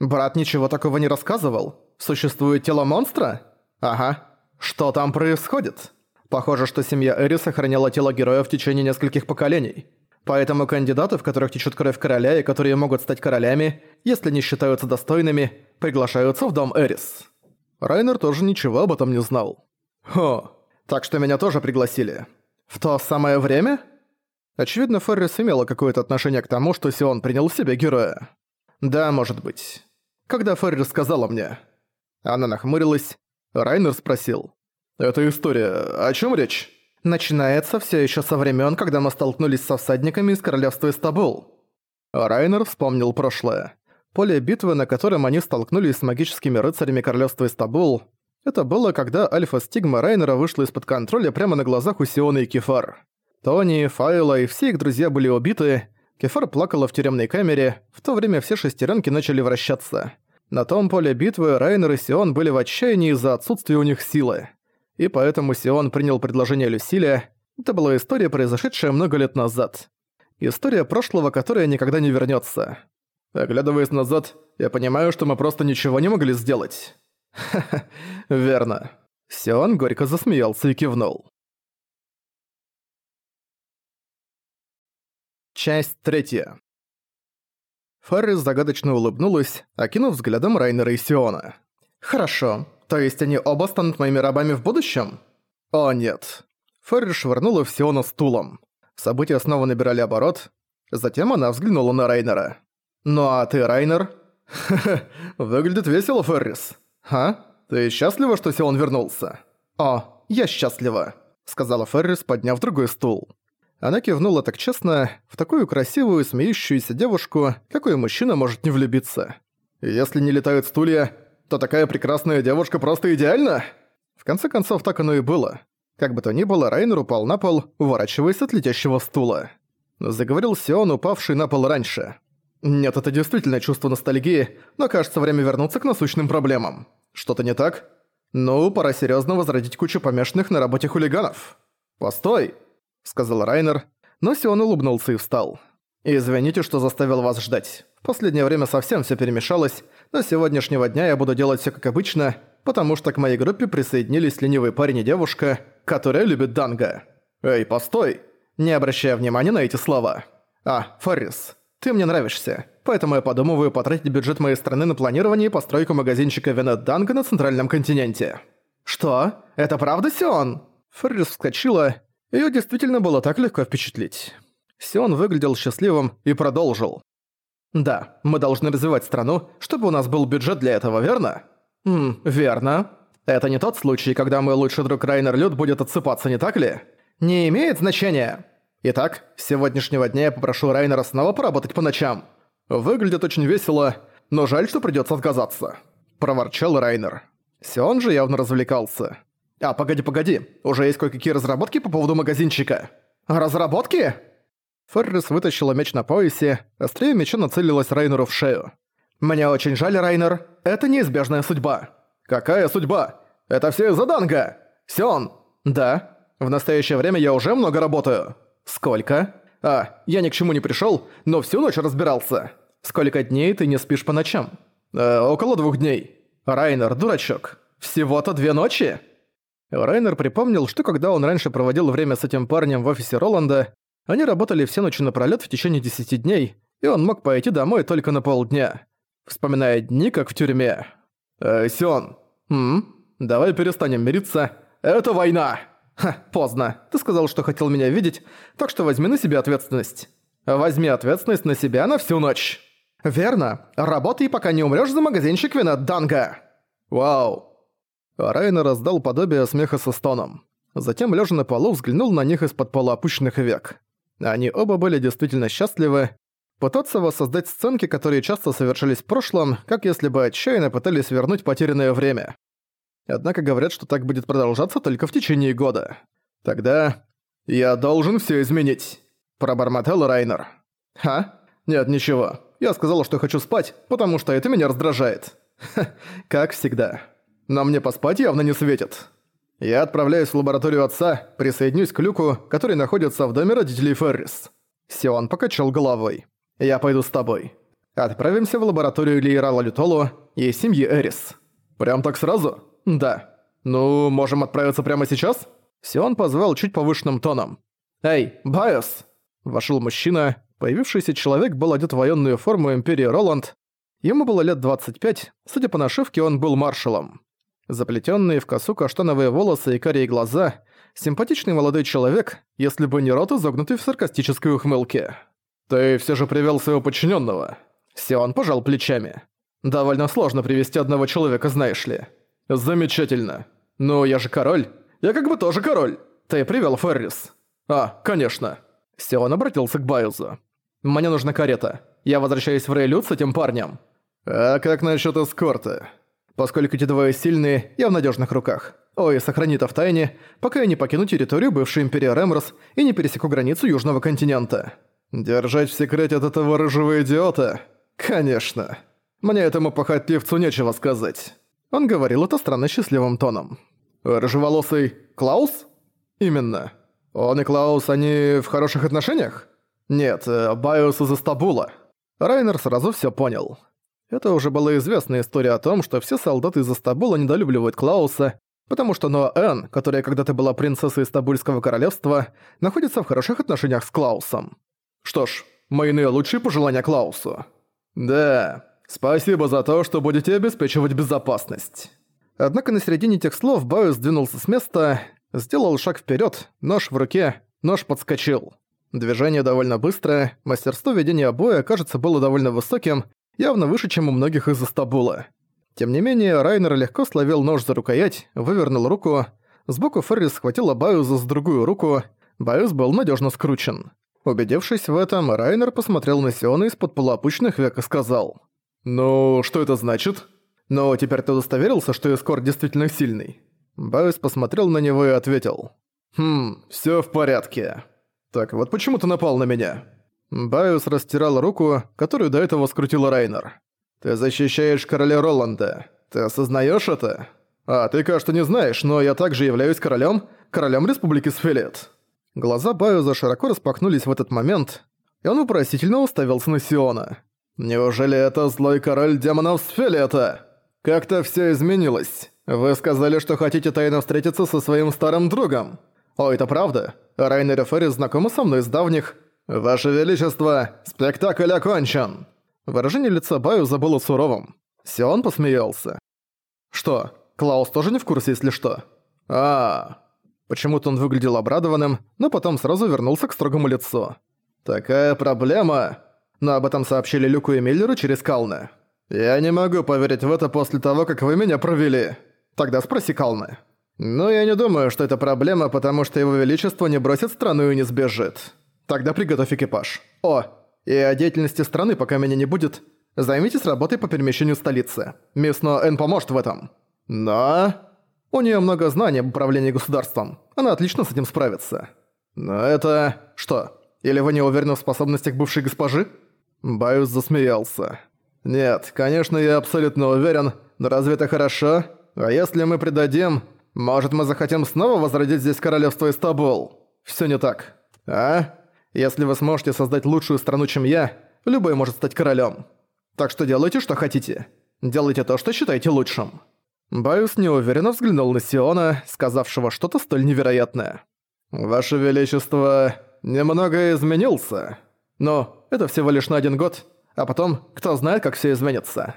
«Брат ничего такого не рассказывал? Существует тело монстра? Ага. Что там происходит? Похоже, что семья Эри сохраняла тело героя в течение нескольких поколений. Поэтому кандидаты, в которых течет кровь короля и которые могут стать королями, если не считаются достойными, приглашаются в дом Эрис». Райнер тоже ничего об этом не знал. «Хо, так что меня тоже пригласили. В то самое время?» Очевидно, Феррис имела какое-то отношение к тому, что Сион принял в себя героя. Да, может быть. Когда Феррис сказала мне. Она нахмурилась. Райнер спросил. «Эта история, о чем речь?» «Начинается все еще со времен, когда мы столкнулись со всадниками из королевства Истабул». Райнер вспомнил прошлое. Поле битвы, на котором они столкнулись с магическими рыцарями королевства Истабул, это было, когда альфа-стигма Райнера вышла из-под контроля прямо на глазах у Сиона и Кефар. Тони, Файла и все их друзья были убиты, Кефар плакала в тюремной камере, в то время все шестеренки начали вращаться. На том поле битвы Райнер и Сион были в отчаянии из-за отсутствия у них силы. И поэтому Сион принял предложение Люсиля. Это была история, произошедшая много лет назад. История прошлого, которая никогда не вернется. Оглядываясь назад, я понимаю, что мы просто ничего не могли сделать. Верно. Сион горько засмеялся и кивнул. Часть третья. Фаррис загадочно улыбнулась, окинув взглядом Райнера и Сиона. «Хорошо. То есть они оба станут моими рабами в будущем?» «О, нет». Фаррис швырнула в Сиона стулом. События снова набирали оборот. Затем она взглянула на Райнера. «Ну а ты, Райнер?» «Ха-ха, выглядит весело, Феррис. А? Ты счастлива, что Сион вернулся?» «О, я счастлива», — сказала Феррис, подняв другой стул. Она кивнула так честно, в такую красивую, смеющуюся девушку, какой мужчина может не влюбиться. Если не летают стулья, то такая прекрасная девушка просто идеальна? В конце концов, так оно и было. Как бы то ни было, Райнер упал на пол, уворачиваясь от летящего стула. Заговорил Сион, упавший на пол раньше. Нет, это действительно чувство ностальгии, но кажется время вернуться к насущным проблемам. Что-то не так? Ну, пора серьезно возродить кучу помешанных на работе хулиганов. Постой! сказал Райнер, но Сион улыбнулся и встал. «Извините, что заставил вас ждать. В последнее время совсем все перемешалось, но с сегодняшнего дня я буду делать все как обычно, потому что к моей группе присоединились ленивый парень и девушка, которая любит Данга. Эй, постой! Не обращая внимания на эти слова. А, Фаррис, ты мне нравишься, поэтому я подумываю потратить бюджет моей страны на планирование и постройку магазинчика Венет Данга на центральном континенте». «Что? Это правда, Сион?» Фаррис вскочила Её действительно было так легко впечатлить. Сион выглядел счастливым и продолжил. «Да, мы должны развивать страну, чтобы у нас был бюджет для этого, верно?» «Ммм, верно. Это не тот случай, когда мой лучший друг Райнер Люд будет отсыпаться, не так ли?» «Не имеет значения. Итак, с сегодняшнего дня я попрошу Райнера снова поработать по ночам. Выглядит очень весело, но жаль, что придётся отказаться», – проворчал Райнер. Сион же явно развлекался. «А, погоди, погоди, уже есть кое-какие разработки по поводу магазинчика?» «Разработки?» Феррис вытащила меч на поясе, острее меча нацелилась Райнеру в шею. «Мне очень жаль, Райнер. Это неизбежная судьба». «Какая судьба? Это все из-за Данга! Сион!» «Да. В настоящее время я уже много работаю». «Сколько?» «А, я ни к чему не пришёл, но всю ночь разбирался». «Сколько дней ты не спишь по ночам?» «Э, около двух дней». «Райнер, дурачок. Всего-то две ночи?» Райнер припомнил, что когда он раньше проводил время с этим парнем в офисе Роланда, они работали все ночи напролёт в течение десяти дней, и он мог пойти домой только на полдня, вспоминая дни, как в тюрьме. «Э, Сион, м? Давай перестанем мириться. Это война!» «Ха, поздно. Ты сказал, что хотел меня видеть, так что возьми на себя ответственность. Возьми ответственность на себя на всю ночь». «Верно. Работай, пока не умрёшь за магазинчик вина Данга». «Вау». Райнер раздал подобие смеха со стоном. Затем, лежа на полу, взглянул на них из-под полуопущенных век. Они оба были действительно счастливы. Пытаться воссоздать сценки, которые часто совершались в прошлом, как если бы отчаянно пытались вернуть потерянное время. Однако говорят, что так будет продолжаться только в течение года. Тогда я должен все изменить, пробормотал Райнер. Ха? Нет, ничего. Я сказал, что хочу спать, потому что это меня раздражает. Ха, как всегда. Но мне поспать явно не светит. Я отправляюсь в лабораторию отца, присоединюсь к Люку, который находится в доме родителей Феррис. Сион покачал головой. Я пойду с тобой. Отправимся в лабораторию Лиерала Лютолу и семьи Эрис. Прям так сразу? Да. Ну, можем отправиться прямо сейчас? Сион позвал чуть повышенным тоном. Эй, Байос! Вошел мужчина. Появившийся человек был одет в военную форму Империи Роланд. Ему было лет 25, судя по нашивке, он был маршалом. Заплетенные в косу каштановые волосы и карие глаза, симпатичный молодой человек, если бы не рот, изогнутый в саркастической ухмылке. «Ты все же привел своего подчиненного. Сион пожал плечами. «Довольно сложно привести одного человека, знаешь ли». «Замечательно. Ну, я же король. Я как бы тоже король. Ты привел Феррис». «А, конечно». Сион обратился к Байлзу. «Мне нужна карета. Я возвращаюсь в Рейлют с этим парнем». «А как насчет эскорта?» Поскольку эти двое сильные, я в надежных руках. Ой, сохрани это в тайне, пока я не покину территорию бывшей Империи Ремрос и не пересеку границу Южного континента. Держать в секрете от этого рыжего идиота? Конечно. Мне этому похотливцу нечего сказать. Он говорил это странно счастливым тоном. Рыжеволосый Клаус? Именно. Он и Клаус, они в хороших отношениях? Нет, э, Байус из Истабула. Райнер сразу все понял. Это уже была известная история о том, что все солдаты из Астабула недолюбливают Клауса, потому что Ноа которая когда-то была принцессой Стабульского королевства, находится в хороших отношениях с Клаусом. Что ж, мои наилучшие пожелания Клаусу. Да, спасибо за то, что будете обеспечивать безопасность. Однако на середине этих слов Байус сдвинулся с места, сделал шаг вперед, нож в руке, нож подскочил. Движение довольно быстрое, мастерство ведения боя, кажется, было довольно высоким, явно выше, чем у многих из Астабула. Тем не менее, Райнер легко словил нож за рукоять, вывернул руку. Сбоку Феррис схватила Баюза с другую руку. Баюз был надежно скручен. Убедившись в этом, Райнер посмотрел на Сиона из-под полуопущенных век и сказал. «Ну, что это значит?» «Но теперь ты удостоверился, что эскорт действительно сильный?» Баюз посмотрел на него и ответил. «Хм, всё в порядке. Так вот почему ты напал на меня?» Байус растирал руку, которую до этого скрутил Райнер. «Ты защищаешь короля Роланда. Ты осознаешь это? А, ты, кажется, не знаешь, но я также являюсь королем, королем Республики Сфилет». Глаза Байуза широко распахнулись в этот момент, и он вопросительно уставился на Сиона. «Неужели это злой король демонов Сфилета? Как-то все изменилось. Вы сказали, что хотите тайно встретиться со своим старым другом. О, это правда? Райнер и Ферри знакомы со мной с давних, «Ваше Величество, спектакль окончен!» Выражение лица Баюза было суровым. Сион посмеялся. «Что, Клаус тоже не в курсе, если что?» а, Почему-то он выглядел обрадованным, но потом сразу вернулся к строгому лицу. «Такая проблема!» Но об этом сообщили Люку и Миллеру через Калны. «Я не могу поверить в это после того, как вы меня провели. Тогда спроси Калны». «Но я не думаю, что это проблема, потому что его величество не бросит страну и не сбежит. Тогда приготовь экипаж. О, и о деятельности страны, пока меня не будет, займитесь работой по перемещению столицы. Мисс Ноэн поможет в этом. Но... У нее много знаний об управлении государством. Она отлично с этим справится. «Но это... что? Или вы не уверены в способностях бывшей госпожи?» Баюс засмеялся. «Нет, конечно, я абсолютно уверен, но разве это хорошо? А если мы предадим, может, мы захотим снова возродить здесь королевство Истабул? Всё не так. А? Если вы сможете создать лучшую страну, чем я, любой может стать королем. Так что делайте, что хотите. Делайте то, что считаете лучшим». Баюс неуверенно взглянул на Сиона, сказавшего что-то столь невероятное. «Ваше Величество немного изменился. Но это всего лишь на один год, а потом, кто знает, как все изменится».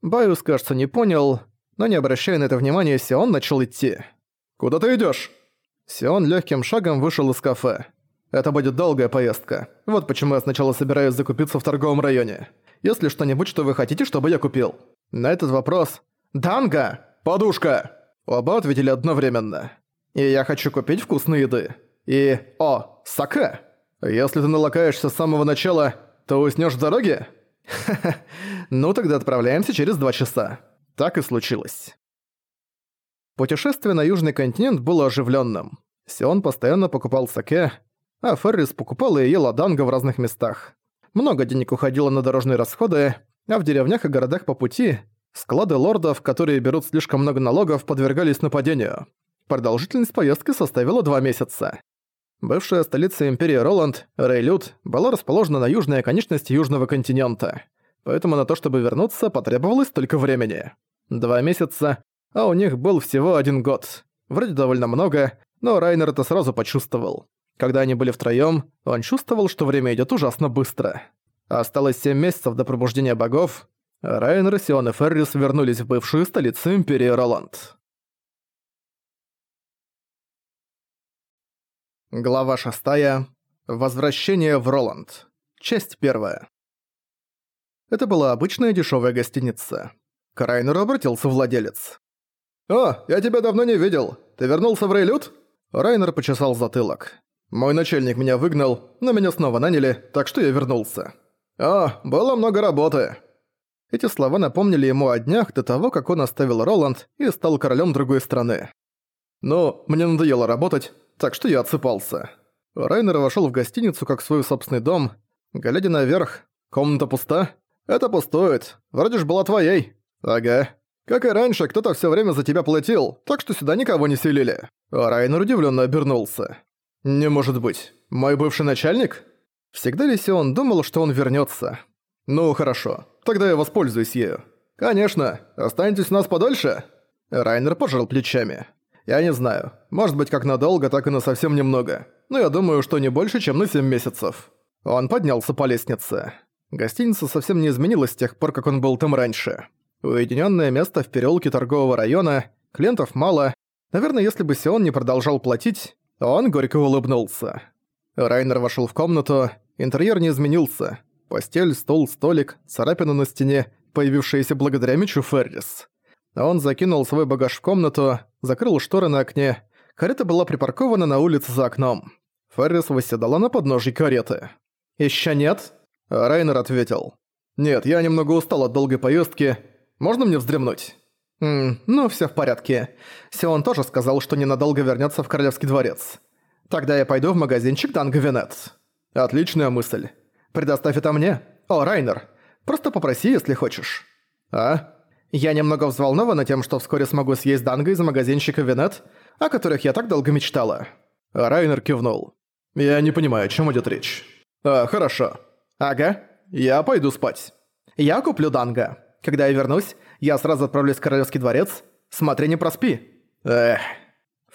Баюс, кажется, не понял, но не обращая на это внимания, Сион начал идти. «Куда ты идёшь?» Сион легким шагом вышел из кафе. «Это будет долгая поездка. Вот почему я сначала собираюсь закупиться в торговом районе. Если что-нибудь, что вы хотите, чтобы я купил». На этот вопрос «Данга! Подушка!» Оба ответили одновременно. «И я хочу купить вкусные еды. И... О, саке! Если ты налакаешься с самого начала, то уснёшь в дороге?» «Ха-ха, ну тогда отправляемся через два часа». Так и случилось. Путешествие на Южный континент было оживленным. Сион постоянно покупал саке, а Феррис покупал и ел аданга в разных местах. Много денег уходило на дорожные расходы, а в деревнях и городах по пути склады лордов, которые берут слишком много налогов, подвергались нападению. Продолжительность поездки составила два месяца. Бывшая столица Империи Роланд, Рейлют, была расположена на южной оконечности Южного континента поэтому на то, чтобы вернуться, потребовалось только времени. Два месяца, а у них был всего один год. Вроде довольно много, но Райнер это сразу почувствовал. Когда они были втроём, он чувствовал, что время идёт ужасно быстро. Осталось семь месяцев до пробуждения богов, Райнер, Сион и Феррис вернулись в бывшую столицу Империи Роланд. Глава шестая. Возвращение в Роланд. Часть первая. Это была обычная дешевая гостиница. К Райнеру обратился владелец. «О, я тебя давно не видел. Ты вернулся в Рейлют?» Райнер почесал затылок. «Мой начальник меня выгнал, но меня снова наняли, так что я вернулся». «О, было много работы». Эти слова напомнили ему о днях до того, как он оставил Роланд и стал королем другой страны. «Ну, мне надоело работать, так что я отсыпался». Райнер вошел в гостиницу как в свой собственный дом. Глядя наверх, комната пуста, «Это пустует. Вроде ж была твоей». «Ага. Как и раньше, кто-то все время за тебя платил, так что сюда никого не селили». А Райнер удивленно обернулся. «Не может быть. Мой бывший начальник?» Всегда ли он думал, что он вернется? «Ну, хорошо. Тогда я воспользуюсь ею». «Конечно. Останетесь у нас подольше?» Райнер пожал плечами. «Я не знаю. Может быть, как надолго, так и на совсем немного. Но я думаю, что не больше, чем на 7 месяцев». Он поднялся по лестнице. Гостиница совсем не изменилась с тех пор, как он был там раньше. Уединенное место в переулке торгового района, клиентов мало. Наверное, если бы Сион не продолжал платить, он горько улыбнулся. Райнер вошел в комнату, интерьер не изменился. Постель, стол, столик, царапина на стене, появившаяся благодаря мечу Феррис. Он закинул свой багаж в комнату, закрыл шторы на окне. Карета была припаркована на улице за окном. Феррис восседала на подножье кареты. «Ещё нет?» Райнер ответил. «Нет, я немного устал от долгой поездки. Можно мне вздремнуть?» «Ммм, ну всё в порядке. Сион тоже сказал, что ненадолго вернётся в Королевский дворец. Тогда я пойду в магазинчик Данго Венет». «Отличная мысль. Предоставь это мне. О, Райнер, просто попроси, если хочешь». «А?» «Я немного взволнована тем, что вскоре смогу съесть данго из магазинчика Венет, о которых я так долго мечтала». Райнер кивнул. «Я не понимаю, о чём идёт речь». «А, хорошо. «Ага, я пойду спать. Я куплю данго. Когда я вернусь, я сразу отправлюсь в Королевский дворец. Смотри, не проспи». «Эх».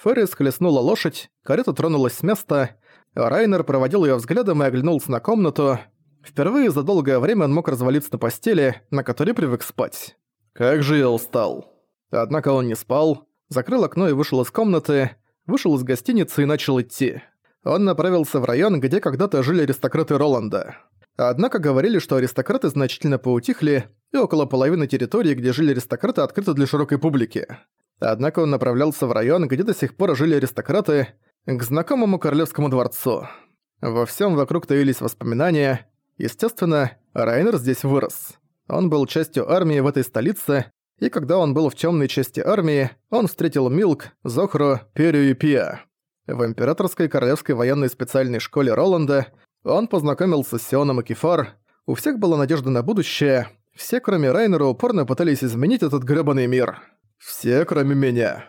Феррис хлестнула лошадь, карета тронулась с места, Райнер проводил её взглядом и оглянулся на комнату. Впервые за долгое время он мог развалиться на постели, на которой привык спать. Как же я устал. Однако он не спал, закрыл окно и вышел из комнаты, вышел из гостиницы и начал идти. Он направился в район, где когда-то жили аристократы Роланда. Однако говорили, что аристократы значительно поутихли, и около половины территории, где жили аристократы, открыто для широкой публики. Однако он направлялся в район, где до сих пор жили аристократы, к знакомому королевскому дворцу. Во всем вокруг таились воспоминания. Естественно, Райнер здесь вырос. Он был частью армии в этой столице, и когда он был в темной части армии, он встретил Милк, Зохру, Перю и Пиа. В Императорской Королевской военной специальной школе Роланда он познакомился с Сионом и Кефар, у всех была надежда на будущее, все, кроме Райнера, упорно пытались изменить этот грёбаный мир. Все, кроме меня.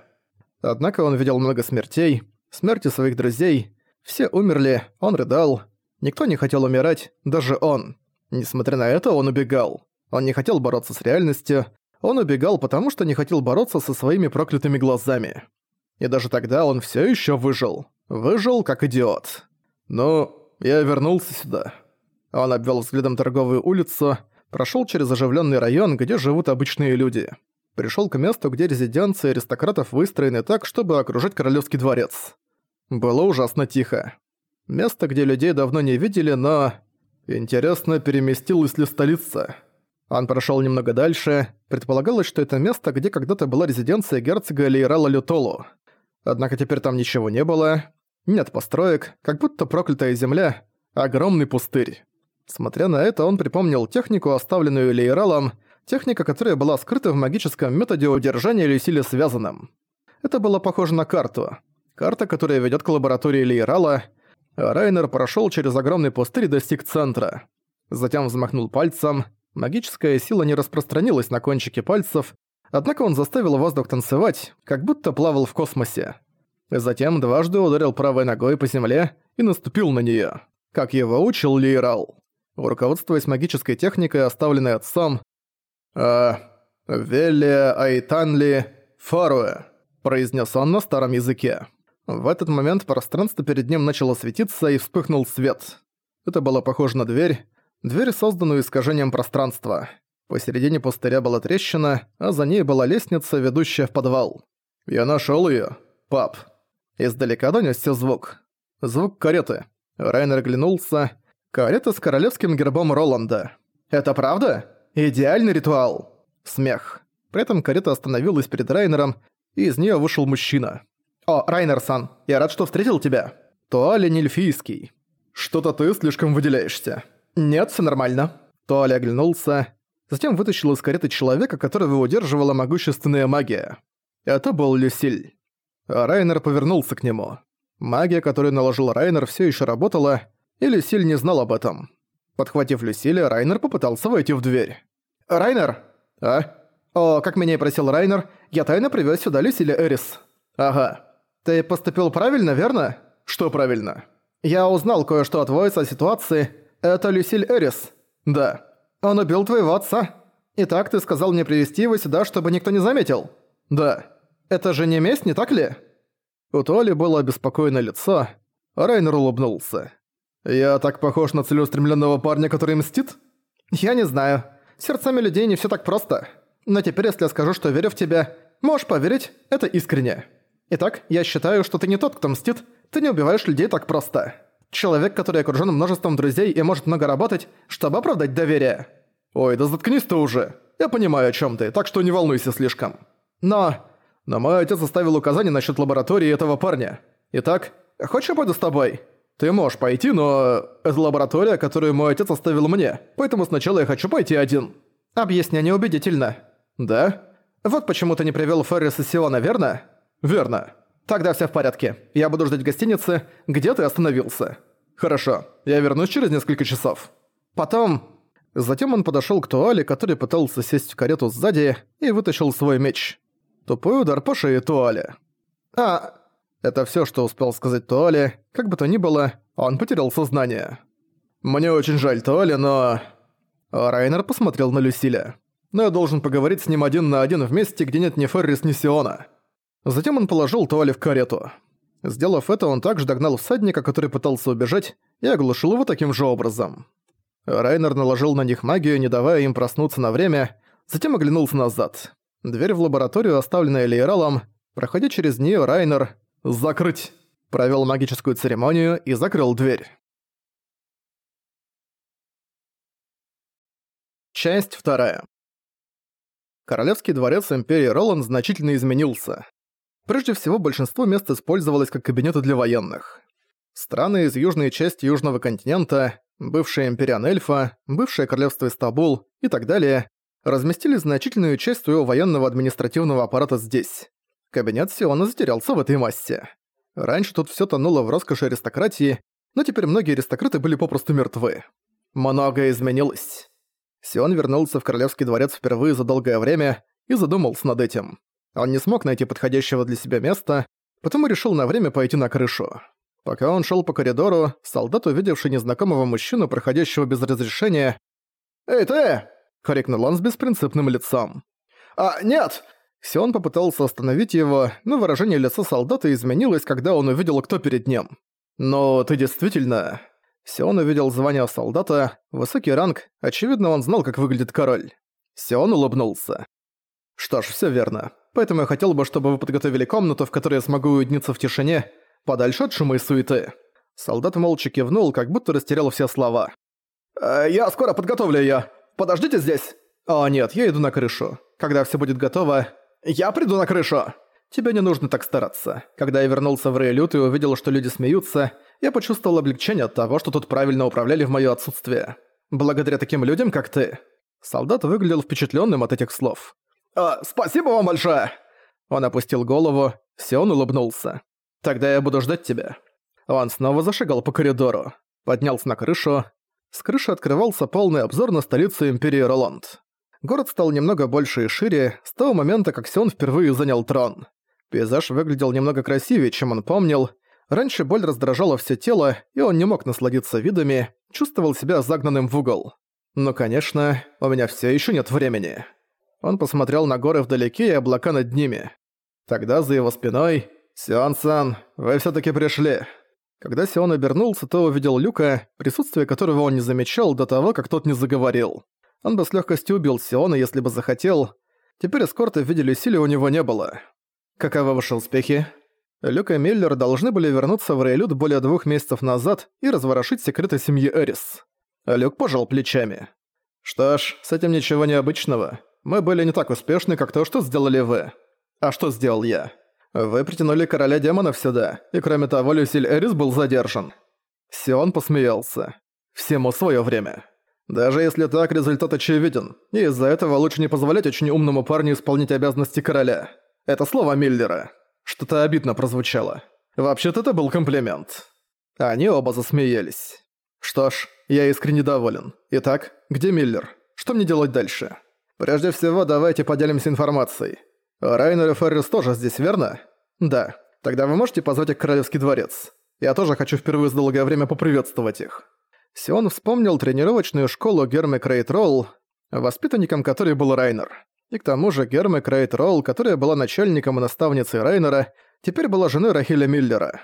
Однако он видел много смертей, смерти своих друзей, все умерли, он рыдал, никто не хотел умирать, даже он. Несмотря на это, он убегал. Он не хотел бороться с реальностью, он убегал, потому что не хотел бороться со своими проклятыми глазами. И даже тогда он все еще выжил. Выжил как идиот. Ну, я вернулся сюда. Он обвел взглядом торговую улицу, прошел через оживленный район, где живут обычные люди. Пришел к месту, где резиденции аристократов выстроены так, чтобы окружить королевский дворец. Было ужасно тихо. Место, где людей давно не видели, но... Интересно, переместилась ли столица? Он прошел немного дальше. Предполагалось, что это место, где когда-то была резиденция герцога Лейрала Лютолу. Однако теперь там ничего не было. Нет построек, как будто проклятая земля. Огромный пустырь. Смотря на это, он припомнил технику, оставленную Лейралом, техника, которая была скрыта в магическом методе удержания Люсили связанным. Это было похоже на карту. Карта, которая ведет к лаборатории Лейрала. Райнер прошел через огромный пустырь и достиг центра. Затем взмахнул пальцем. Магическая сила не распространилась на кончике пальцев, однако он заставил воздух танцевать, как будто плавал в космосе. Затем дважды ударил правой ногой по земле и наступил на нее, как его учил Лейрал. Руководствуясь магической техникой, оставленной отцом, «А... Велия Айтанли Фаруэ», произнес он на старом языке. В этот момент пространство перед ним начало светиться и вспыхнул свет. Это было похоже на дверь, дверь, созданную искажением пространства. Посередине пустыря была трещина, а за ней была лестница, ведущая в подвал. «Я нашёл её, пап». Издалека донёсся звук. Звук кареты. Райнер оглянулся. Карета с королевским гербом Роланда. «Это правда? Идеальный ритуал!» Смех. При этом карета остановилась перед Райнером, и из нее вышел мужчина. «О, Райнер-сан, я рад, что встретил тебя!» Туале Нильфийский. «Что-то ты слишком выделяешься». «Нет, все нормально». Туале оглянулся, затем вытащил из кареты человека, которого удерживала могущественная магия. Это был Люсиль. А Райнер повернулся к нему. Магия, которую наложил Райнер, все еще работала, и Люсиль не знал об этом. Подхватив Люсиля, Райнер попытался войти в дверь. «Райнер!» «А?» «О, как меня и просил Райнер, я тайно привез сюда Люсиля Эрис». «Ага. Ты поступил правильно, верно?» «Что правильно?» «Я узнал кое-что от Войса о ситуации. Это Люсиль Эрис». «Да». «Он убил твоего отца. Итак, ты сказал мне привести его сюда, чтобы никто не заметил?» «Да». «Это же не месть, не так ли?» У Толи было обеспокоенное лицо. Райнер улыбнулся. «Я так похож на целеустремленного парня, который мстит?» «Я не знаю. Сердцами людей не все так просто. Но теперь, если я скажу, что верю в тебя, можешь поверить, это искренне. Итак, я считаю, что ты не тот, кто мстит. Ты не убиваешь людей так просто. Человек, который окружен множеством друзей и может много работать, чтобы оправдать доверие». «Ой, да заткнись ты уже. Я понимаю, о чем ты, так что не волнуйся слишком. Но... Но мой отец оставил указание насчет лаборатории этого парня. Итак, хочешь я пойду с тобой?» «Ты можешь пойти, но... это лаборатория, которую мой отец оставил мне, поэтому сначала я хочу пойти один». «Объяснение убедительно». «Да?» «Вот почему ты не привёл Феррис и Сиона, верно?» «Верно». «Тогда всё в порядке. Я буду ждать в гостинице, где ты остановился». «Хорошо. Я вернусь через несколько часов». «Потом...» Затем он подошёл к Туале, который пытался сесть в карету сзади, и вытащил свой меч. Тупой удар по шее Туале. «А, это все, что успел сказать Туале. Как бы то ни было, он потерял сознание. «Мне очень жаль Туале, но...» Райнер посмотрел на Люсиля. «Но я должен поговорить с ним один на один в месте, где нет ни Феррис, ни Сиона». Затем он положил Туале в карету. Сделав это, он также догнал всадника, который пытался убежать, и оглушил его таким же образом. Райнер наложил на них магию, не давая им проснуться на время, затем оглянулся назад. Дверь в лабораторию, оставленная Лейралом, проходя через нее, Райнер «Закрыть!» Провел магическую церемонию и закрыл дверь. Часть вторая. Королевский дворец Империи Роланд значительно изменился. Прежде всего, большинство мест использовалось как кабинеты для военных. Страны из южной части Южного континента, бывшая Империан Эльфа, бывшее Королевство Истабул и так далее, разместили значительную часть своего военного административного аппарата здесь. Кабинет Сиона затерялся в этой массе. Раньше тут все тонуло в роскоши аристократии, но теперь многие аристократы были попросту мертвы. Многое изменилось. Сион вернулся в Королевский дворец впервые за долгое время и задумался над этим. Он не смог найти подходящего для себя места, потому решил на время пойти на крышу. Пока он шел по коридору, солдат, увидевший незнакомого мужчину, проходящего без разрешения, «Эй, ты!» — крикнул он с беспринципным лицом. «А, нет!» Сион попытался остановить его, но выражение лица солдата изменилось, когда он увидел, кто перед ним. «Но ты действительно...» Сион увидел звание солдата, высокий ранг, очевидно, он знал, как выглядит король. Сион улыбнулся. «Что ж, все верно. Поэтому я хотел бы, чтобы вы подготовили комнату, в которой я смогу уединиться в тишине, подальше от шума и суеты». Солдат молча кивнул, как будто растерял все слова. «Э, «Я скоро подготовлю её. Подождите здесь». «О нет, я иду на крышу. Когда все будет готово, я приду на крышу». «Тебе не нужно так стараться. Когда я вернулся в Рейлют и увидел, что люди смеются, я почувствовал облегчение от того, что тут правильно управляли в моё отсутствие. Благодаря таким людям, как ты». Солдат выглядел впечатлённым от этих слов. «А, спасибо вам большое!» Он опустил голову, Сион улыбнулся. «Тогда я буду ждать тебя». Он снова зашагал по коридору, поднялся на крышу. С крыши открывался полный обзор на столицу Империи Роланд. Город стал немного больше и шире с того момента, как Сион впервые занял трон. Пейзаж выглядел немного красивее, чем он помнил. Раньше боль раздражала все тело, и он не мог насладиться видами, чувствовал себя загнанным в угол. Но, конечно, у меня все еще нет времени. Он посмотрел на горы вдалеке и облака над ними. Тогда за его спиной «Сион-сан, вы все таки пришли». Когда Сион обернулся, то увидел Люка, присутствие которого он не замечал до того, как тот не заговорил. Он бы с легкостью убил Сиона, если бы захотел. Теперь эскорта в виде у него не было. Каковы ваши успехи? Люк и Миллер должны были вернуться в Рейлют более двух месяцев назад и разворошить секреты семьи Эрис. Люк пожал плечами. Что ж, с этим ничего необычного. Мы были не так успешны, как то, что сделали вы. А что сделал я? Вы притянули короля демонов сюда, и кроме того, Люсиль Эрис был задержан. Сион посмеялся. Всему свое время. Даже если так, результат очевиден, и из-за этого лучше не позволять очень умному парню исполнить обязанности короля. Это слово Миллера. Что-то обидно прозвучало. Вообще-то это был комплимент. Они оба засмеялись. Что ж, я искренне доволен. Итак, где Миллер? Что мне делать дальше? Прежде всего, давайте поделимся информацией. Райнер и Феррис тоже здесь, верно? Да. Тогда вы можете позвать их в Королевский дворец? Я тоже хочу впервые за долгое время поприветствовать их. Сион вспомнил тренировочную школу Гермы Крейтролл, воспитанником которой был Райнер. И к тому же Герма Крейт Ролл, которая была начальником и наставницей Райнера, теперь была женой Рахиля Миллера.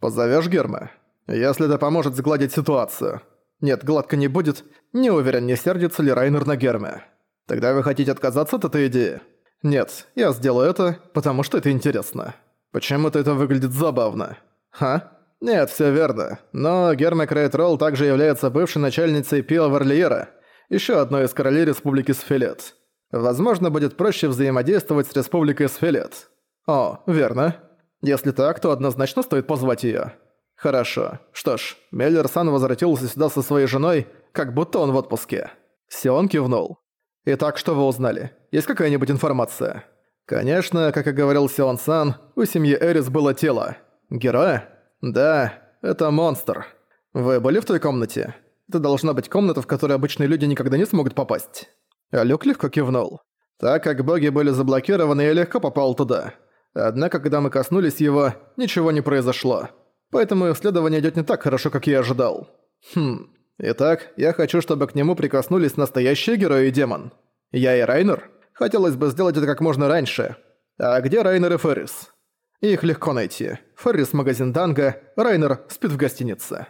«Позовёшь Герма? Если это поможет сгладить ситуацию. Нет, гладко не будет. Не уверен, не сердится ли Райнер на Герме. Тогда вы хотите отказаться от этой идеи? Нет, я сделаю это, потому что это интересно. Почему-то это выглядит забавно. Ха? Нет, всё верно. Но Герма Крейт Ролл также является бывшей начальницей Пио Варлиера, ещё одной из королей Республики Сфилет. Возможно, будет проще взаимодействовать с Республикой Сфилет. О, верно. Если так, то однозначно стоит позвать её. Хорошо. Что ж, Меллер-сан возвратился сюда со своей женой, как будто он в отпуске. Сион кивнул. Итак, что вы узнали? Есть какая-нибудь информация? Конечно, как и говорил Сион-сан, у семьи Эрис было тело. Героя? Да, это монстр. Вы были в той комнате? Это должна быть комната, в которой обычные люди никогда не смогут попасть. А Люк легко кивнул. Так как боги были заблокированы, я легко попал туда. Однако, когда мы коснулись его, ничего не произошло. Поэтому исследование идёт не так хорошо, как я ожидал. Хм. Итак, я хочу, чтобы к нему прикоснулись настоящие герои и демон. Я и Райнер? Хотелось бы сделать это как можно раньше. А где Райнер и Феррис? Их легко найти. Феррис – магазин Данга, Райнер спит в гостинице.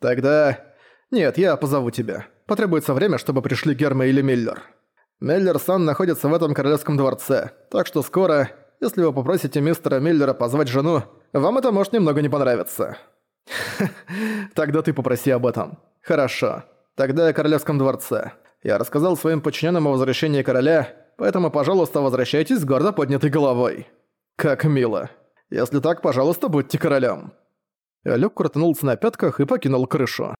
Тогда... Нет, я позову тебя. Потребуется время, чтобы пришли Герма или Миллер. Миллер-сан находится в этом королевском дворце, так что скоро, если вы попросите мистера Миллера позвать жену, вам это может немного не понравиться. Тогда ты попроси об этом. Хорошо. Тогда в королевском дворце. Я рассказал своим подчиненным о возвращении короля, поэтому, пожалуйста, возвращайтесь с гордо поднятой головой. Как мило. Если так, пожалуйста, будьте королем. Люк крутанулся на пятках и покинул крышу.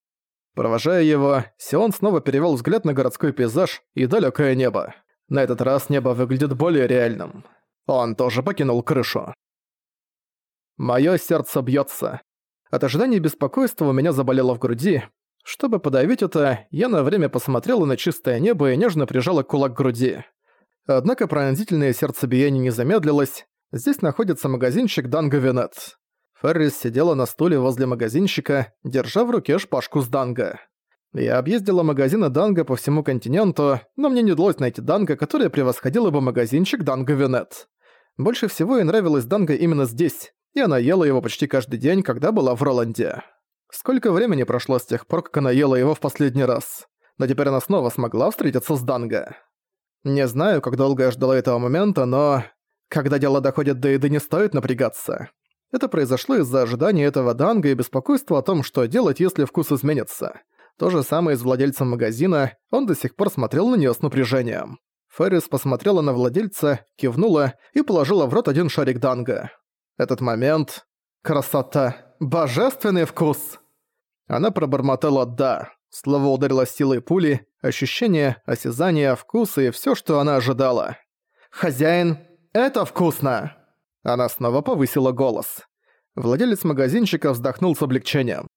Провожая его, Сион снова перевел взгляд на городской пейзаж и далекое небо. На этот раз небо выглядит более реальным. Он тоже покинул крышу. Моё сердце бьётся. От ожидания беспокойства у меня заболело в груди. Чтобы подавить это, я на время посмотрела на чистое небо и нежно прижала кулак к груди. Однако пронзительное сердцебиение не замедлилось. Здесь находится магазинчик Данго Винет. Феррис сидела на стуле возле магазинчика, держа в руке шпажку с Данго. Я объездила магазины Данго по всему континенту, но мне не удалось найти Данго, которая превосходила бы магазинчик Данго Винет. Больше всего ей нравилась Данго именно здесь, и она ела его почти каждый день, когда была в Роланде. Сколько времени прошло с тех пор, как она ела его в последний раз? Но теперь она снова смогла встретиться с Данго. Не знаю, как долго я ждала этого момента, но... Когда дело доходит до еды, не стоит напрягаться. Это произошло из-за ожидания этого Данга и беспокойства о том, что делать, если вкус изменится. То же самое с владельцем магазина, он до сих пор смотрел на неё с напряжением. Феррис посмотрела на владельца, кивнула и положила в рот один шарик Данга. Этот момент... Красота! Божественный вкус! Она пробормотала «да». Слово ударило силой пули, ощущение, осязание, вкус и всё, что она ожидала. «Хозяин, это вкусно!» Она снова повысила голос. Владелец магазинчика вздохнул с облегчением.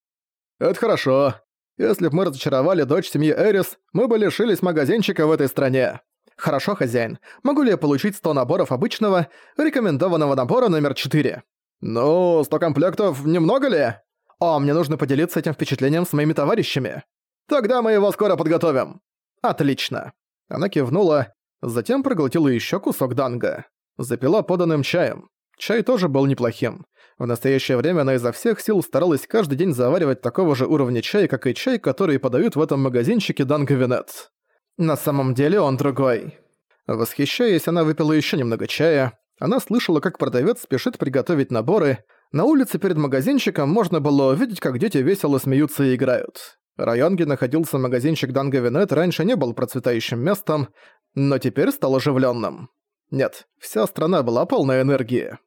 «Это хорошо. Если б мы разочаровали дочь семьи Эрис, мы бы лишились магазинчика в этой стране. Хорошо, хозяин. Могу ли я получить 100 наборов обычного, рекомендованного набора номер 4? Ну, 100 комплектов немного ли? О, мне нужно поделиться этим впечатлением с моими товарищами. Тогда мы его скоро подготовим. Отлично. Она кивнула, затем проглотила еще кусок данга. Запила поданным чаем. Чай тоже был неплохим. В настоящее время она изо всех сил старалась каждый день заваривать такого же уровня чая, как и чай, который подают в этом магазинчике Данго Винет. На самом деле он другой. Восхищаясь, она выпила еще немного чая. Она слышала, как продавец спешит приготовить наборы. На улице перед магазинчиком можно было увидеть, как дети весело смеются и играют. Район, где находился магазинчик Данго Винет, раньше не был процветающим местом, но теперь стал оживленным. Нет, вся страна была полна энергии.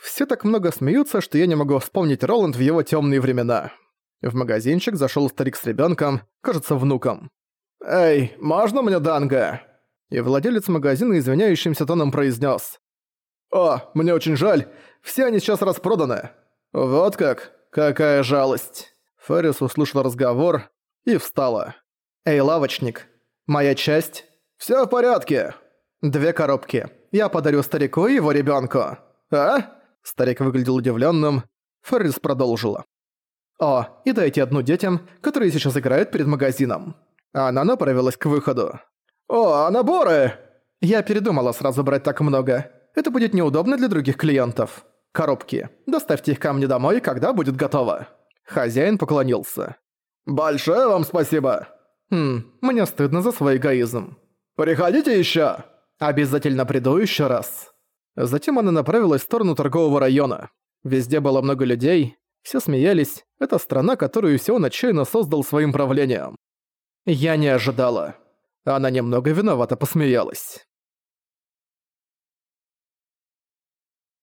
Все так много смеются, что я не могу вспомнить Роланд в его темные времена. В магазинчик зашел старик с ребенком, кажется, внуком. «Эй, можно мне данго?» И владелец магазина извиняющимся тоном произнес: «О, мне очень жаль, все они сейчас распроданы». «Вот как? Какая жалость!» Феррис услышал разговор и встала. «Эй, лавочник, моя часть?» «Всё в порядке!» «Две коробки. Я подарю старику его ребенку. «А?» Старик выглядел удивленным. Феррис продолжила. «О, и дайте одну детям, которые сейчас играют перед магазином». Она направилась к выходу. «О, а наборы!» Я передумала сразу брать так много. Это будет неудобно для других клиентов. Коробки. Доставьте их ко мне домой, когда будет готово. Хозяин поклонился. «Большое вам спасибо!» «Хм, мне стыдно за свой эгоизм». «Приходите ещё!» «Обязательно приду ещё раз». Затем она направилась в сторону торгового района. Везде было много людей, все смеялись. Это страна, которую Сион отчаянно создал своим правлением. Я не ожидала. Она немного виновато посмеялась.